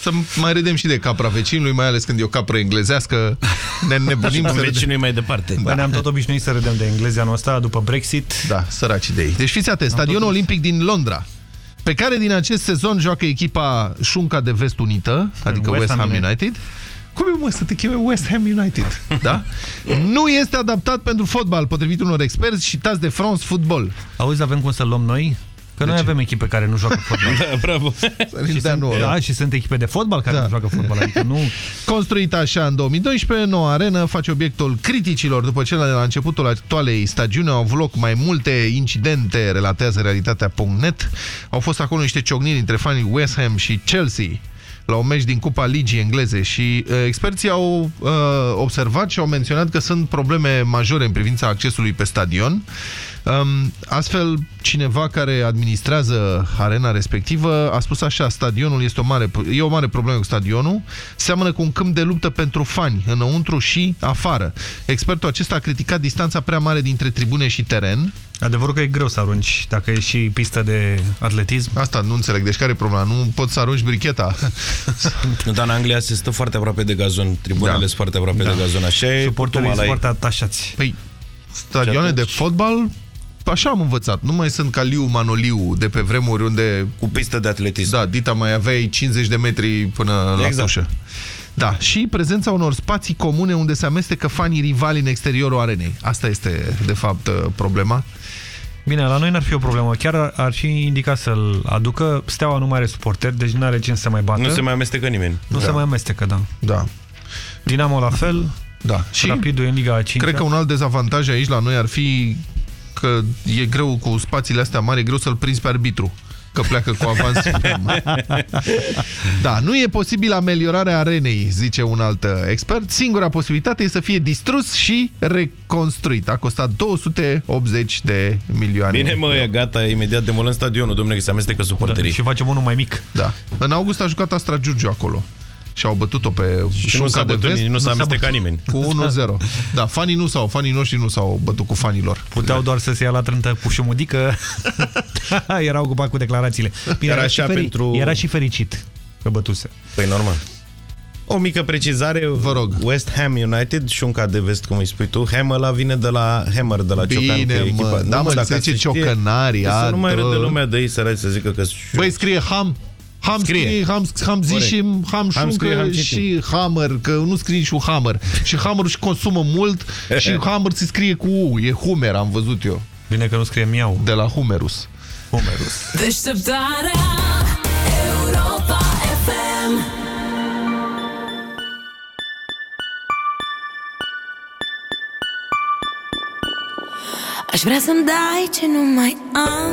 Să mai râdem și de capra vecinului, mai ales când e o capră englezească. Ne nebunim să vecinul e mai departe. Bă, ne-am tot obișnuit să râdem de englezi anul ăsta după Brexit. Da, săraci de ei. Deci fiți atenți, stadionul olimpic din Londra, pe care din acest sezon joacă echipa Șunca de Vest Unită, adică West West Ham Ham United. United. Cum e, mă, să te cheme West Ham United? Da? nu este adaptat pentru fotbal, potrivit unor experți și tați de France Football. Auzi, avem cum să luăm noi? Că noi avem echipe care nu joacă fotbal. Da, bravo. și, dea sunt, nouă. da, și sunt echipe de fotbal care nu joacă fotbal. Adică nu... Construită așa în 2012, noua arenă face obiectul criticilor după ce la începutul actualei stagiuni au avut loc mai multe incidente, relatează realitatea.net. Au fost acolo niște ciocniri între fanii West Ham și Chelsea la un meci din Cupa Ligii engleze și uh, experții au uh, observat și au menționat că sunt probleme majore în privința accesului pe stadion. Um, astfel, cineva care administrează arena respectivă a spus așa, stadionul este o mare, e o mare problemă cu stadionul, seamănă cu un câmp de luptă pentru fani, înăuntru și afară. Expertul acesta a criticat distanța prea mare dintre tribune și teren. Adevărul că e greu să arunci dacă e și pistă de atletism. Asta nu înțeleg. Deci care e problema? Nu poți să arunci bricheta. Nu, dar în Anglia se stă foarte aproape de gazon. Tribunele Da. sunt foarte aproape Da. de gazon. Așa e Suporterii cum sunt ăla e. foarte atașați. Păi, stadioane de fotbal, așa am învățat. Nu mai sunt ca Liu Manoliu de pe vremuri unde... Cu pistă de atletism. Da, Dita mai aveai 50 de metri până la Exact. tușă. Da, și prezența unor spații comune unde se amestecă fanii rivali în exteriorul arenei. Asta este, de fapt, problema. Bine, la noi n-ar fi o problemă. Chiar ar- ar fi indicat să-l aducă. Steaua nu mai are suporteri, deci nu are cine să mai bată. Nu se mai amestecă nimeni. Nu Da. se mai amestecă, da. Da. Dinamo la fel. Da. Și Rapidul e în Liga a 5 Cred că un alt dezavantaj aici la noi ar fi că e greu cu spațiile astea mari, e greu să-l prinzi pe arbitru că pleacă cu avans. da, nu e posibil ameliorarea arenei, zice un alt uh, expert. Singura posibilitate e să fie distrus și reconstruit. A costat 280 de milioane. Bine, mă, e gata, imediat demolăm stadionul, domnule, că se amestecă suporterii. Da, și facem unul mai mic. Da. În august a jucat Astra Giurgiu acolo. Și au bătut-o pe Și nu Șunca s-a de bătut, vest. nici nu s-a s-a amestecat bătut. nimeni. Cu 1-0. Da, fanii nu s-au, fanii noștri nu s-au bătut cu fanilor. Puteau doar să se ia la trântă cu șumudică. Era ocupat cu declarațiile. Bine, Era era, și așa feri... pentru- era și fericit că bătuse. Păi normal. O mică precizare, vă rog. West Ham United, șunca de vest, cum îi spui tu, Ham ăla vine de la Hammer, de la Bine, Ciocan. că e mă, echipa. da, Nu, mă, dacă se zice se știe, ciocănari, Să nu mai adă. râde lumea de ei, săraci, să zică că... Băi, scrie ham. Ham scrie, Scrie. ham, ham zi Corect. și ham Ham scrie, șuncă ham citi. și hammer, că nu scrie nici un hammer. Și hammerul și consumă mult și hammer se scrie cu U, e humer, am văzut eu. Bine că nu scrie miau. De la humerus. Humerus. Deșteptarea Europa FM Aș vrea să-mi dai ce nu mai am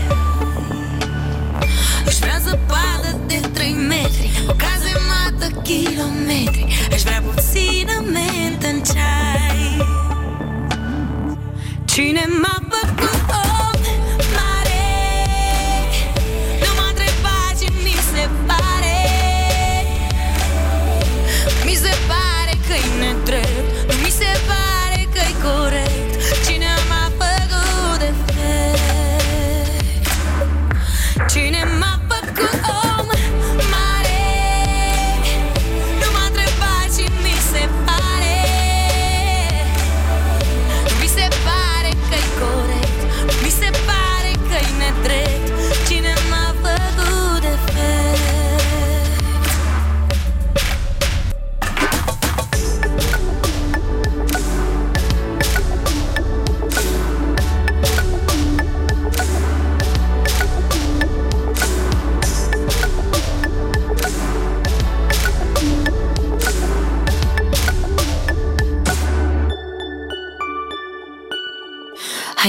zăpadă de 3 metri O cazemată kilometri. Aș vrea puțină mentă în ceai. Cine m-a făcut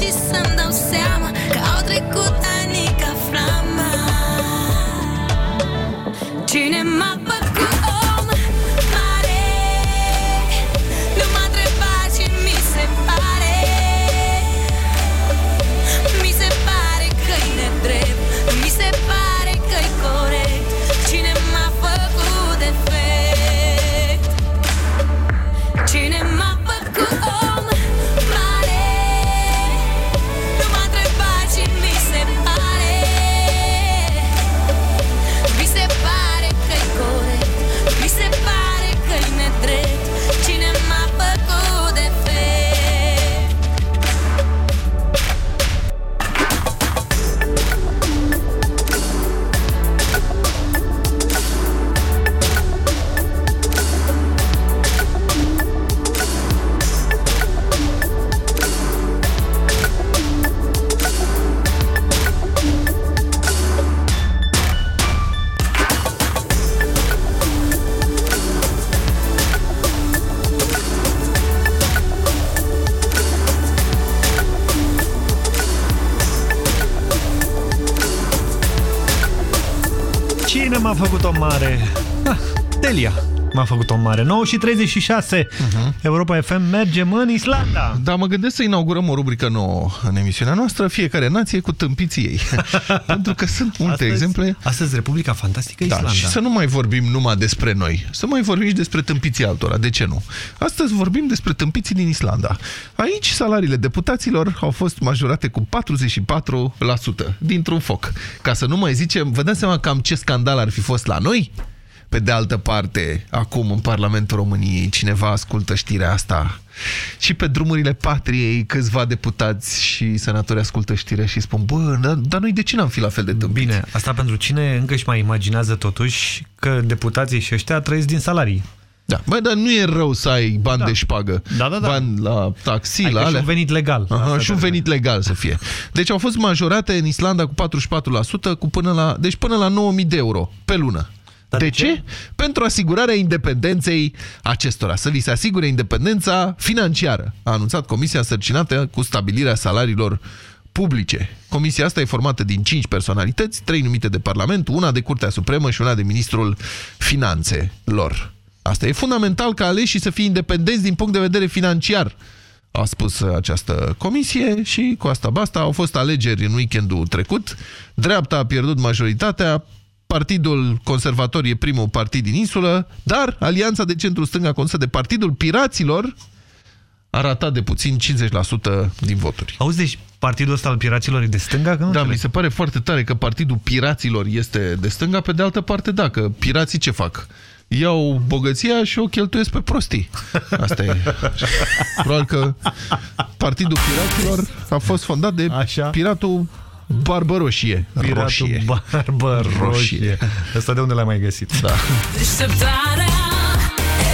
alin și făcut o mare. 9 și 36. Uh-huh. Europa FM mergem în Islanda. Da, mă gândesc să inaugurăm o rubrică nouă în emisiunea noastră, fiecare nație cu tâmpiții ei. Pentru că sunt multe Astăzi- exemple. Astăzi Republica Fantastică Da, Islanda. și să nu mai vorbim numai despre noi, să mai vorbim și despre tâmpiții altora. De ce nu? Astăzi vorbim despre tâmpiții din Islanda. Aici salariile deputaților au fost majorate cu 44% dintr-un foc. Ca să nu mai zicem, vă dați seama cam ce scandal ar fi fost la noi? Pe de altă parte, acum în Parlamentul României, cineva ascultă știrea asta și pe drumurile patriei câțiva deputați și senatori ascultă știrea și spun, bă, dar, dar noi de ce n-am fi la fel de tâmpiți? Bine, asta pentru cine încă își mai imaginează totuși că deputații și ăștia trăiesc din salarii. Da, băi, dar nu e rău să ai bani Da. de șpagă. Da, da, da. Bani la taxi, Adică la și alea. un venit legal. Aha, Asta și un trebuie. venit legal să fie. Deci au fost majorate în Islanda cu 44%, cu până la, deci până la 9000 de euro pe lună. De, ce? Pentru asigurarea independenței acestora, să li se asigure independența financiară, a anunțat Comisia însărcinată cu stabilirea salariilor publice. Comisia asta e formată din 5 personalități, 3 numite de Parlament, una de Curtea Supremă și una de Ministrul Finanțelor. Asta e fundamental ca aleșii să fie independenți din punct de vedere financiar, a spus această comisie și cu asta basta. Au fost alegeri în weekendul trecut. Dreapta a pierdut majoritatea, Partidul Conservator e primul partid din insulă, dar Alianța de Centru-Stânga condusă de Partidul Piraților a ratat de puțin 50% din voturi. Auzi, deci partidul ăsta al piraților e de stânga? Că nu Da, înțeleg. mi se pare foarte tare că Partidul Piraților este de stânga, pe de altă parte, da, că pirații ce fac? Iau bogăția și o cheltuiesc pe prostii. Asta e. Probabil că Partidul Piraților a fost fondat de Așa. piratul Barbă Roșie. Piratul Roșie. Barbă Roșie. Ăsta de unde l-ai mai găsit? Da. Deșteptarea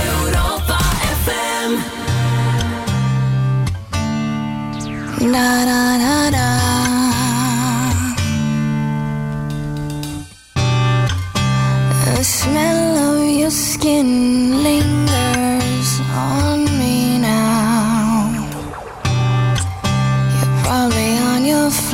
Europa FM Na na na na The smell of your skin lingers on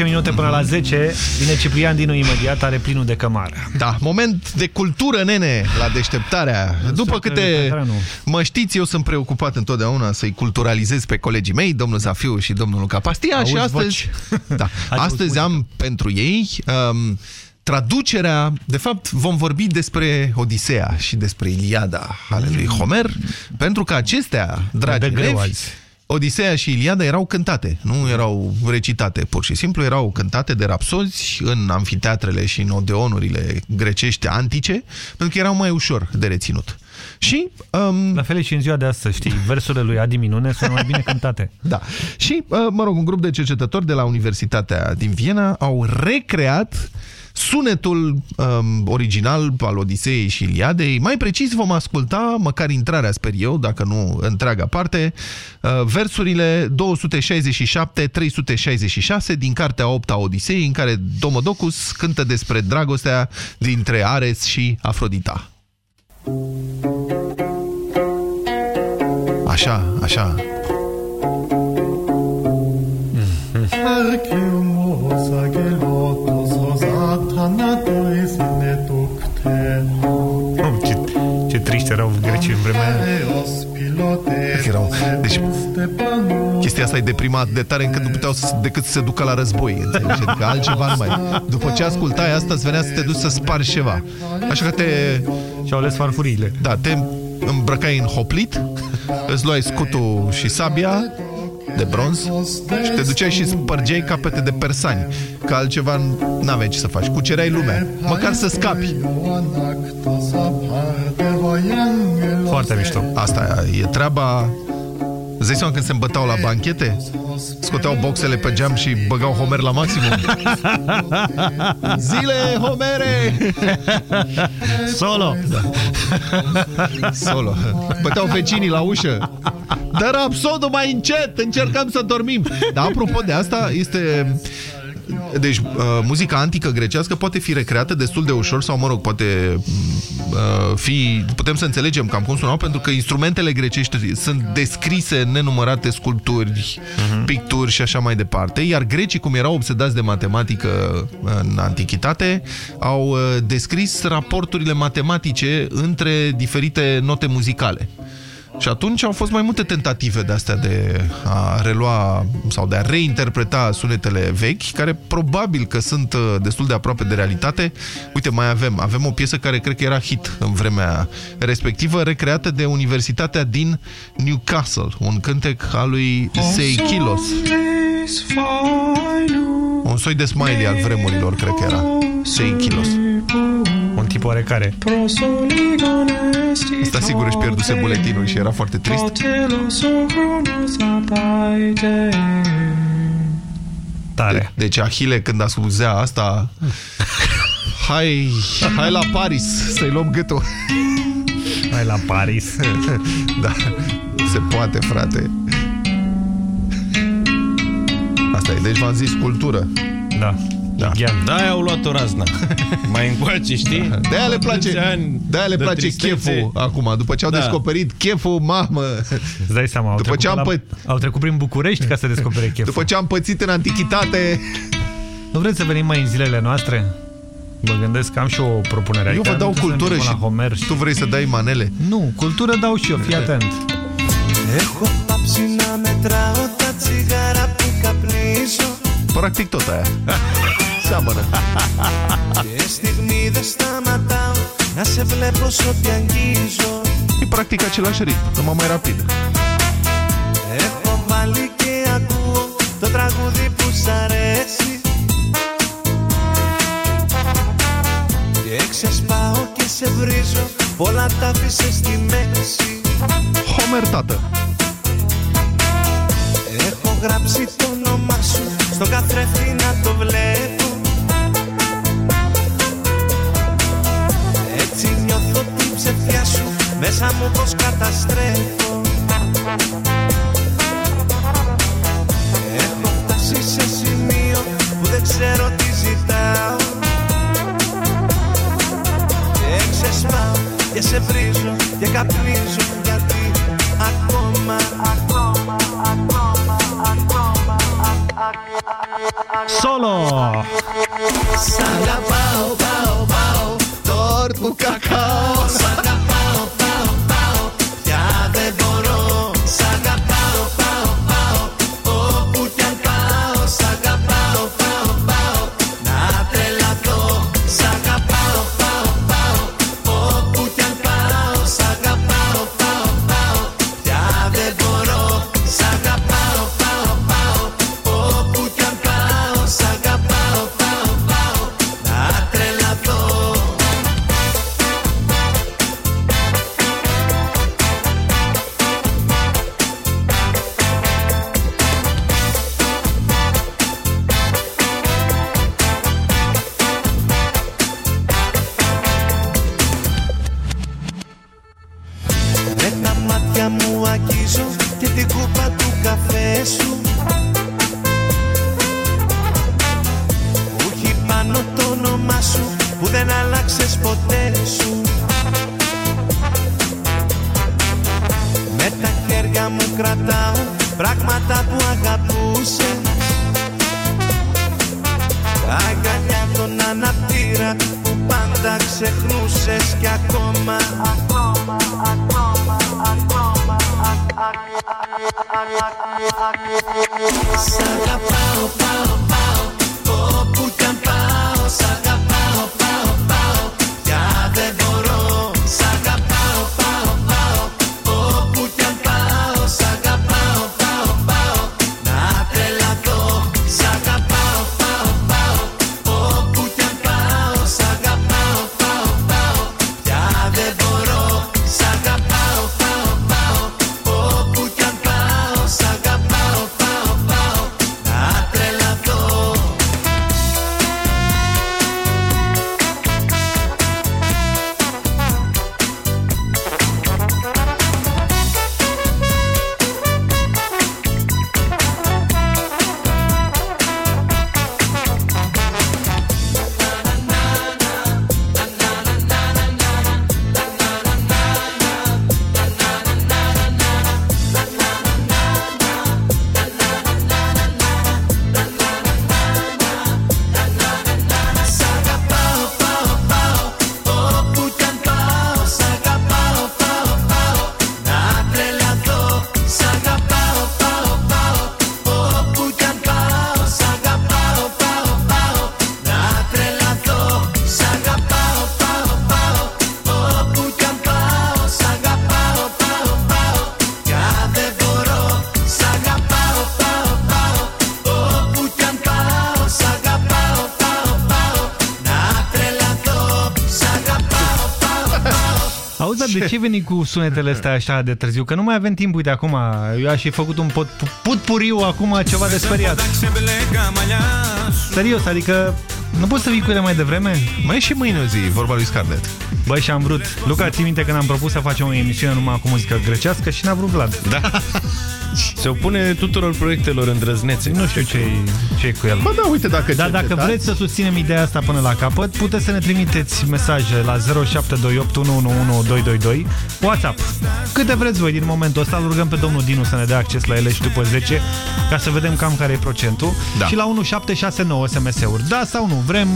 17 minute până la 10 Vine Ciprian Dinu imediat Are plinul de cămară Da, moment de cultură, nene, la deșteptarea. După câte mă știți, eu sunt preocupat întotdeauna să-i culturalizez pe colegii mei, domnul Zafiu și domnul Luca Pastia Auzi și astăzi, da, astăzi am pentru ei um, traducerea, de fapt vom vorbi despre Odiseea și despre Iliada ale lui Homer, pentru că acestea, dragi de greu elevi, azi. Odiseea și Iliada erau cântate, nu erau recitate pur și simplu, erau cântate de rapsozi în amfiteatrele și în odeonurile grecești antice, pentru că erau mai ușor de reținut. Și, um... La fel e și în ziua de astăzi, știi, versurile lui Adi Minune sunt mai bine cântate. Da. Și, uh, mă rog, un grup de cercetători de la Universitatea din Viena au recreat sunetul um, original al Odiseei și Iliadei. Mai precis vom asculta, măcar intrarea, sper eu, dacă nu întreaga parte, uh, versurile 267-366 din cartea 8 a Odiseei, în care Domodocus cântă despre dragostea dintre Ares și Afrodita. Așa, așa. Oh, ce, ce triști erau grecii în vremea aia. Erau. Deci, chestia asta e deprimat de tare încât nu puteau să, decât să se ducă la război, înțelegi? Adică altceva nu mai. După ce ascultai asta, îți venea să te duci să spargi ceva. Așa că te... Și-au ales farfuriile. Da, te îmbrăcai în hoplit, îți luai scutul și sabia de bronz și te duceai și spărgeai capete de persani. Că altceva n-aveai ce să faci. Cucereai lumea. Măcar să scapi. Foarte mișto. Asta e treaba... Îți dai seama când se îmbătau la banchete? Scoteau boxele pe geam și băgau Homer la maximum. Zile, Homere! Solo! Da. Solo. Băteau vecinii la ușă. Dar rapsodul mai încet, încercăm să dormim. Dar apropo de asta, este... Deci, uh, muzica antică grecească poate fi recreată destul de ușor sau, mă rog, poate uh, fi, putem să înțelegem cam cum sunau, pentru că instrumentele grecești sunt descrise în nenumărate sculpturi, Mhm. picturi și așa mai departe, iar grecii, cum erau obsedați de matematică în antichitate, au uh, descris raporturile matematice între diferite note muzicale. Și atunci au fost mai multe tentative de astea de a relua sau de a reinterpreta sunetele vechi, care probabil că sunt uh, destul de aproape de realitate. Uite, mai avem, avem o piesă care cred că era hit în vremea respectivă, recreată de Universitatea din Newcastle, un cântec al lui Seikilos. Un soi de smiley al vremurilor, cred că era. Seikilos. Un tip oarecare. Asta sigur își pierduse buletinul și era foarte trist. Tare. Deci Ahile când asculzea asta Hai, hai la Paris Să-i luăm gâtul Hai la Paris Da, se poate frate Asta e, deci v-am zis cultură Da da. Da, au luat o razna. Mai încoace, știi? De-aia le place, Atâția ani de le de place tristețe. cheful acum, după ce au Da. descoperit cheful, mamă. Îți dai seama, au, După trecut ce am la, pă- au trecut prin București ca să descopere cheful. După ce am pățit în antichitate. Nu vreți să venim mai în zilele noastre? Mă gândesc că am și o propunere. Eu Adică vă dau nu trebuie să cultură mergem și la Homer și tu vrei să dai manele? Nu, cultură dau și eu, fii atent. Έχω πάψει να μετράω τα τσιγάρα που καπνίζω Practic tot aia. Seamănă. Και στιγμή δεν σταματάω να σε βλέπω σ' ό,τι αγγίζω E practic același ritm, numai mai rapid. Έχω βάλει και ακούω το τραγούδι που σ' αρέσει Και ξεσπάω και σε βρίζω Πολλά τα άφησες στη μέση Homer, tată. Έχω γράψει το όνομά σου στο καθρέφτη να το βλέπω νιώθω την ψευδιά σου μέσα μου πως καταστρέφω Έχω φτάσει σε σημείο που δεν ξέρω τι ζητάω Και ξεσπάω και σε βρίζω και καπνίζω γιατί ακόμα, ακόμα, ακόμα, ακόμα, Solo! Σ' αγαπάω, πάω, πάω por tu devorou. Ce veni cu sunetele astea așa de târziu? Că nu mai avem timp, uite, acum. Eu aș fi făcut un pot, put puriu acum ceva de speriat. Serios, adică nu poți să vii cu ele mai devreme? Mai e și mâine o zi, vorba lui Scarlett. Băi, și am vrut. Luca, ții minte când am propus să facem o emisiune numai cu muzică grecească și n-a vrut Vlad. Da. Se opune tuturor proiectelor îndrăznețe. Nu știu ce-i ce cu el. Bă, da, uite, dacă Dar dacă cercetați- vreți să susținem ideea asta până la capăt, puteți să ne trimiteți mesaje la 0728 111222 WhatsApp. Câte vreți voi din momentul ăsta, îl rugăm pe domnul Dinu să ne dea acces la ele și după 10, ca să vedem cam care e procentul. Da. Și la 1769 SMS-uri. Da sau nu? Vrem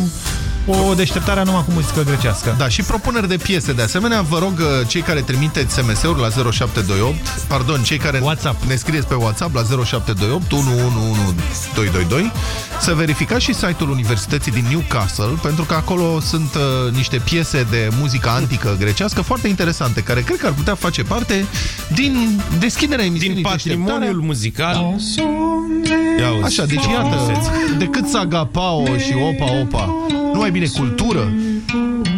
o deșteptare numai cu muzică grecească. Da, și propuneri de piese. De asemenea, vă rog, uh, cei care trimiteți SMS-uri la 0728, pardon, cei care WhatsApp. ne scrieți pe WhatsApp la 0728 111222, să verificați și site-ul Universității din Newcastle, pentru că acolo sunt uh, niște piese de muzică antică grecească foarte interesante, care cred că ar putea face parte din deschiderea emisiunii Din patrimoniul muzical. Ia uzi. Așa, deci Ce iată, frumusețe. decât Sagapao și Opa Opa, nu mai bine cultură.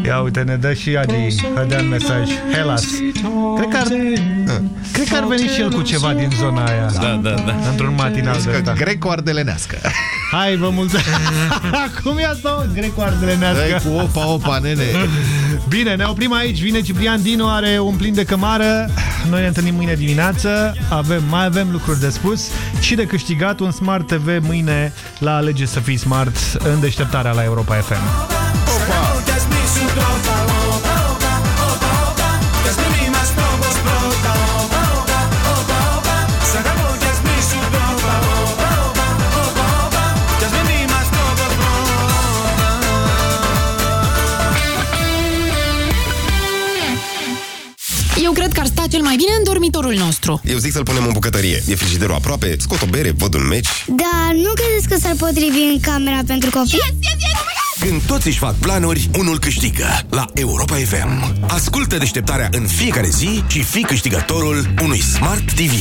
Ia uite, ne dă și Adi, dă un mesaj. Helas. Cred că, ar, cred că ar veni și el cu ceva din zona aia. Da, da, da. Într-un matinal de Că ăsta. greco-ardelenească. Hai, vă mulțumesc. Cum e asta, mă? Greco-ardelenească. Dai cu opa, opa, nene. Bine, ne oprim aici. Vine Ciprian Dinu, are un plin de cămară. Noi ne întâlnim mâine dimineață. Avem, mai avem lucruri de spus și de câștigat un Smart TV mâine la Alege să fii smart în deșteptarea la Europa FM. Sta cel mai bine în dormitorul nostru. Eu zic să-l punem în bucătărie. E frigiderul aproape, scot o bere, văd un meci. Da, nu credeți că s-ar potrivi în camera pentru copii? Când toți își fac planuri, unul câștigă la Europa FM. Ascultă deșteptarea în fiecare zi și fii câștigătorul unui Smart TV.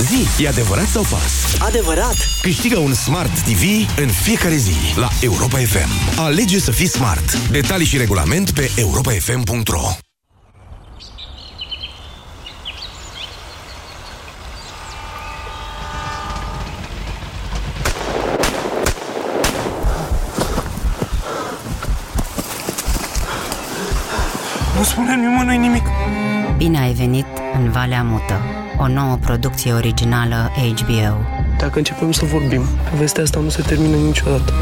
Zi, e adevărat sau fals? Adevărat! Câștigă un Smart TV în fiecare zi la Europa FM. Alege să fii smart. Detalii și regulament pe europafm.ro Nu spune nimănui nimic. Bine ai venit în Valea Mută, o nouă producție originală HBO. Dacă începem să vorbim, povestea asta nu se termină niciodată.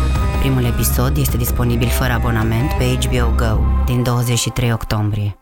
Primul episod este disponibil fără abonament pe HBO Go din 23 octombrie.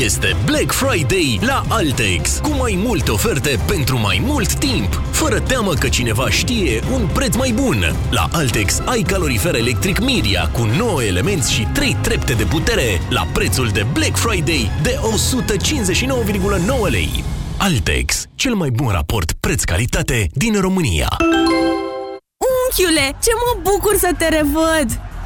Este Black Friday la Altex, cu mai multe oferte pentru mai mult timp, fără teamă că cineva știe un preț mai bun. La Altex ai calorifer electric Miria cu 9 elemente și 3 trepte de putere la prețul de Black Friday de 159,9 lei. Altex, cel mai bun raport preț-calitate din România. Unchiule, ce mă bucur să te revăd!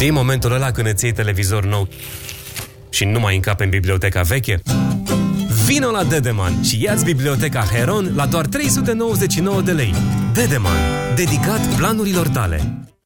Știi momentul ăla când îți iei televizor nou și nu mai încape în biblioteca veche? Vino la Dedeman și ia-ți biblioteca Heron la doar 399 de lei. Dedeman. Dedicat planurilor tale.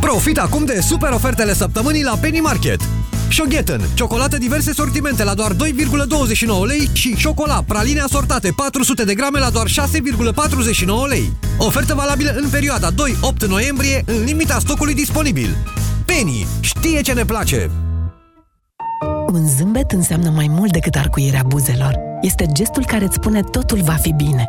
Profit acum de super ofertele săptămânii la Penny Market. Shoghetten, ciocolată diverse sortimente la doar 2,29 lei și șocolat, praline asortate 400 de grame la doar 6,49 lei. Ofertă valabilă în perioada 2-8 noiembrie, în limita stocului disponibil. Penny știe ce ne place! Un zâmbet înseamnă mai mult decât arcuirea buzelor. Este gestul care îți spune totul va fi bine,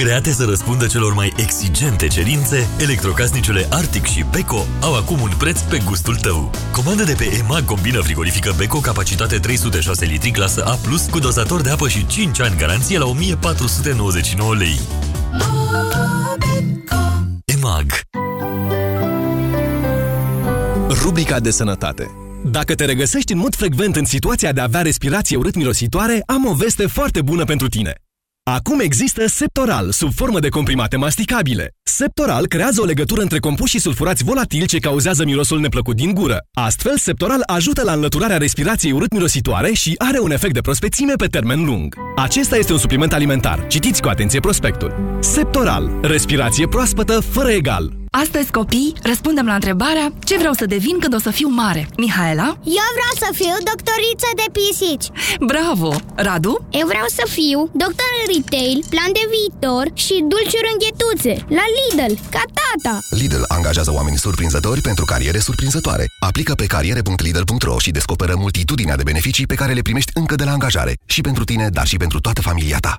Create să răspundă celor mai exigente cerințe, electrocasnicele Arctic și Beko au acum un preț pe gustul tău. Comandă de pe EMAG combină frigorifică Beko capacitate 306 litri clasă A+, cu dozator de apă și 5 ani garanție la 1499 lei. EMAG Rubrica de sănătate dacă te regăsești în mod frecvent în situația de a avea respirație urât-mirositoare, am o veste foarte bună pentru tine. Acum există Septoral, sub formă de comprimate masticabile. Septoral creează o legătură între compuși sulfurați volatili ce cauzează mirosul neplăcut din gură. Astfel, Septoral ajută la înlăturarea respirației urât-mirositoare și are un efect de prospețime pe termen lung. Acesta este un supliment alimentar. Citiți cu atenție prospectul. Septoral. Respirație proaspătă fără egal. Astăzi, copii, răspundem la întrebarea ce vreau să devin când o să fiu mare. Mihaela? Eu vreau să fiu doctoriță de pisici Bravo! Radu? Eu vreau să fiu doctor în retail, plan de viitor și dulciuri înghetuțe La Lidl, ca tata Lidl angajează oameni surprinzători pentru cariere surprinzătoare. Aplică pe cariere.lidl.ro și descoperă multitudinea de beneficii pe care le primești încă de la angajare. Și pentru tine, dar și pentru toată familia ta.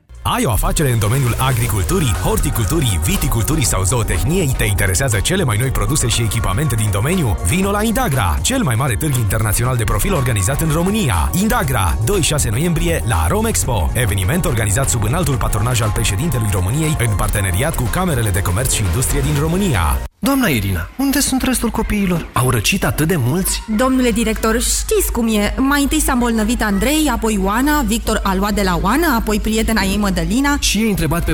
Ai o afacere în domeniul agriculturii, horticulturii, viticulturii sau zootehniei? Te interesează cele mai noi produse și echipamente din domeniu? Vino la Indagra, cel mai mare târg internațional de profil organizat în România. Indagra, 2-6 noiembrie la Romexpo, eveniment organizat sub înaltul patronaj al președintelui României în parteneriat cu Camerele de Comerț și Industrie din România. Doamna Irina, unde sunt restul copiilor? Au răcit atât de mulți? Domnule director, știți cum e. Mai întâi s-a îmbolnăvit Andrei, apoi Oana, Victor a luat de la Oana, apoi prietena ei Mădălina. Și ei întrebat pe